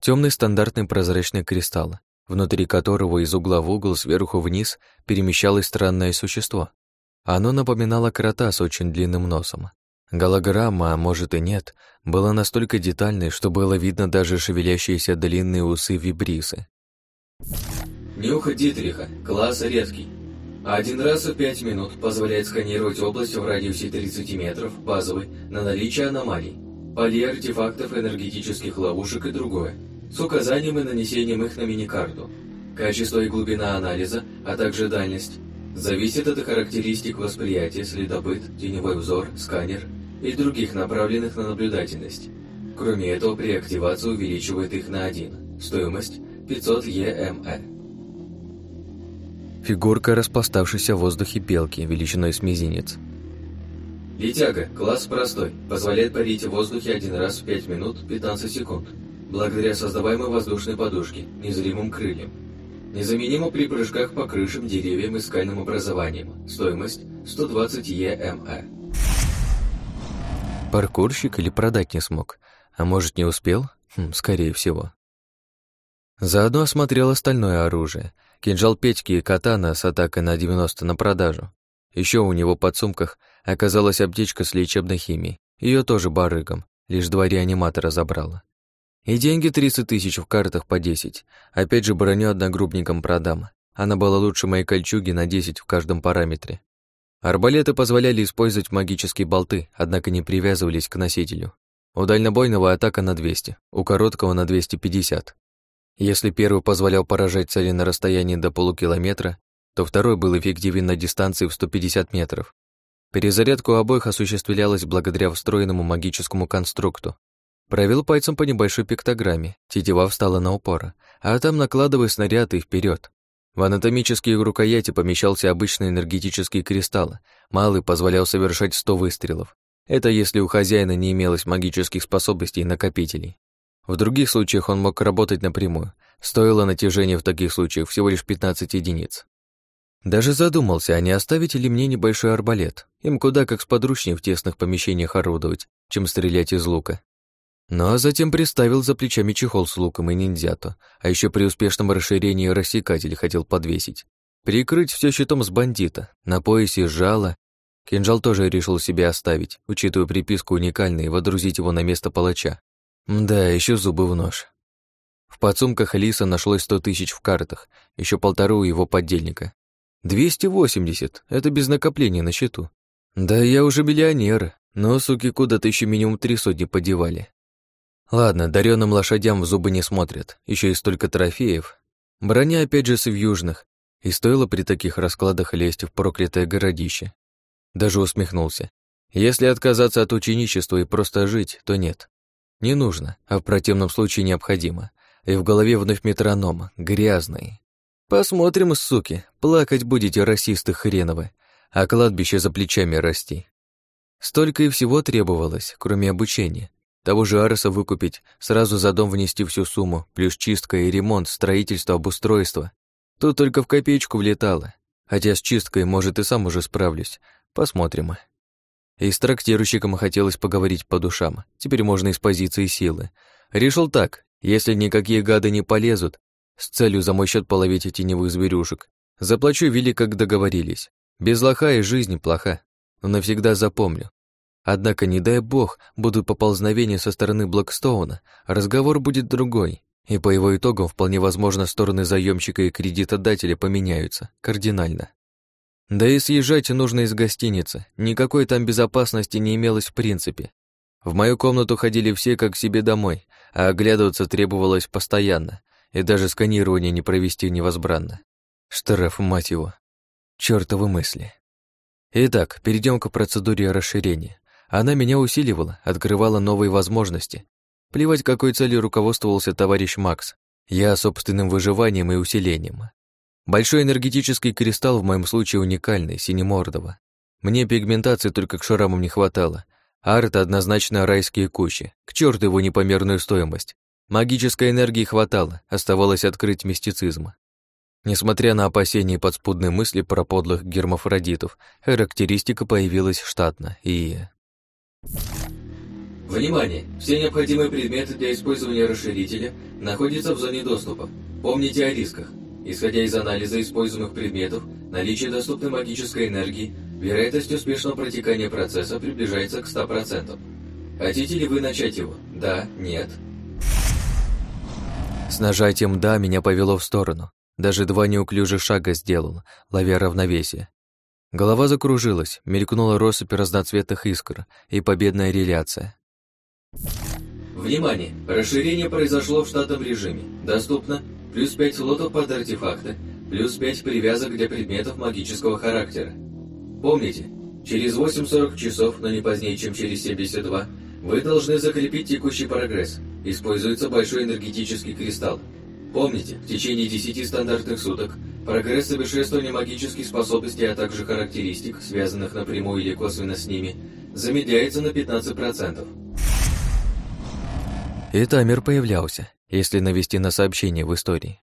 Speaker 1: Темный стандартный прозрачный кристалл, внутри которого из угла в угол сверху вниз перемещалось странное существо. Оно напоминало крота с очень длинным носом. Голограмма, а может и нет, была настолько детальной, что было видно даже шевелящиеся длинные усы вибрисы.
Speaker 3: Нюх Дитриха, класс редкий. Один раз в 5 минут позволяет сканировать область в радиусе 30 метров, базовый, на наличие аномалий, полей артефактов, энергетических ловушек и другое. с указанием и нанесением их на миникарту. Качество и глубина анализа, а также дальность, зависит от характеристик восприятия, следопыт, теневой взор, сканер и других направленных на наблюдательность. Кроме этого, при активации увеличивает их на 1. Стоимость 500 ЕМЭ.
Speaker 1: Фигурка распластавшейся в воздухе белки величиной с мизинец.
Speaker 3: Летяга, класс простой, позволяет парить в воздухе один раз в 5 минут 15 секунд, благодаря создаваемой воздушной подушке, незримым крыльям. Незаменимо при прыжках по крышам, деревьям и скальным образованиям. Стоимость 120 ЕМЭ.
Speaker 1: Паркурщик или продать не смог? А может, не успел? Хм, скорее всего. Заодно осмотрел остальное оружие. Кинжал Петьки и катана с атакой на 90 на продажу. Еще у него под сумках оказалась аптечка с лечебной химией. Ее тоже барыгом, лишь два реаниматора забрала. И деньги 30 тысяч в картах по 10. Опять же броню одногруппникам продам. Она была лучше моей кольчуги на 10 в каждом параметре. Арбалеты позволяли использовать магические болты, однако не привязывались к носителю. У дальнобойного атака на 200, у короткого на 250. Если первый позволял поражать цели на расстоянии до полукилометра, то второй был эффективен на дистанции в 150 метров. Перезарядка у обоих осуществлялась благодаря встроенному магическому конструкту, Провел пальцем по небольшой пиктограмме, тетива встала на упор, а там накладывая снаряд и вперед. В анатомические рукояти помещался обычный энергетический кристалл, малый позволял совершать 100 выстрелов. Это если у хозяина не имелось магических способностей и накопителей. В других случаях он мог работать напрямую. Стоило натяжение в таких случаях всего лишь 15 единиц. Даже задумался, а не оставить ли мне небольшой арбалет. Им куда как сподручнее в тесных помещениях орудовать, чем стрелять из лука. Ну а затем приставил за плечами чехол с луком и ниндзято, а еще при успешном расширении рассекатель хотел подвесить. Прикрыть все щитом с бандита, на поясе жало. Кинжал тоже решил себе оставить, учитывая приписку уникальной, водрузить его на место палача. Да, еще зубы в нож. В подсумках Алиса нашлось сто тысяч в картах, еще полторы у его поддельника. Двести восемьдесят, это без накопления на счету. Да я уже миллионер, но суки куда-то еще минимум три сотни подевали. Ладно, даренным лошадям в зубы не смотрят, еще и столько трофеев. Броня опять же с южных, и стоило при таких раскладах лезть в проклятое городище. Даже усмехнулся. Если отказаться от ученичества и просто жить, то нет. Не нужно, а в противном случае необходимо. И в голове вновь метроном, грязный. Посмотрим, суки, плакать будете расисты хреновы, а кладбище за плечами расти. Столько и всего требовалось, кроме обучения, того же Ареса выкупить, сразу за дом внести всю сумму, плюс чистка и ремонт, строительство, обустройство. Тут только в копеечку влетало. Хотя с чисткой, может, и сам уже справлюсь. Посмотрим. И с трактирщиком хотелось поговорить по душам. Теперь можно из позиции силы. Решил так, если никакие гады не полезут, с целью за мой счет половить теневых зверюшек, заплачу вели, как договорились. Без лоха и жизнь плоха. Но навсегда запомню, Однако, не дай бог, будут поползновения со стороны Блэкстоуна, разговор будет другой, и по его итогам вполне возможно стороны заемщика и кредитодателя поменяются кардинально. Да и съезжать нужно из гостиницы, никакой там безопасности не имелось в принципе. В мою комнату ходили все как к себе домой, а оглядываться требовалось постоянно, и даже сканирование не провести невозбранно. Штраф, мать его. Чёртовы мысли. Итак, перейдем к процедуре расширения. Она меня усиливала, открывала новые возможности. Плевать, какой целью руководствовался товарищ Макс. Я собственным выживанием и усилением. Большой энергетический кристалл в моем случае уникальный, синемордого. Мне пигментации только к шрамам не хватало. Арт однозначно райские кущи. К черту его непомерную стоимость. Магической энергии хватало, оставалось открыть мистицизм. Несмотря на опасения и подспудные мысли про подлых гермафродитов, характеристика появилась штатно и...
Speaker 3: Внимание! Все необходимые предметы для использования расширителя находятся в зоне доступа. Помните о рисках. Исходя из анализа используемых предметов, наличие доступной магической энергии, вероятность успешного протекания процесса приближается к 100%. Хотите ли вы начать его? Да? Нет?
Speaker 1: С нажатием «да» меня повело в сторону. Даже два неуклюжих шага сделал, ловя равновесие. Голова закружилась, мелькнула россыпь разноцветных искр и победная реляция.
Speaker 3: Внимание! Расширение произошло в штатном режиме. Доступно плюс 5 лотов под артефакты, плюс 5 привязок для предметов магического характера. Помните, через 8-40 часов, но не позднее, чем через 72, вы должны закрепить текущий прогресс. Используется большой энергетический кристалл. Помните, в течение 10 стандартных суток прогресс совершенствования магических способностей, а также характеристик, связанных напрямую или косвенно с ними, замедляется на 15%.
Speaker 1: И таймер появлялся, если навести на сообщение в истории.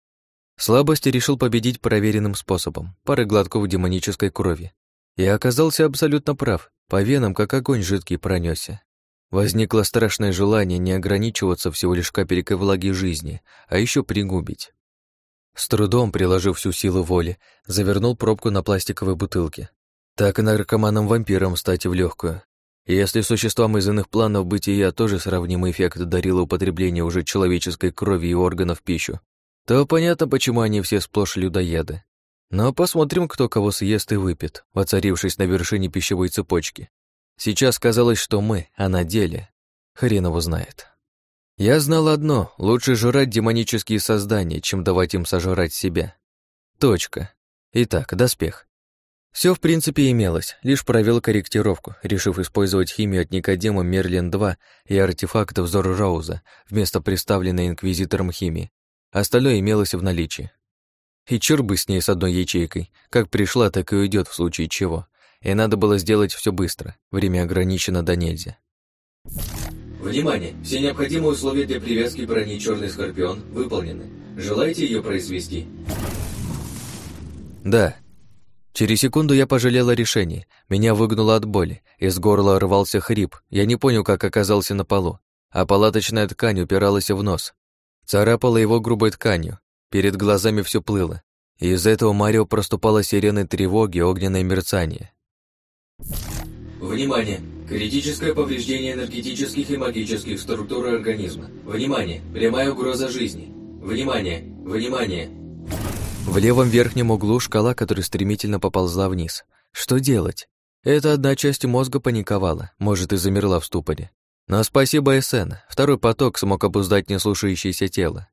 Speaker 1: Слабости решил победить проверенным способом, пары глотков демонической крови. И оказался абсолютно прав, по венам как огонь жидкий пронесся. Возникло страшное желание не ограничиваться всего лишь капелькой влаги жизни, а еще пригубить. С трудом, приложив всю силу воли, завернул пробку на пластиковой бутылке. Так и наркоманом-вампиром стать в легкую. Если существам из иных планов бытия тоже сравнимый эффект дарило употребление уже человеческой крови и органов пищу, то понятно, почему они все сплошь людоеды. Но посмотрим, кто кого съест и выпьет, воцарившись на вершине пищевой цепочки. Сейчас казалось, что мы, а на деле хрен его знает. Я знал одно — лучше жрать демонические создания, чем давать им сожрать себя. Точка. Итак, доспех. Все в принципе имелось, лишь провел корректировку, решив использовать химию от Никодема Мерлин-2 и артефакт взор Роуза вместо представленной инквизитором химии. Остальное имелось в наличии. И чур бы с ней с одной ячейкой, как пришла, так и уйдет в случае чего. И надо было сделать все быстро, время ограничено до нельзя.
Speaker 3: Внимание! Все необходимые условия для привязки брони Черный Скорпион выполнены. Желаете ее произвести?
Speaker 1: Да, Через секунду я пожалел о решении. Меня выгнуло от боли. Из горла рвался хрип. Я не понял, как оказался на полу. А палаточная ткань упиралась в нос. Царапала его грубой тканью. Перед глазами все плыло. И из этого Марио проступала сирены тревоги, огненное мерцание.
Speaker 3: Внимание! Критическое повреждение энергетических и магических структур организма. Внимание! Прямая угроза жизни. Внимание! Внимание!
Speaker 1: В левом верхнем углу шкала, которая стремительно поползла вниз. Что делать? Эта одна часть мозга паниковала, может, и замерла в ступоре. Но спасибо СН, второй поток смог обуздать неслушающееся тело.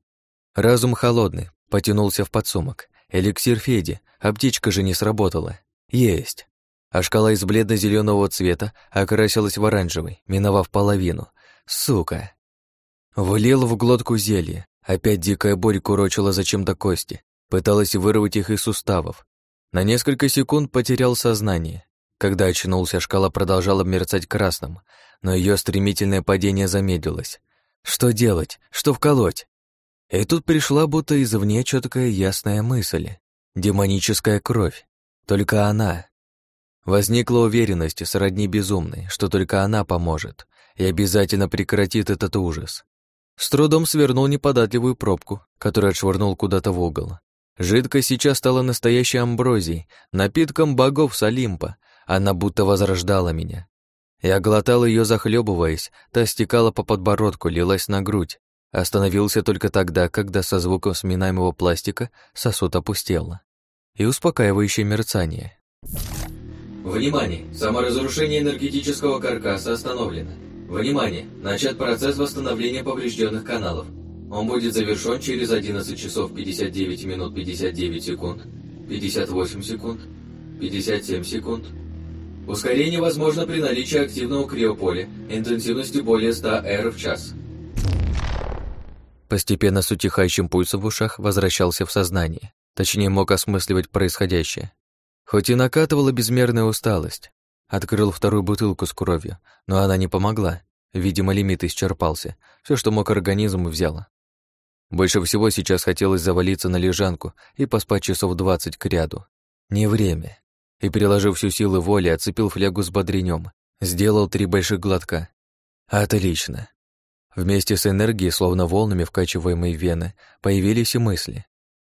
Speaker 1: Разум холодный, потянулся в подсумок. Эликсир Феди, а птичка же не сработала. Есть. А шкала из бледно зеленого цвета окрасилась в оранжевый, миновав половину. Сука. Влил в глотку зелье. Опять дикая боль курочила зачем-то кости. Пыталась вырвать их из суставов. На несколько секунд потерял сознание. Когда очнулся, шкала продолжала мерцать красным, но ее стремительное падение замедлилось. Что делать? Что вколоть? И тут пришла будто извне четкая ясная мысль. Демоническая кровь. Только она. Возникла уверенность, сродни безумной, что только она поможет и обязательно прекратит этот ужас. С трудом свернул неподатливую пробку, которую отшвырнул куда-то в угол. Жидкость сейчас стала настоящей амброзией, напитком богов с Олимпа. Она будто возрождала меня. Я глотал ее, захлебываясь, та стекала по подбородку, лилась на грудь. Остановился только тогда, когда со звуком сминаемого пластика сосуд опустело. И успокаивающее мерцание.
Speaker 3: Внимание! Саморазрушение энергетического каркаса остановлено. Внимание! Начат процесс восстановления поврежденных каналов. Он будет завершен через 11 часов 59 минут 59 секунд, 58 секунд, 57 секунд. Ускорение возможно при наличии активного криополя интенсивностью более 100 R в час.
Speaker 1: Постепенно с утихающим пульсом в ушах возвращался в сознание. Точнее, мог осмысливать происходящее. Хоть и накатывала безмерная усталость. Открыл вторую бутылку с кровью, но она не помогла. Видимо, лимит исчерпался. Все, что мог организм, взял. Больше всего сейчас хотелось завалиться на лежанку и поспать часов двадцать к ряду. Не время. И, переложив всю силу воли, отцепил флягу с бодренем, сделал три больших глотка. Отлично. Вместе с энергией, словно волнами вкачиваемой вены, появились и мысли.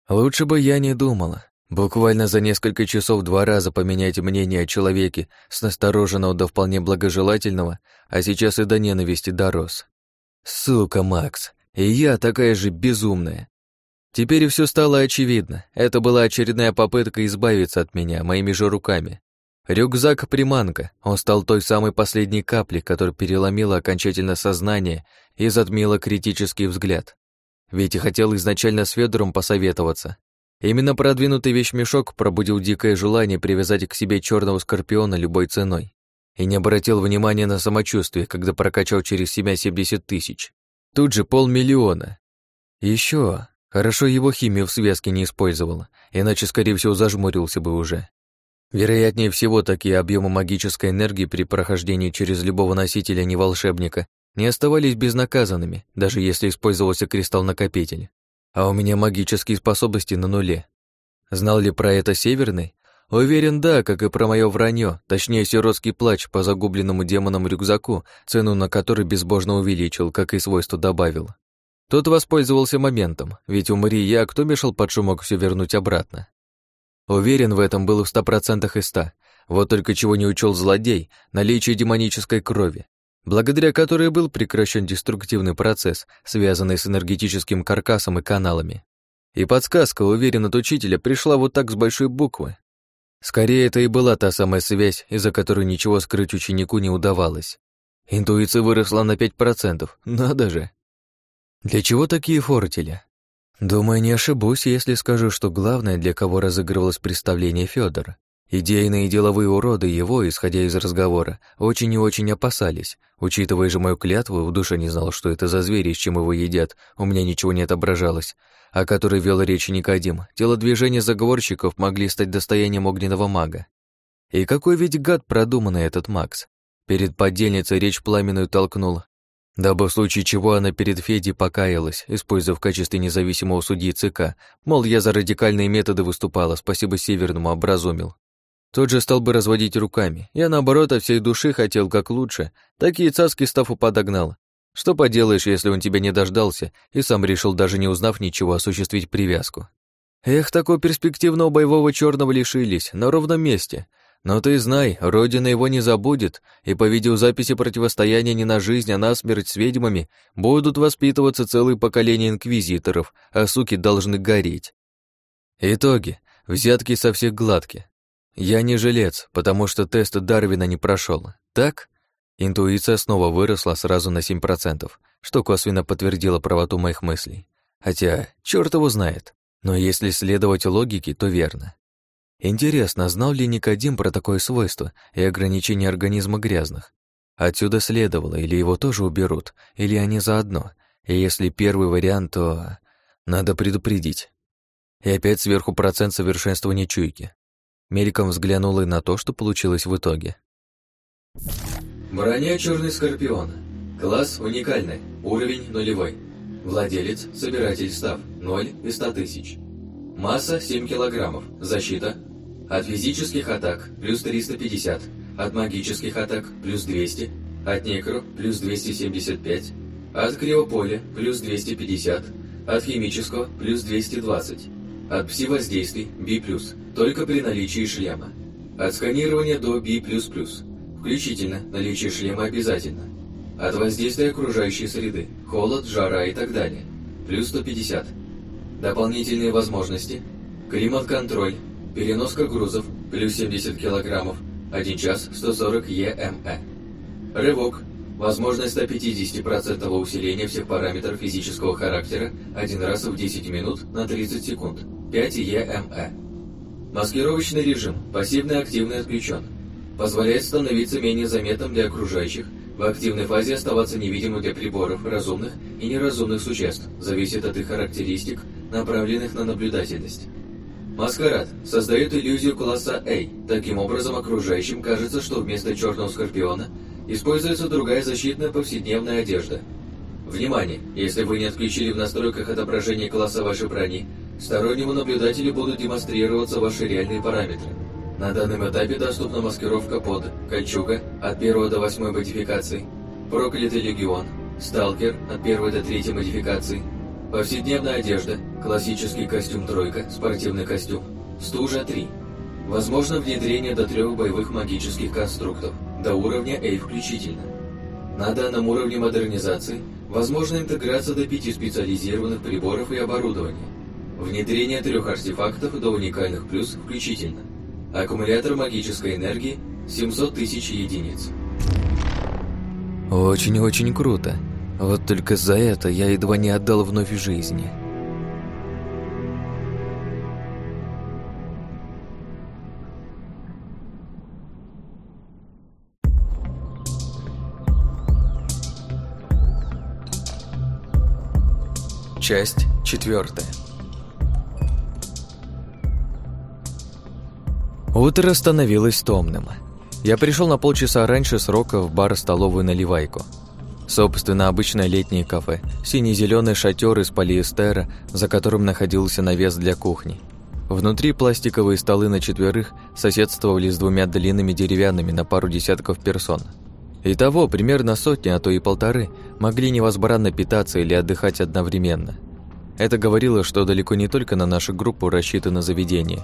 Speaker 1: Лучше бы я не думала. Буквально за несколько часов два раза поменять мнение о человеке с настороженного до вполне благожелательного, а сейчас и до ненависти дорос. Сука, Макс, и я такая же безумная. Теперь все стало очевидно. Это была очередная попытка избавиться от меня моими же руками. Рюкзак-приманка. Он стал той самой последней каплей, которая переломила окончательно сознание и затмила критический взгляд. Ведь и хотел изначально с Федором посоветоваться. Именно продвинутый вещмешок пробудил дикое желание привязать к себе черного скорпиона любой ценой. И не обратил внимания на самочувствие, когда прокачал через себя 70 тысяч. Тут же полмиллиона. Еще хорошо его химию в связке не использовала, иначе, скорее всего, зажмурился бы уже. Вероятнее всего, такие объемы магической энергии при прохождении через любого носителя не волшебника не оставались безнаказанными, даже если использовался кристалл-накопитель. А у меня магические способности на нуле. Знал ли про это Северный? Уверен, да, как и про мое вранье, точнее, сиротский плач по загубленному демоном рюкзаку, цену на который безбожно увеличил, как и свойства добавил. Тот воспользовался моментом, ведь умри я, кто мешал под шумок все вернуть обратно? Уверен в этом был в ста процентах из ста. Вот только чего не учел злодей — наличие демонической крови, благодаря которой был прекращен деструктивный процесс, связанный с энергетическим каркасом и каналами. И подсказка, уверен, от учителя пришла вот так с большой буквы. Скорее, это и была та самая связь, из-за которой ничего скрыть ученику не удавалось. Интуиция выросла на пять процентов, надо же. Для чего такие фортели? Думаю, не ошибусь, если скажу, что главное, для кого разыгрывалось представление Федора. Идейные и деловые уроды его, исходя из разговора, очень и очень опасались. Учитывая же мою клятву, в душе не знал, что это за звери, с чем его едят, у меня ничего не отображалось, о которой вел речь Никодим. Телодвижения заговорщиков могли стать достоянием огненного мага. И какой ведь гад продуманный этот Макс. Перед подельницей речь пламенную толкнул, дабы в случае чего она перед Федей покаялась, используя в качестве независимого судьи ЦК, мол, я за радикальные методы выступала, спасибо Северному образумил. Тот же стал бы разводить руками. Я, наоборот, от всей души хотел как лучше, такие цаски Стафу подогнал. Что поделаешь, если он тебя не дождался и сам решил, даже не узнав ничего, осуществить привязку. Эх, такого перспективного боевого черного лишились, на ровном месте, но ты знай, Родина его не забудет, и по видеозаписи противостояния не на жизнь, а на смерть с ведьмами будут воспитываться целые поколения инквизиторов, а суки должны гореть. Итоги. Взятки со всех гладки. Я не жилец, потому что тест Дарвина не прошел. Так? Интуиция снова выросла сразу на 7%, что косвенно подтвердило правоту моих мыслей. Хотя, черт его знает. Но если следовать логике, то верно. Интересно, знал ли Никодим про такое свойство и ограничение организма грязных? Отсюда следовало, или его тоже уберут, или они заодно. И если первый вариант, то надо предупредить. И опять сверху процент совершенствования чуйки. Мельком взглянул и на то, что получилось в итоге.
Speaker 3: Броня Черный Скорпион. Класс уникальный. Уровень нулевой. Владелец, собиратель став, 0 из 100 тысяч. Масса 7 килограммов. Защита от физических атак плюс 350, от магических атак плюс 200, от некро плюс 275, от криополя плюс 250, от химического плюс 220, от пси-воздействий B+, только при наличии шлема, от сканирования до B++, включительно наличие шлема обязательно, от воздействия окружающей среды, холод, жара и так далее, плюс 150. Дополнительные возможности, климат-контроль, Переноска грузов плюс 70 килограммов, 1 час 140 ЕМЭ. Рывок. Возможность 150% усиления всех параметров физического характера один раз в 10 минут на 30 секунд. 5 ЕМЭ. Маскировочный режим. Пассивный-активный отключен. Позволяет становиться менее заметным для окружающих, в активной фазе оставаться невидимым для приборов, разумных и неразумных существ, зависит от их характеристик, направленных на наблюдательность. Маскарад создает иллюзию класса A. Таким образом, окружающим кажется, что вместо черного скорпиона используется другая защитная повседневная одежда. Внимание! Если вы не отключили в настройках отображение класса вашей брони, стороннему наблюдателю будут демонстрироваться ваши реальные параметры. На данном этапе доступна маскировка под Кольчуга от 1 до 8 модификаций, Проклятый Легион, Сталкер от 1 до 3 модификаций, Повседневная одежда, классический костюм тройка, спортивный костюм, стужа 3. Возможно внедрение до трех боевых магических конструктов, до уровня A включительно. На данном уровне модернизации возможна интеграция до пяти специализированных приборов и оборудования. Внедрение трех артефактов до уникальных плюс включительно. Аккумулятор магической энергии 700 тысяч единиц.
Speaker 2: Очень-очень круто. Вот только за это я едва не отдал вновь жизни. Часть четвертая. Утро становилось томным. Я пришел на полчаса раньше срока в бар-столовую «Наливайку». Собственно, обычное летнее кафе, сине-зеленый шатер из полиэстера, за которым находился навес для кухни. Внутри пластиковые столы на четверых соседствовали с двумя длинными деревянными на пару десятков персон – Итого, примерно сотни, а то и полторы, могли невозбранно питаться или отдыхать одновременно. Это говорило, что далеко не только на нашу группу рассчитано заведение.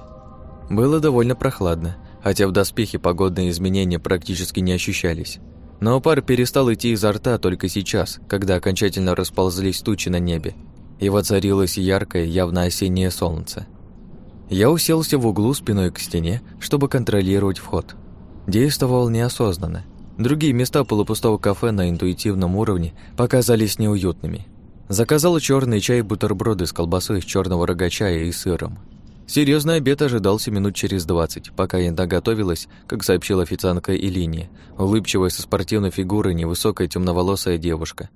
Speaker 2: Было довольно прохладно, хотя в доспехе погодные изменения практически не ощущались. Но пар перестал идти изо рта только сейчас, когда окончательно расползлись тучи на небе, и воцарилось яркое, явно осеннее солнце. Я уселся в углу спиной к стене, чтобы контролировать вход. Действовал неосознанно, Другие места полупустого кафе на интуитивном уровне показались неуютными. Заказал черный чай и бутерброды с колбасой из черного рога и сыром. Серьезный обед ожидался минут через двадцать, пока я готовилась, как сообщила официантка Илиния, улыбчивая со спортивной фигурой невысокая темноволосая девушка.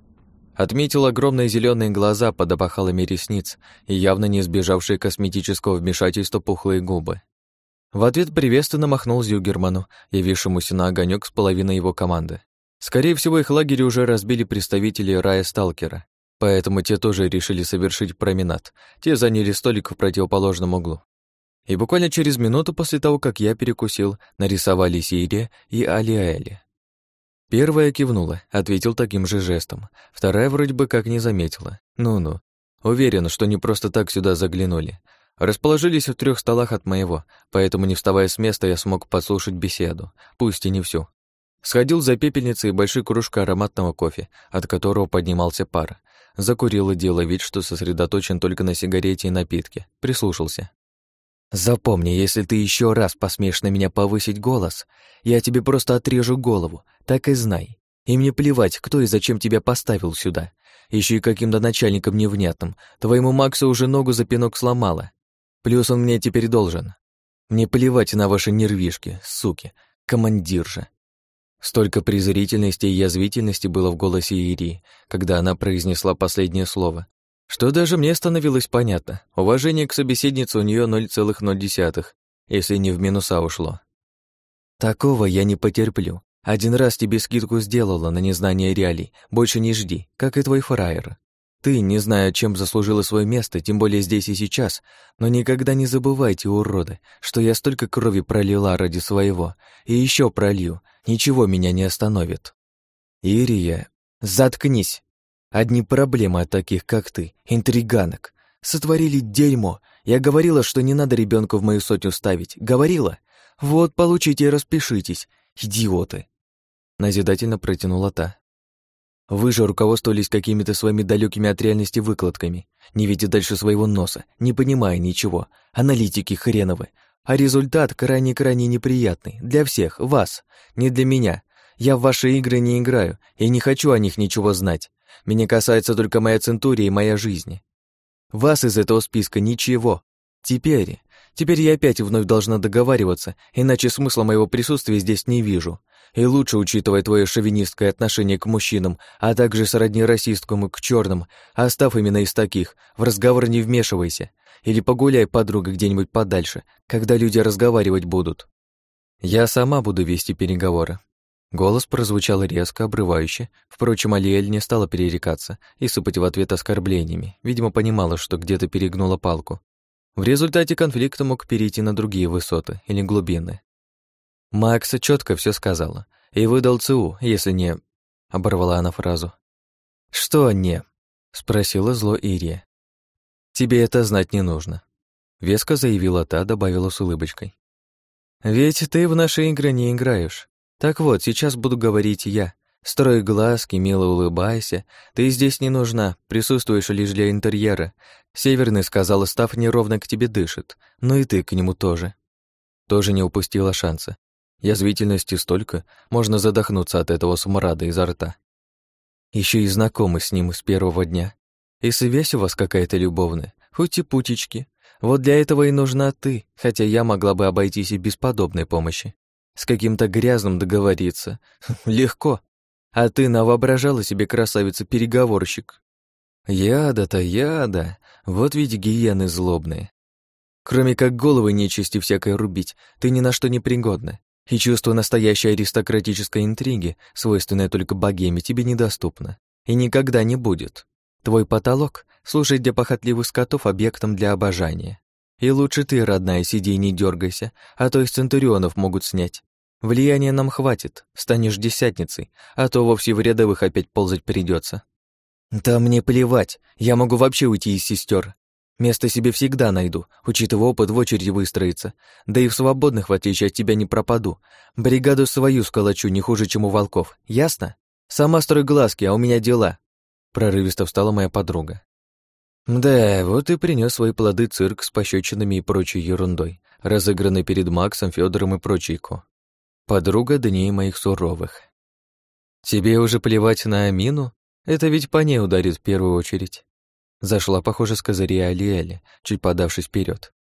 Speaker 2: Отметил огромные зеленые глаза под опахалами ресниц и явно не избежавшие косметического вмешательства пухлые губы. В ответ приветственно махнул Зюгерману, явившемуся на огонек с половиной его команды. Скорее всего, их лагерь уже разбили представители рая Сталкера, поэтому те тоже решили совершить променад. Те заняли столик в противоположном углу. И буквально через минуту после того, как я перекусил, нарисовали Сирия и Алиэли. Первая кивнула, ответил таким же жестом. Вторая вроде бы как не заметила. Ну-ну. Уверен, что не просто так сюда заглянули. Расположились в трех столах от моего, поэтому, не вставая с места, я смог послушать беседу, пусть и не всю. Сходил за пепельницей большой кружкой ароматного кофе, от которого поднимался пар. Закурил и делал вид, что сосредоточен только на сигарете и напитке. Прислушался. «Запомни, если ты еще раз посмеешь на меня повысить голос, я тебе просто отрежу голову, так и знай. И мне плевать, кто и зачем тебя поставил сюда. Еще и каким-то начальником невнятным. Твоему Максу уже ногу за пинок сломала. Плюс он мне теперь должен. Мне плевать на ваши нервишки, суки, командир же. Столько презрительности и язвительности было в голосе Ирии, когда она произнесла последнее слово, что даже мне становилось понятно. Уважение к собеседнице у нее 0,0, если не в минуса ушло. Такого я не потерплю. Один раз тебе скидку сделала на незнание реалий, больше не жди, как и твой фраер. Ты, не зная, чем заслужила свое место, тем более здесь и сейчас, но никогда не забывайте, уроды, что я столько крови пролила ради своего, и еще пролью, ничего меня не остановит. Ирия, заткнись. Одни проблемы от таких, как ты, интриганок. Сотворили дерьмо. Я говорила, что не надо ребенка в мою сотню ставить. Говорила? Вот, получите и распишитесь, идиоты. Назидательно протянула та. Вы же руководствовались какими-то своими далекими от реальности выкладками, не видя дальше своего носа, не понимая ничего, аналитики хреновы. А результат крайне-крайне неприятный. Для всех, вас, не для меня. Я в ваши игры не играю и не хочу о них ничего знать. Меня касается только моя центурия и моя жизнь. Вас из этого списка ничего. Теперь, теперь я опять вновь должна договариваться, иначе смысла моего присутствия здесь не вижу. И лучше, учитывая твое шовинистское отношение к мужчинам, а также сродни расистскому к черным, оставь именно из таких, в разговор не вмешивайся. Или погуляй, подруга, где-нибудь подальше, когда люди разговаривать будут. Я сама буду вести переговоры. Голос прозвучал резко, обрывающе. Впрочем, Алиэль не стала перерекаться и сыпать в ответ оскорблениями. Видимо, понимала, что где-то перегнула палку. В результате конфликта мог перейти на другие высоты или глубины. Макса четко все сказала. И выдал ЦУ, если не... Оборвала она фразу. «Что не?» — спросила зло Ирия. «Тебе это знать не нужно», — веско заявила та, добавила с улыбочкой. «Ведь ты в наши игры не играешь. Так вот, сейчас буду говорить я. Строй глазки, мило улыбайся. Ты здесь не нужна, присутствуешь лишь для интерьера. Северный сказал, став неровно к тебе дышит. Ну и ты к нему тоже.
Speaker 1: тоже не упустила шанса. Язвительности столько, можно задохнуться от этого смрада изо рта. Еще и знакомы с ним с первого дня. И связь у вас какая-то любовная, хоть и путечки. Вот для этого и нужна ты, хотя я могла бы обойтись и без подобной помощи. С каким-то грязным договориться. Легко. А ты навоображала себе красавица-переговорщик. Яда-то яда, вот ведь гиены злобные. Кроме как головы нечисти всякой рубить, ты ни на что не пригодна. И чувство настоящей аристократической интриги, свойственное только богеме, тебе недоступно. И никогда не будет. Твой потолок — служить для похотливых скотов объектом для обожания. И лучше ты, родная, сиди и не дергайся, а то из центурионов могут снять. Влияния нам хватит, станешь десятницей, а то вовсе в рядовых опять ползать придется. Да мне плевать, я могу вообще уйти из сестер. Место себе всегда найду, учитывая опыт в очереди выстроиться. Да и в свободных, в отличие от тебя, не пропаду. Бригаду свою сколочу не хуже, чем у волков. Ясно? Сама строй глазки, а у меня дела. Прорывисто встала моя подруга. Да, вот и принес свои плоды цирк с пощечинами и прочей ерундой, разыгранный перед Максом, Федором и прочейку. Подруга дней моих суровых. Тебе уже плевать на Амину? Это ведь по ней ударит в первую очередь. Зашла, похоже, с козыря Алиэли, чуть подавшись вперед.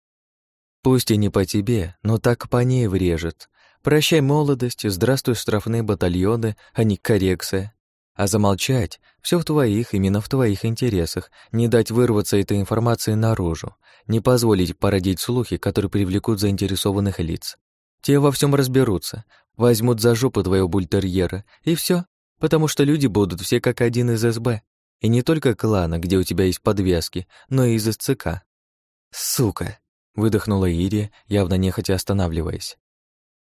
Speaker 1: Пусть и не по тебе, но так по ней врежет. Прощай молодость, здравствуй штрафные батальоны, а не коррекция. А замолчать — все в твоих, именно в твоих интересах, не дать вырваться этой информации наружу, не позволить породить слухи, которые привлекут заинтересованных лиц. Те во всем разберутся, возьмут за жопу твоего бультерьера, и все, потому что люди будут все как один из СБ. И не только клана, где у тебя есть подвески, но и из СЦК. «Сука!» — выдохнула Ирия, явно нехотя останавливаясь.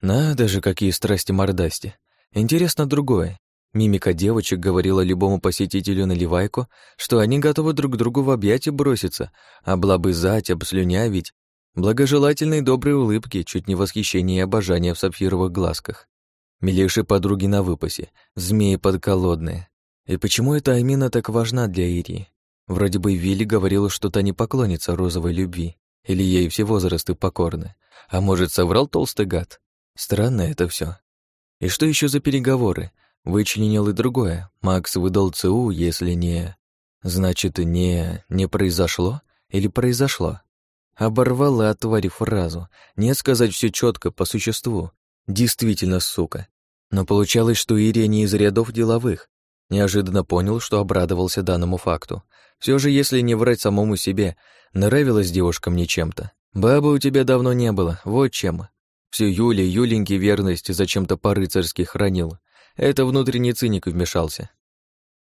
Speaker 1: «Надо же, какие страсти-мордасти! Интересно другое. Мимика девочек говорила любому посетителю наливайку, что они готовы друг другу в объятия броситься, облобызать, обслюнявить, благожелательные добрые улыбки, чуть не восхищение и обожание в сапфировых глазках. Милейшие подруги на выпасе, змеи подколодные. И почему эта Амина так важна для Ирии? Вроде бы Вилли говорила, что та не поклонится розовой любви, или ей все возрасты покорны. А может, соврал толстый гад? Странно это все. И что еще за переговоры? Вычленил и другое. Макс выдал ЦУ, если не... Значит, не... не произошло? Или произошло? Оборвала тварь фразу. Не сказать все четко по существу. Действительно, сука. Но получалось, что Ирия не из рядов деловых. Неожиданно понял, что обрадовался данному факту. Все же, если не врать самому себе, нравилась девушка мне чем-то. Бабы у тебя давно не было, вот чем. Всю Юли, Юленьки верность зачем-то по-рыцарски хранил. Это внутренний циник вмешался.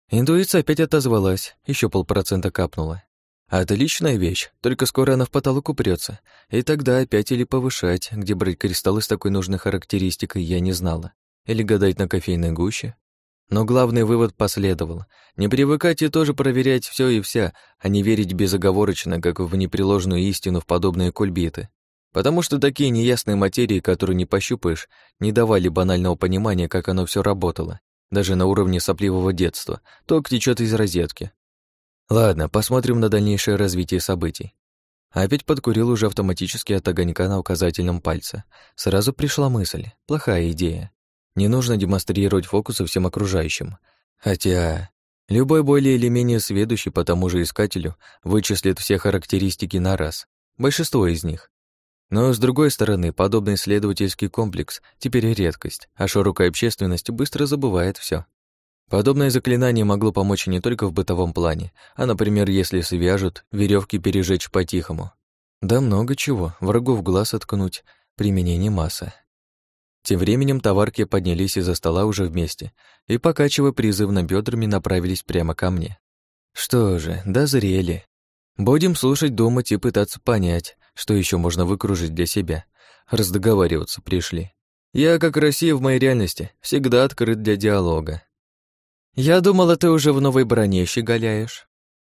Speaker 1: Интуиция опять отозвалась, еще полпроцента капнула. Отличная вещь, только скоро она в потолок упрется, и тогда опять или повышать, где брать кристаллы с такой нужной характеристикой, я не знала. Или гадать на кофейной гуще. Но главный вывод последовал. Не привыкать и тоже проверять все и вся, а не верить безоговорочно, как в непреложную истину в подобные кульбиты. Потому что такие неясные материи, которые не пощупаешь, не давали банального понимания, как оно все работало, даже на уровне сопливого детства. Ток течет из розетки. Ладно, посмотрим на дальнейшее развитие событий. Опять подкурил уже автоматически от огонька на указательном пальце. Сразу пришла мысль. Плохая идея. Не нужно демонстрировать фокусы всем окружающим. Хотя любой более или менее сведущий по тому же искателю вычислит все характеристики на раз. Большинство из них. Но, с другой стороны, подобный исследовательский комплекс теперь редкость, а широкая общественность быстро забывает все. Подобное заклинание могло помочь не только в бытовом плане, а, например, если свяжут, веревки пережечь по-тихому. Да много чего, врагов глаз откнуть, применение масса. Тем временем товарки поднялись из-за стола уже вместе и, покачивая призывно бедрами, направились прямо ко мне. Что же, дозрели. Будем слушать, думать и пытаться понять, что еще можно выкружить для себя? Раз договариваться пришли. Я, как Россия в моей реальности, всегда открыт для диалога. «Я думала, ты уже в новой броне щеголяешь».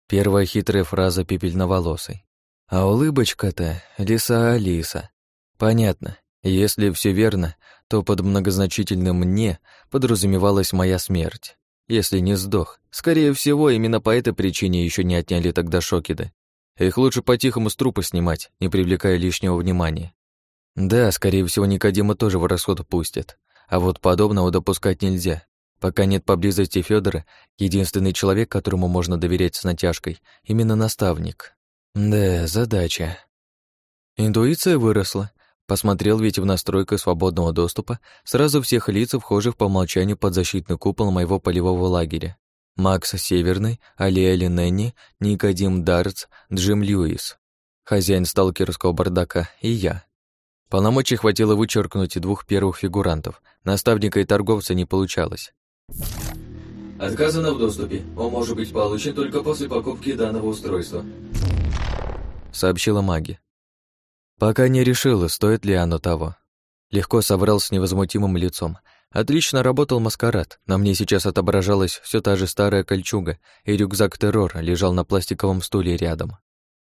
Speaker 1: Первая хитрая фраза пепельноволосой. А улыбочка-то лиса Алиса. Понятно. Если все верно, то под многозначительным «мне» подразумевалась моя смерть. Если не сдох, скорее всего, именно по этой причине еще не отняли тогда Шокида их лучше по-тихому с трупа снимать, не привлекая лишнего внимания. Да, скорее всего, Никодима тоже в расход пустят. А вот подобного допускать нельзя. Пока нет поблизости Федора, единственный человек, которому можно доверять с натяжкой, именно наставник. Да, задача. Интуиция выросла. Посмотрел ведь в настройку свободного доступа сразу всех лиц, вхожих по умолчанию под защитный купол моего полевого лагеря. Макс Северный, Алия Линенни, Никодим Дартс, Джим Льюис. Хозяин сталкерского бардака и я. Полномочий хватило вычеркнуть и двух первых фигурантов. Наставника и торговца не получалось.
Speaker 3: Отказано в доступе. Он может быть получен только после покупки данного устройства.
Speaker 1: Сообщила маги. Пока не решила, стоит ли оно того. Легко соврал с невозмутимым лицом. Отлично работал маскарад. На мне сейчас отображалась все та же старая кольчуга, и рюкзак террор лежал на пластиковом стуле рядом.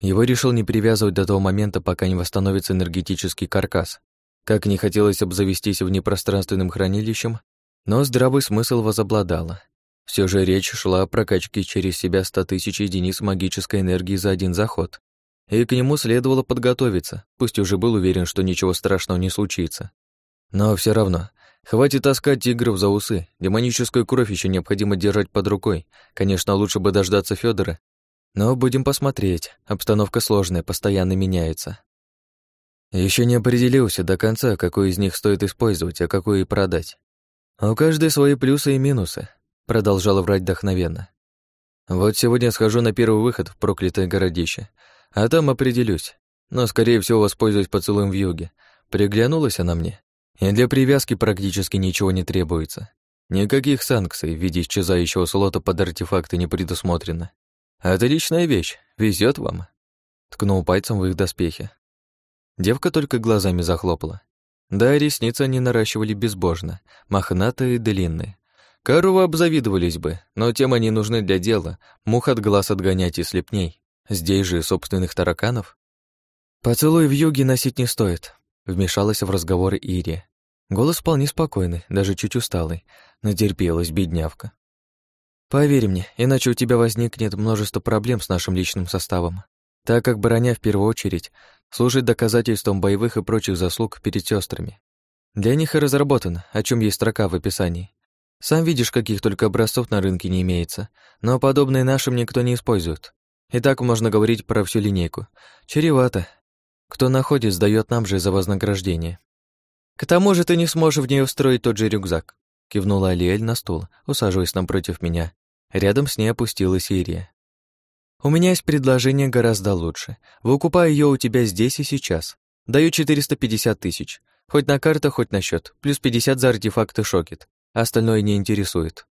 Speaker 1: Его решил не привязывать до того момента, пока не восстановится энергетический каркас. Как не хотелось обзавестись внепространственным хранилищем, но здравый смысл возобладала. Все же речь шла о прокачке через себя 100 тысяч единиц магической энергии за один заход. И к нему следовало подготовиться, пусть уже был уверен, что ничего страшного не случится. Но все равно, Хватит таскать тигров за усы. Демоническую кровь еще необходимо держать под рукой. Конечно, лучше бы дождаться Федора. Но будем посмотреть. Обстановка сложная, постоянно меняется. Еще не определился до конца, какой из них стоит использовать, а какой и продать. У каждой свои плюсы и минусы, продолжала врать вдохновенно. Вот сегодня схожу на первый выход в проклятое городище, а там определюсь. Но, скорее всего, воспользуюсь поцелуем в юге. Приглянулась она мне. И для привязки практически ничего не требуется. Никаких санкций в виде исчезающего слота под артефакты не предусмотрено. Отличная вещь, везет вам. Ткнул пальцем в их доспехи. Девка только глазами захлопала. Да, ресницы они наращивали безбожно, мохнатые и длинные. Коровы обзавидовались бы, но тем они нужны для дела, мух от глаз отгонять и слепней. Здесь же собственных тараканов. Поцелуй в юге носить не стоит, вмешалась в разговоры Ирия. Голос вполне спокойный, даже чуть усталый. Натерпелась беднявка. «Поверь мне, иначе у тебя возникнет множество проблем с нашим личным составом, так как броня в первую очередь служит доказательством боевых и прочих заслуг перед сестрами. Для них и разработано, о чем есть строка в описании. Сам видишь, каких только образцов на рынке не имеется, но подобные нашим никто не использует. И так можно говорить про всю линейку. Чревато. Кто находит, сдает нам же за вознаграждение. «К тому же ты не сможешь в нее встроить тот же рюкзак», кивнула Алиэль на стул, усаживаясь напротив меня. Рядом с ней опустилась Ирия. «У меня есть предложение гораздо лучше. Выкупаю ее у тебя здесь и сейчас. Даю 450 тысяч. Хоть на картах, хоть на счет. Плюс 50 за артефакты Шокет. Остальное не интересует».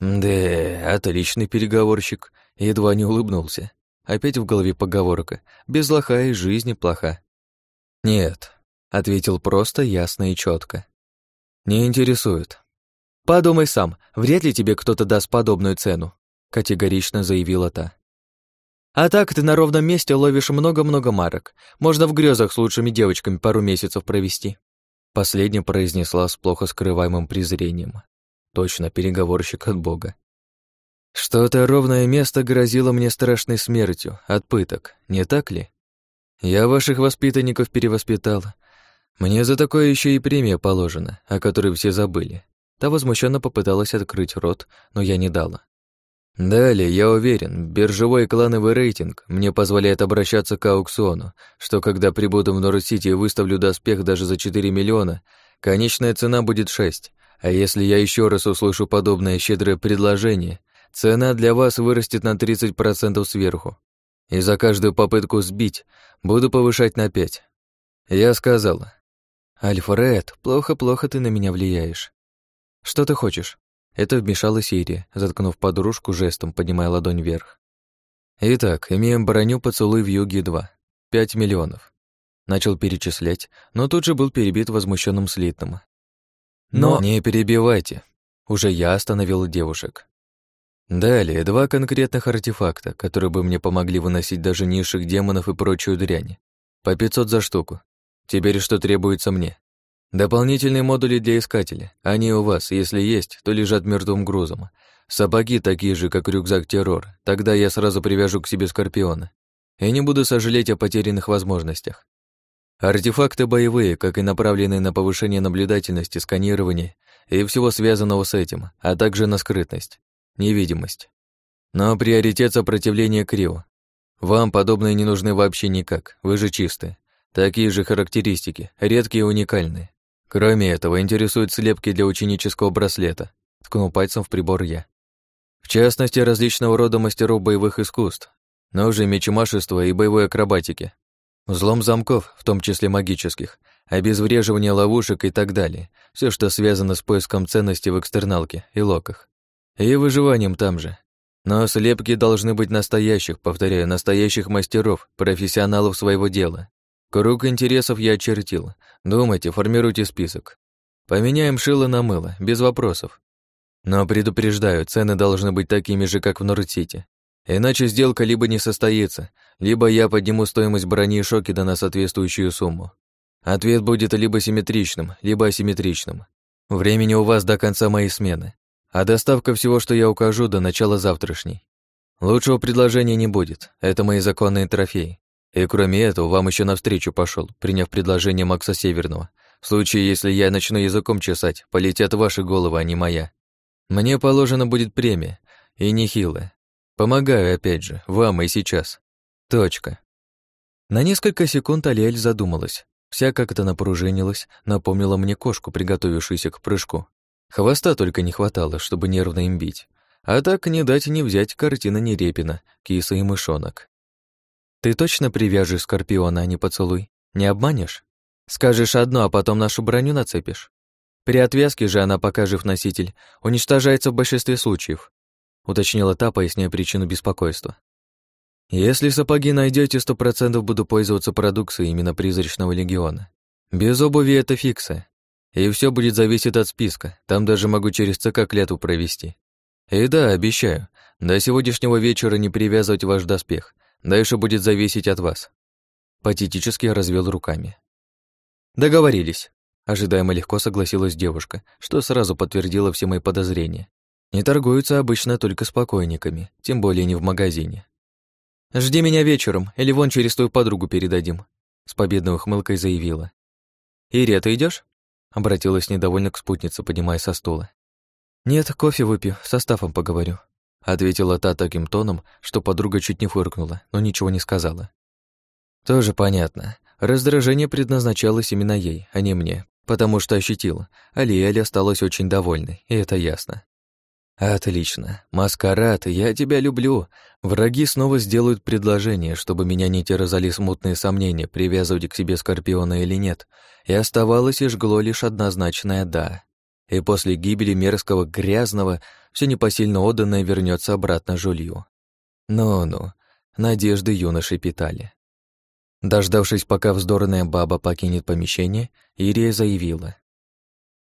Speaker 1: «Да, отличный переговорщик». Едва не улыбнулся. Опять в голове поговорка «Без лоха и жизни плоха». «Нет, ответил просто, ясно и четко. Не интересует. Подумай сам, вряд ли тебе кто-то даст подобную цену, категорично заявила та. А так ты на ровном месте ловишь много-много марок. Можно в грезах с лучшими девочками пару месяцев провести. Последняя произнесла с плохо скрываемым презрением. Точно переговорщик от Бога. Что-то ровное место грозило мне страшной смертью от пыток, не так ли? Я ваших воспитанников перевоспитал, мне за такое еще и премия положена, о которой все забыли. Та возмущенно попыталась открыть рот, но я не дала. Далее, я уверен, биржевой клановый рейтинг мне позволяет обращаться к аукциону, что когда прибуду в Норд-Сити и выставлю доспех даже за 4 миллиона, конечная цена будет 6. А если я еще раз услышу подобное щедрое предложение, цена для вас вырастет на 30% сверху. И за каждую попытку сбить буду повышать на 5. Я сказала, «Альфред, плохо-плохо ты на меня влияешь». «Что ты хочешь?» Это вмешалась Ирия, заткнув подружку жестом, поднимая ладонь вверх. «Итак, имеем броню «Поцелуй в юге-2». Пять миллионов». Начал перечислять, но тут же был перебит возмущенным слитным. «Но...» «Не перебивайте». Уже я остановил девушек. Далее, два конкретных артефакта, которые бы мне помогли выносить даже низших демонов и прочую дрянь. По 500 за штуку. Теперь что требуется мне? Дополнительные модули для искателя. Они у вас, если есть, то лежат мертвым грузом. Сапоги такие же, как рюкзак Террор. Тогда я сразу привяжу к себе Скорпиона. И не буду сожалеть о потерянных возможностях. Артефакты боевые, как и направленные на повышение наблюдательности, сканирования и всего связанного с этим, а также на скрытность, невидимость. Но приоритет сопротивления Крио. Вам подобные не нужны вообще никак, вы же чистые. Такие же характеристики, редкие и уникальные. Кроме этого, интересуют слепки для ученического браслета. Ткнул пальцем в прибор я. В частности, различного рода мастеров боевых искусств, ножи, мечемашества и боевой акробатики, Взлом замков, в том числе магических, обезвреживание ловушек и так далее. Все, что связано с поиском ценности в экстерналке и локах. И выживанием там же. Но слепки должны быть настоящих, повторяю, настоящих мастеров, профессионалов своего дела. Круг интересов я очертил. Думайте, формируйте список. Поменяем шило на мыло, без вопросов. Но предупреждаю, цены должны быть такими же, как в Норд-Сити. Иначе сделка либо не состоится, либо я подниму стоимость брони и Шокида на соответствующую сумму. Ответ будет либо симметричным, либо асимметричным. Времени у вас до конца моей смены, а доставка всего, что я укажу, до начала завтрашней. Лучшего предложения не будет, это мои законные трофеи. И кроме этого, вам еще навстречу пошел, приняв предложение Макса Северного. В случае, если я начну языком чесать, полетят ваши головы, а не моя. Мне положена будет премия, и нехилая. Помогаю, опять же, вам и сейчас. Точка. На несколько секунд Алиэль задумалась. Вся как-то напружинилась, напомнила мне кошку, приготовившуюся к прыжку. Хвоста только не хватало, чтобы нервно им бить. А так не дать не взять картина Нерепина, киса и мышонок. Ты точно привяжешь Скорпиона, а не поцелуй? Не обманешь? Скажешь одно, а потом нашу броню нацепишь? При отвязке же она, покажив носитель, уничтожается в большинстве случаев уточнила та, поясняя причину беспокойства. Если сапоги найдете, сто процентов буду пользоваться продукцией именно призрачного легиона. Без обуви это фикса. И все будет зависеть от списка. Там даже могу через ЦК клятву провести. И да, обещаю, до сегодняшнего вечера не привязывать ваш доспех. Дальше будет зависеть от вас. Патетически развел руками. Договорились. Ожидаемо легко согласилась девушка, что сразу подтвердило все мои подозрения. Не торгуются обычно только с покойниками, тем более не в магазине. «Жди меня вечером, или вон через твою подругу передадим», с победной ухмылкой заявила. «Ирия, ты идешь? обратилась недовольно к спутнице, поднимая со стула. «Нет, кофе выпью, со Стафом поговорю», ответила та таким тоном, что подруга чуть не фыркнула, но ничего не сказала. Тоже понятно. Раздражение предназначалось именно ей, а не мне, потому что ощутила, а Лиэль осталась очень довольной, и это ясно. Отлично. Маскарад, я тебя люблю. Враги снова сделают предложение, чтобы меня не терзали смутные сомнения, привязывать к себе Скорпиона или нет. И оставалось и жгло лишь однозначное «да». И после гибели мерзкого, грязного, все непосильно отданное вернется обратно жулью. Ну-ну, надежды юноши питали. Дождавшись, пока вздорная баба покинет помещение, Ирия заявила.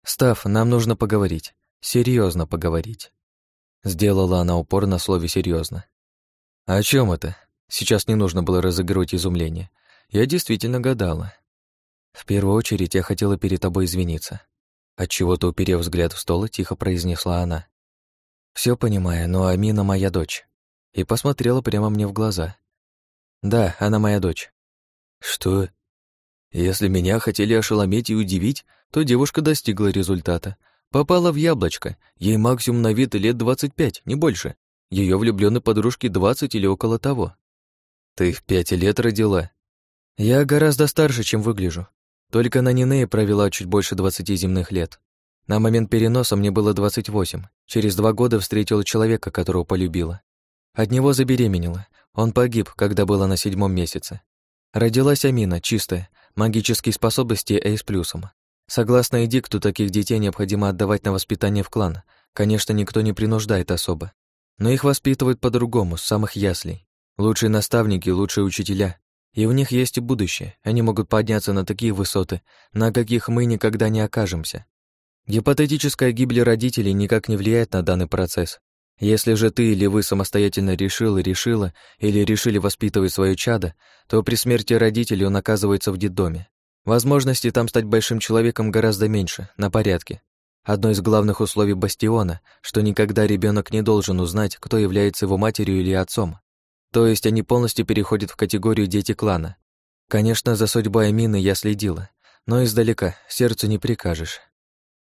Speaker 1: «Став, нам нужно поговорить. Серьезно поговорить». Сделала она упор на слове серьезно. «О чем это?» Сейчас не нужно было разыгрывать изумление. Я действительно гадала. В первую очередь я хотела перед тобой извиниться. Отчего-то, уперев взгляд в стол, тихо произнесла она. Все понимаю, но Амина моя дочь. И посмотрела прямо мне в глаза. Да, она моя дочь. Что? Если меня хотели ошеломить и удивить, то девушка достигла результата. Попала в яблочко. Ей максимум на вид лет 25, не больше. Ее влюбленной подружке 20 или около того. Ты в пять лет родила. Я гораздо старше, чем выгляжу. Только на Нинее провела чуть больше 20 земных лет. На момент переноса мне было 28. Через два года встретила человека, которого полюбила. От него забеременела. Он погиб, когда была на седьмом месяце. Родилась Амина, чистая, магические способности А с плюсом. Согласно эдикту, таких детей необходимо отдавать на воспитание в клан. Конечно, никто не принуждает особо. Но их воспитывают по-другому, с самых яслей. Лучшие наставники, лучшие учителя. И у них есть будущее. Они могут подняться на такие высоты, на каких мы никогда не окажемся. Гипотетическая гибель родителей никак не влияет на данный процесс. Если же ты или вы самостоятельно решил и решила, или решили воспитывать свое чадо, то при смерти родителей он оказывается в детдоме. Возможности там стать большим человеком гораздо меньше, на порядке. Одно из главных условий бастиона, что никогда ребенок не должен узнать, кто является его матерью или отцом. То есть они полностью переходят в категорию дети клана.
Speaker 2: Конечно, за судьбой Амины я следила, но издалека, сердцу не прикажешь.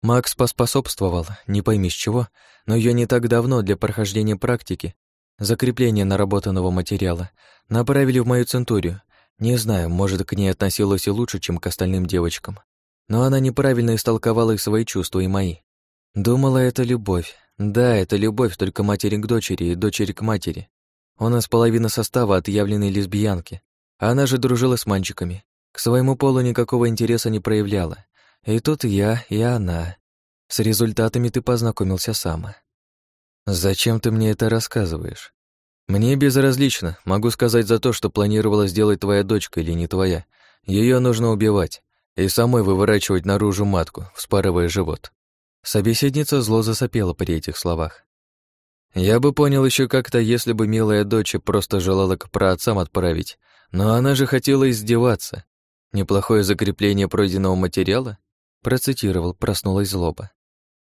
Speaker 2: Макс поспособствовал, не пойми с чего, но ее не так давно для прохождения практики, закрепления наработанного материала, направили в мою центурию. Не знаю, может, к ней относилась и лучше, чем к остальным девочкам. Но она неправильно истолковала их свои чувства и мои. Думала, это любовь. Да, это любовь, только матери к дочери и дочери к матери. У нас половина состава отъявленной лесбиянки. Она же дружила с мальчиками. К своему полу никакого интереса не проявляла. И тут я, и она. С результатами ты познакомился сам. Зачем ты мне это рассказываешь? Мне безразлично. Могу сказать за то, что планировала сделать твоя дочка или не твоя. Ее нужно убивать и самой выворачивать наружу матку, вспарывая живот. Собеседница зло засопела при этих словах. Я бы понял еще как-то, если бы милая дочь просто желала к праотцам отправить, но она же хотела издеваться. Неплохое закрепление пройденного материала? Процитировал, проснулась злоба.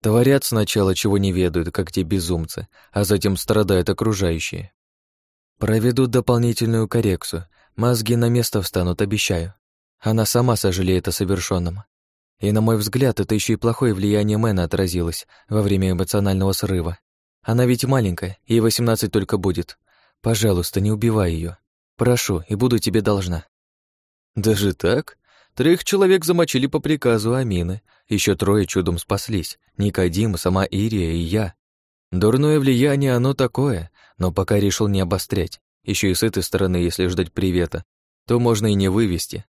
Speaker 2: Творят сначала, чего не ведают, как те безумцы, а затем страдают окружающие. Проведут дополнительную коррекцию, мозги на место встанут, обещаю. Она сама сожалеет о совершенном. И, на мой взгляд, это еще и плохое влияние Мэна отразилось во время эмоционального срыва. Она ведь маленькая, ей восемнадцать только будет. Пожалуйста, не убивай ее. Прошу, и буду тебе должна». «Даже так? Трех человек замочили по приказу Амины. Еще трое чудом спаслись. Никодим, сама Ирия и я. Дурное влияние оно такое, но пока решил не обострять. Еще и с этой стороны, если ждать привета, то можно и не вывести.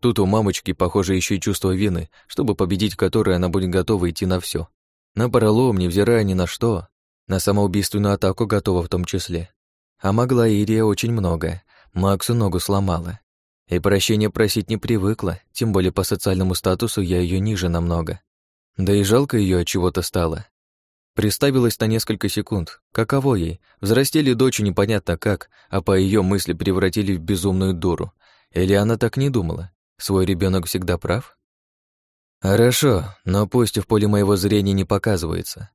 Speaker 2: Тут у мамочки, похоже, еще и чувство вины, чтобы победить которое она будет готова идти на все. На поролом, невзирая ни на что. На самоубийственную атаку готова в том числе. А могла Ирия очень многое. Максу ногу сломала. И прощения просить не привыкла, тем более по социальному статусу я ее ниже намного. Да и жалко ее от чего-то стало. Приставилась на несколько секунд. Каково ей? Взрастили дочь непонятно как, а по ее мысли превратили в безумную дуру. Или она так не думала? Свой ребенок всегда прав? Хорошо, но пусть в поле моего зрения не показывается.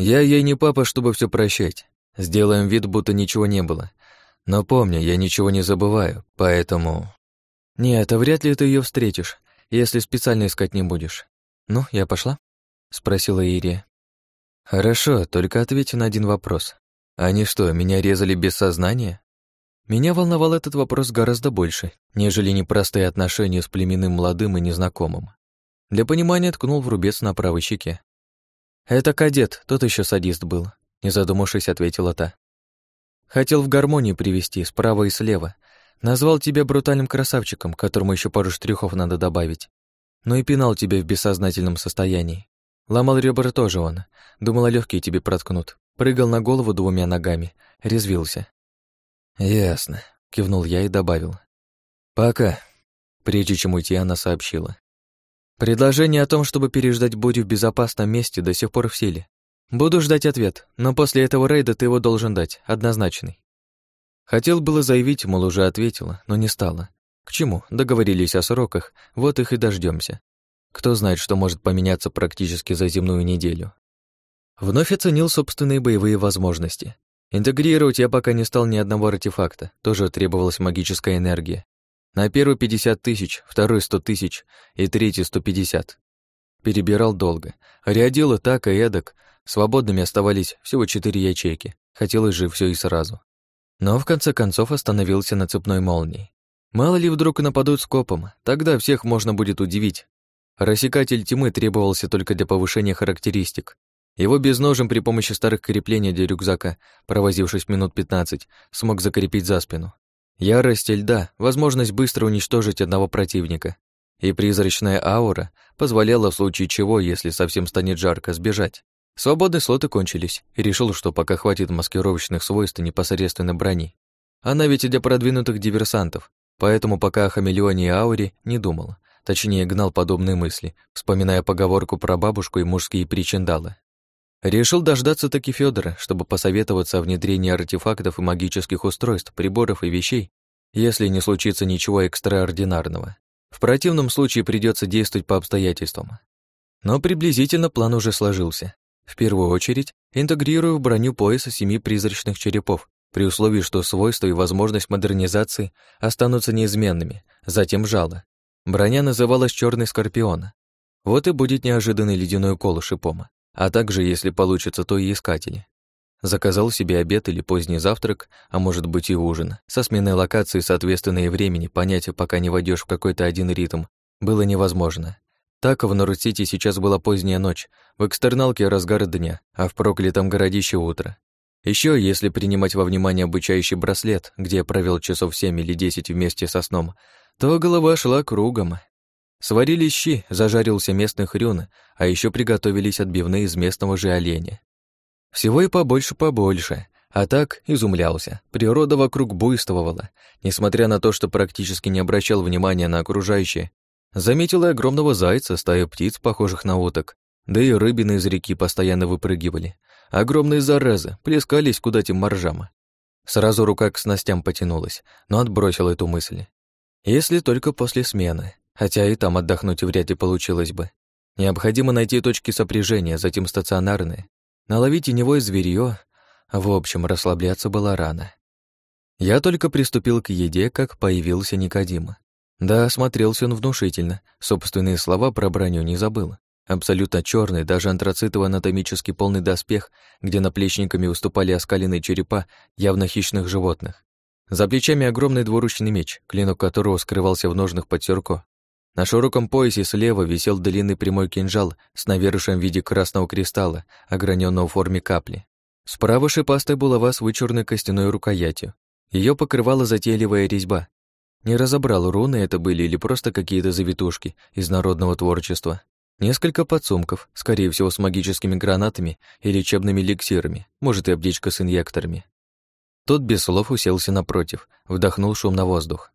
Speaker 2: Я ей не папа, чтобы все прощать. Сделаем вид, будто ничего не было. Но помни, я ничего не забываю, поэтому... Нет, а вряд ли ты ее встретишь, если специально искать не будешь. Ну, я пошла? Спросила Ирия. Хорошо, только ответь на один вопрос. Они что, меня резали без сознания? Меня волновал этот вопрос гораздо больше, нежели непростые отношения с племенным молодым и незнакомым. Для понимания ткнул в рубец на правой щеке. «Это кадет, тот еще садист был», — не задумавшись, ответила та. Хотел в гармонии привести, справа и слева. Назвал тебя брутальным красавчиком, которому еще пару штрихов надо добавить. Ну и пинал тебя в бессознательном состоянии. Ломал ребра тоже он. Думала, легкие тебе проткнут. Прыгал на голову двумя ногами. Резвился. «Ясно», — кивнул я и добавил. «Пока». Прежде чем уйти, она сообщила. «Предложение о том, чтобы переждать Будю в безопасном месте, до сих пор в силе. Буду ждать ответ, но после этого рейда ты его должен дать, однозначный. Хотел было заявить, мол, уже ответила, но не стала. К чему? Договорились о сроках, вот их и дождемся. Кто знает, что может поменяться практически за земную неделю. Вновь оценил собственные боевые возможности. Интегрировать я пока не стал ни одного артефакта, тоже требовалась магическая энергия. На первый 50 тысяч, второй 100 тысяч и третий 150. Перебирал долго. Рядил и так, и эдак, Свободными оставались всего четыре ячейки. Хотелось же все и сразу. Но в конце концов остановился на цепной молнии. Мало ли вдруг нападут скопом, тогда всех можно будет удивить. Рассекатель тьмы требовался только для повышения характеристик. Его безножим при помощи старых креплений для рюкзака, провозившись минут 15, смог закрепить за спину. Ярость льда, возможность быстро уничтожить одного противника. И призрачная аура позволяла в случае чего, если совсем станет жарко, сбежать. Свободные слоты кончились, и решил, что пока хватит маскировочных свойств непосредственно брони. Она ведь и для продвинутых диверсантов, поэтому пока о хамелеоне и ауре не думал. Точнее, гнал подобные мысли, вспоминая поговорку про бабушку и мужские причиндалы. Решил дождаться таки Федора, чтобы посоветоваться о внедрении артефактов и магических устройств, приборов и вещей, если не случится ничего экстраординарного. В противном случае придется действовать по обстоятельствам. Но приблизительно план уже сложился. В первую очередь интегрирую в броню пояса семи призрачных черепов,
Speaker 1: при условии, что свойства и возможность модернизации останутся неизменными, затем жало. Броня называлась «Черный скорпион». Вот и будет неожиданный ледяной укол шипома, а также, если получится, то и искатели. Заказал себе обед или поздний завтрак, а может быть и ужин. Со сменой локации, соответственно, и времени понять, пока не войдешь в какой-то один ритм, было невозможно. Так в Норд-Сити сейчас была поздняя ночь, в экстерналке разгар дня, а в проклятом городище утро. Еще, если принимать во внимание обучающий браслет, где я провел часов семь или десять вместе со сном, то голова шла кругом. Сварили щи, зажарился местный хрюн, а еще приготовились отбивные из местного же оленя. Всего и побольше-побольше. А так изумлялся. Природа вокруг буйствовала. Несмотря на то, что практически не обращал внимания на окружающее, заметил и огромного зайца, стаю птиц, похожих на уток. Да и рыбины из реки постоянно выпрыгивали. Огромные заразы, плескались куда тем моржама. Сразу рука к снастям потянулась, но отбросил эту мысль. Если только после смены, хотя и там отдохнуть вряд ли получилось бы. Необходимо найти точки сопряжения, затем стационарные, Наловить теневое зверье, в общем, расслабляться было рано. Я только приступил к еде, как появился Никодим. Да, смотрелся он внушительно, собственные слова про броню не забыл. Абсолютно черный, даже антрацитово-анатомически полный доспех, где наплечниками уступали оскаленные черепа явно хищных животных. За плечами огромный двуручный меч, клинок которого скрывался в ножных под сюрко. На широком поясе слева висел длинный прямой кинжал с навершием в виде красного кристалла, ограненного в форме капли. Справа шипастая булава с вычурной костяной рукоятью. Ее покрывала затейливая резьба. Не разобрал, руны это были или просто какие-то завитушки из народного творчества. Несколько подсумков, скорее всего, с магическими гранатами и лечебными эликсирами, может, и аптечка с инъекторами. Тот без слов уселся напротив, вдохнул шум на воздух.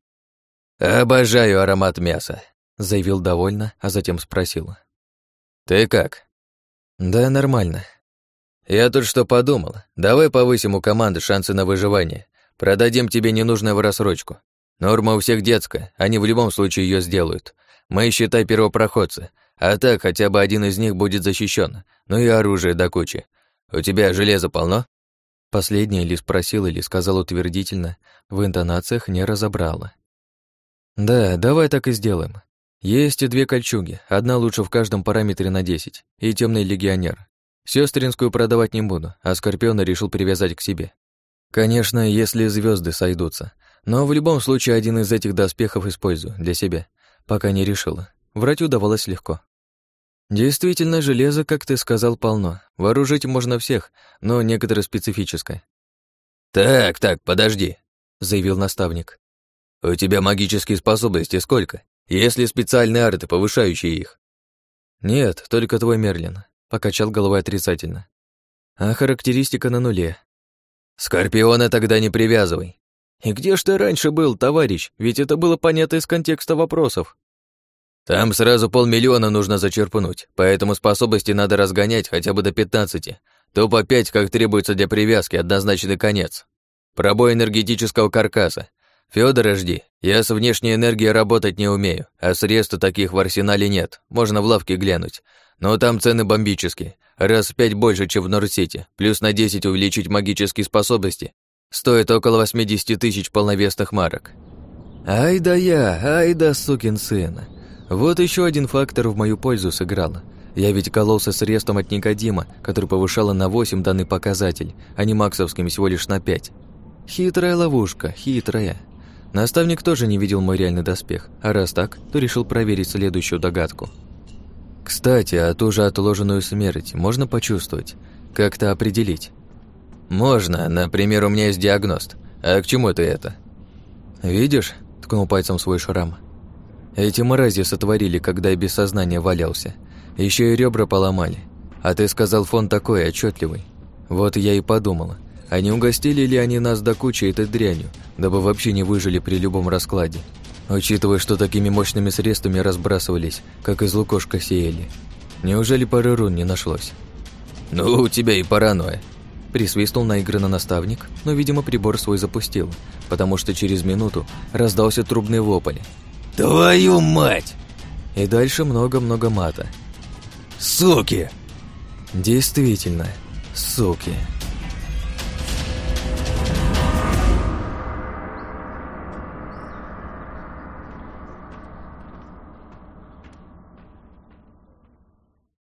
Speaker 1: «Обожаю аромат мяса», заявил довольно, а затем спросил. «Ты как?» «Да, нормально». «Я тут что подумал. Давай повысим у команды шансы на выживание. Продадим тебе ненужную в рассрочку. Норма у всех детская, они в любом случае ее сделают. Мы, считай, первопроходцы, а так хотя бы один из них будет защищен, ну и оружие до кучи. У тебя железа полно?» Последнее ли спросил, или сказал утвердительно, в интонациях не разобрала. «Да, давай так и сделаем. Есть и две кольчуги, одна лучше в каждом параметре на 10, и темный легионер. Сестринскую продавать не буду, а Скорпиона решил привязать к себе. Конечно, если звезды сойдутся, но в любом случае один из этих доспехов использую для себя, пока не решила. Врать удавалось легко. Действительно, железо, как ты сказал, полно. Вооружить можно всех, но некоторое специфическое. «Так, так, подожди», — заявил наставник. «У тебя магические способности сколько? Есть ли специальные арты, повышающие их? Нет, только твой Мерлин. Покачал головой отрицательно. А характеристика на нуле. Скорпиона тогда не привязывай. И где ж ты раньше был, товарищ? Ведь это было понятно из контекста вопросов. Там сразу полмиллиона нужно зачерпнуть, поэтому способности надо разгонять хотя бы до пятнадцати. То по пять, как требуется для привязки, однозначный конец. Пробой энергетического каркаса. Фёдора жди. Я с внешней энергией работать не умею, а средств таких в арсенале нет. Можно в лавке глянуть. Но там цены бомбические. Раз в пять больше, чем в Норсити. Плюс на 10 увеличить магические способности. Стоит около 80 тысяч полновесных марок. Ай да я, ай да сукин сын. Вот еще один фактор в мою пользу сыграл. Я ведь кололся средством от Никодима, который повышало на 8 данный показатель, а не максовским всего лишь на 5. Хитрая ловушка, хитрая. Наставник тоже не видел мой реальный доспех, а раз так, то решил проверить следующую догадку. Кстати, а ту же отложенную смерть можно почувствовать? Как-то определить? Можно, например, у меня есть диагност. А к чему ты это? Видишь? Ткнул пальцем свой шрам. Эти мрази сотворили, когда я без сознания валялся. Еще и ребра поломали. А ты сказал, фон такой отчетливый. Вот я и подумала, а не угостили ли они нас до кучи этой дрянью, дабы вообще не выжили при любом раскладе? Учитывая, что такими мощными средствами разбрасывались, как из лукошка сеяли. Неужели пары рун не нашлось? «Ну, у тебя и паранойя!» Присвистнул наигранно наставник, но, видимо, прибор свой запустил, потому что через минуту раздался трубный вопль. «Твою мать!» И дальше много-много мата. «Суки!» Действительно, суки.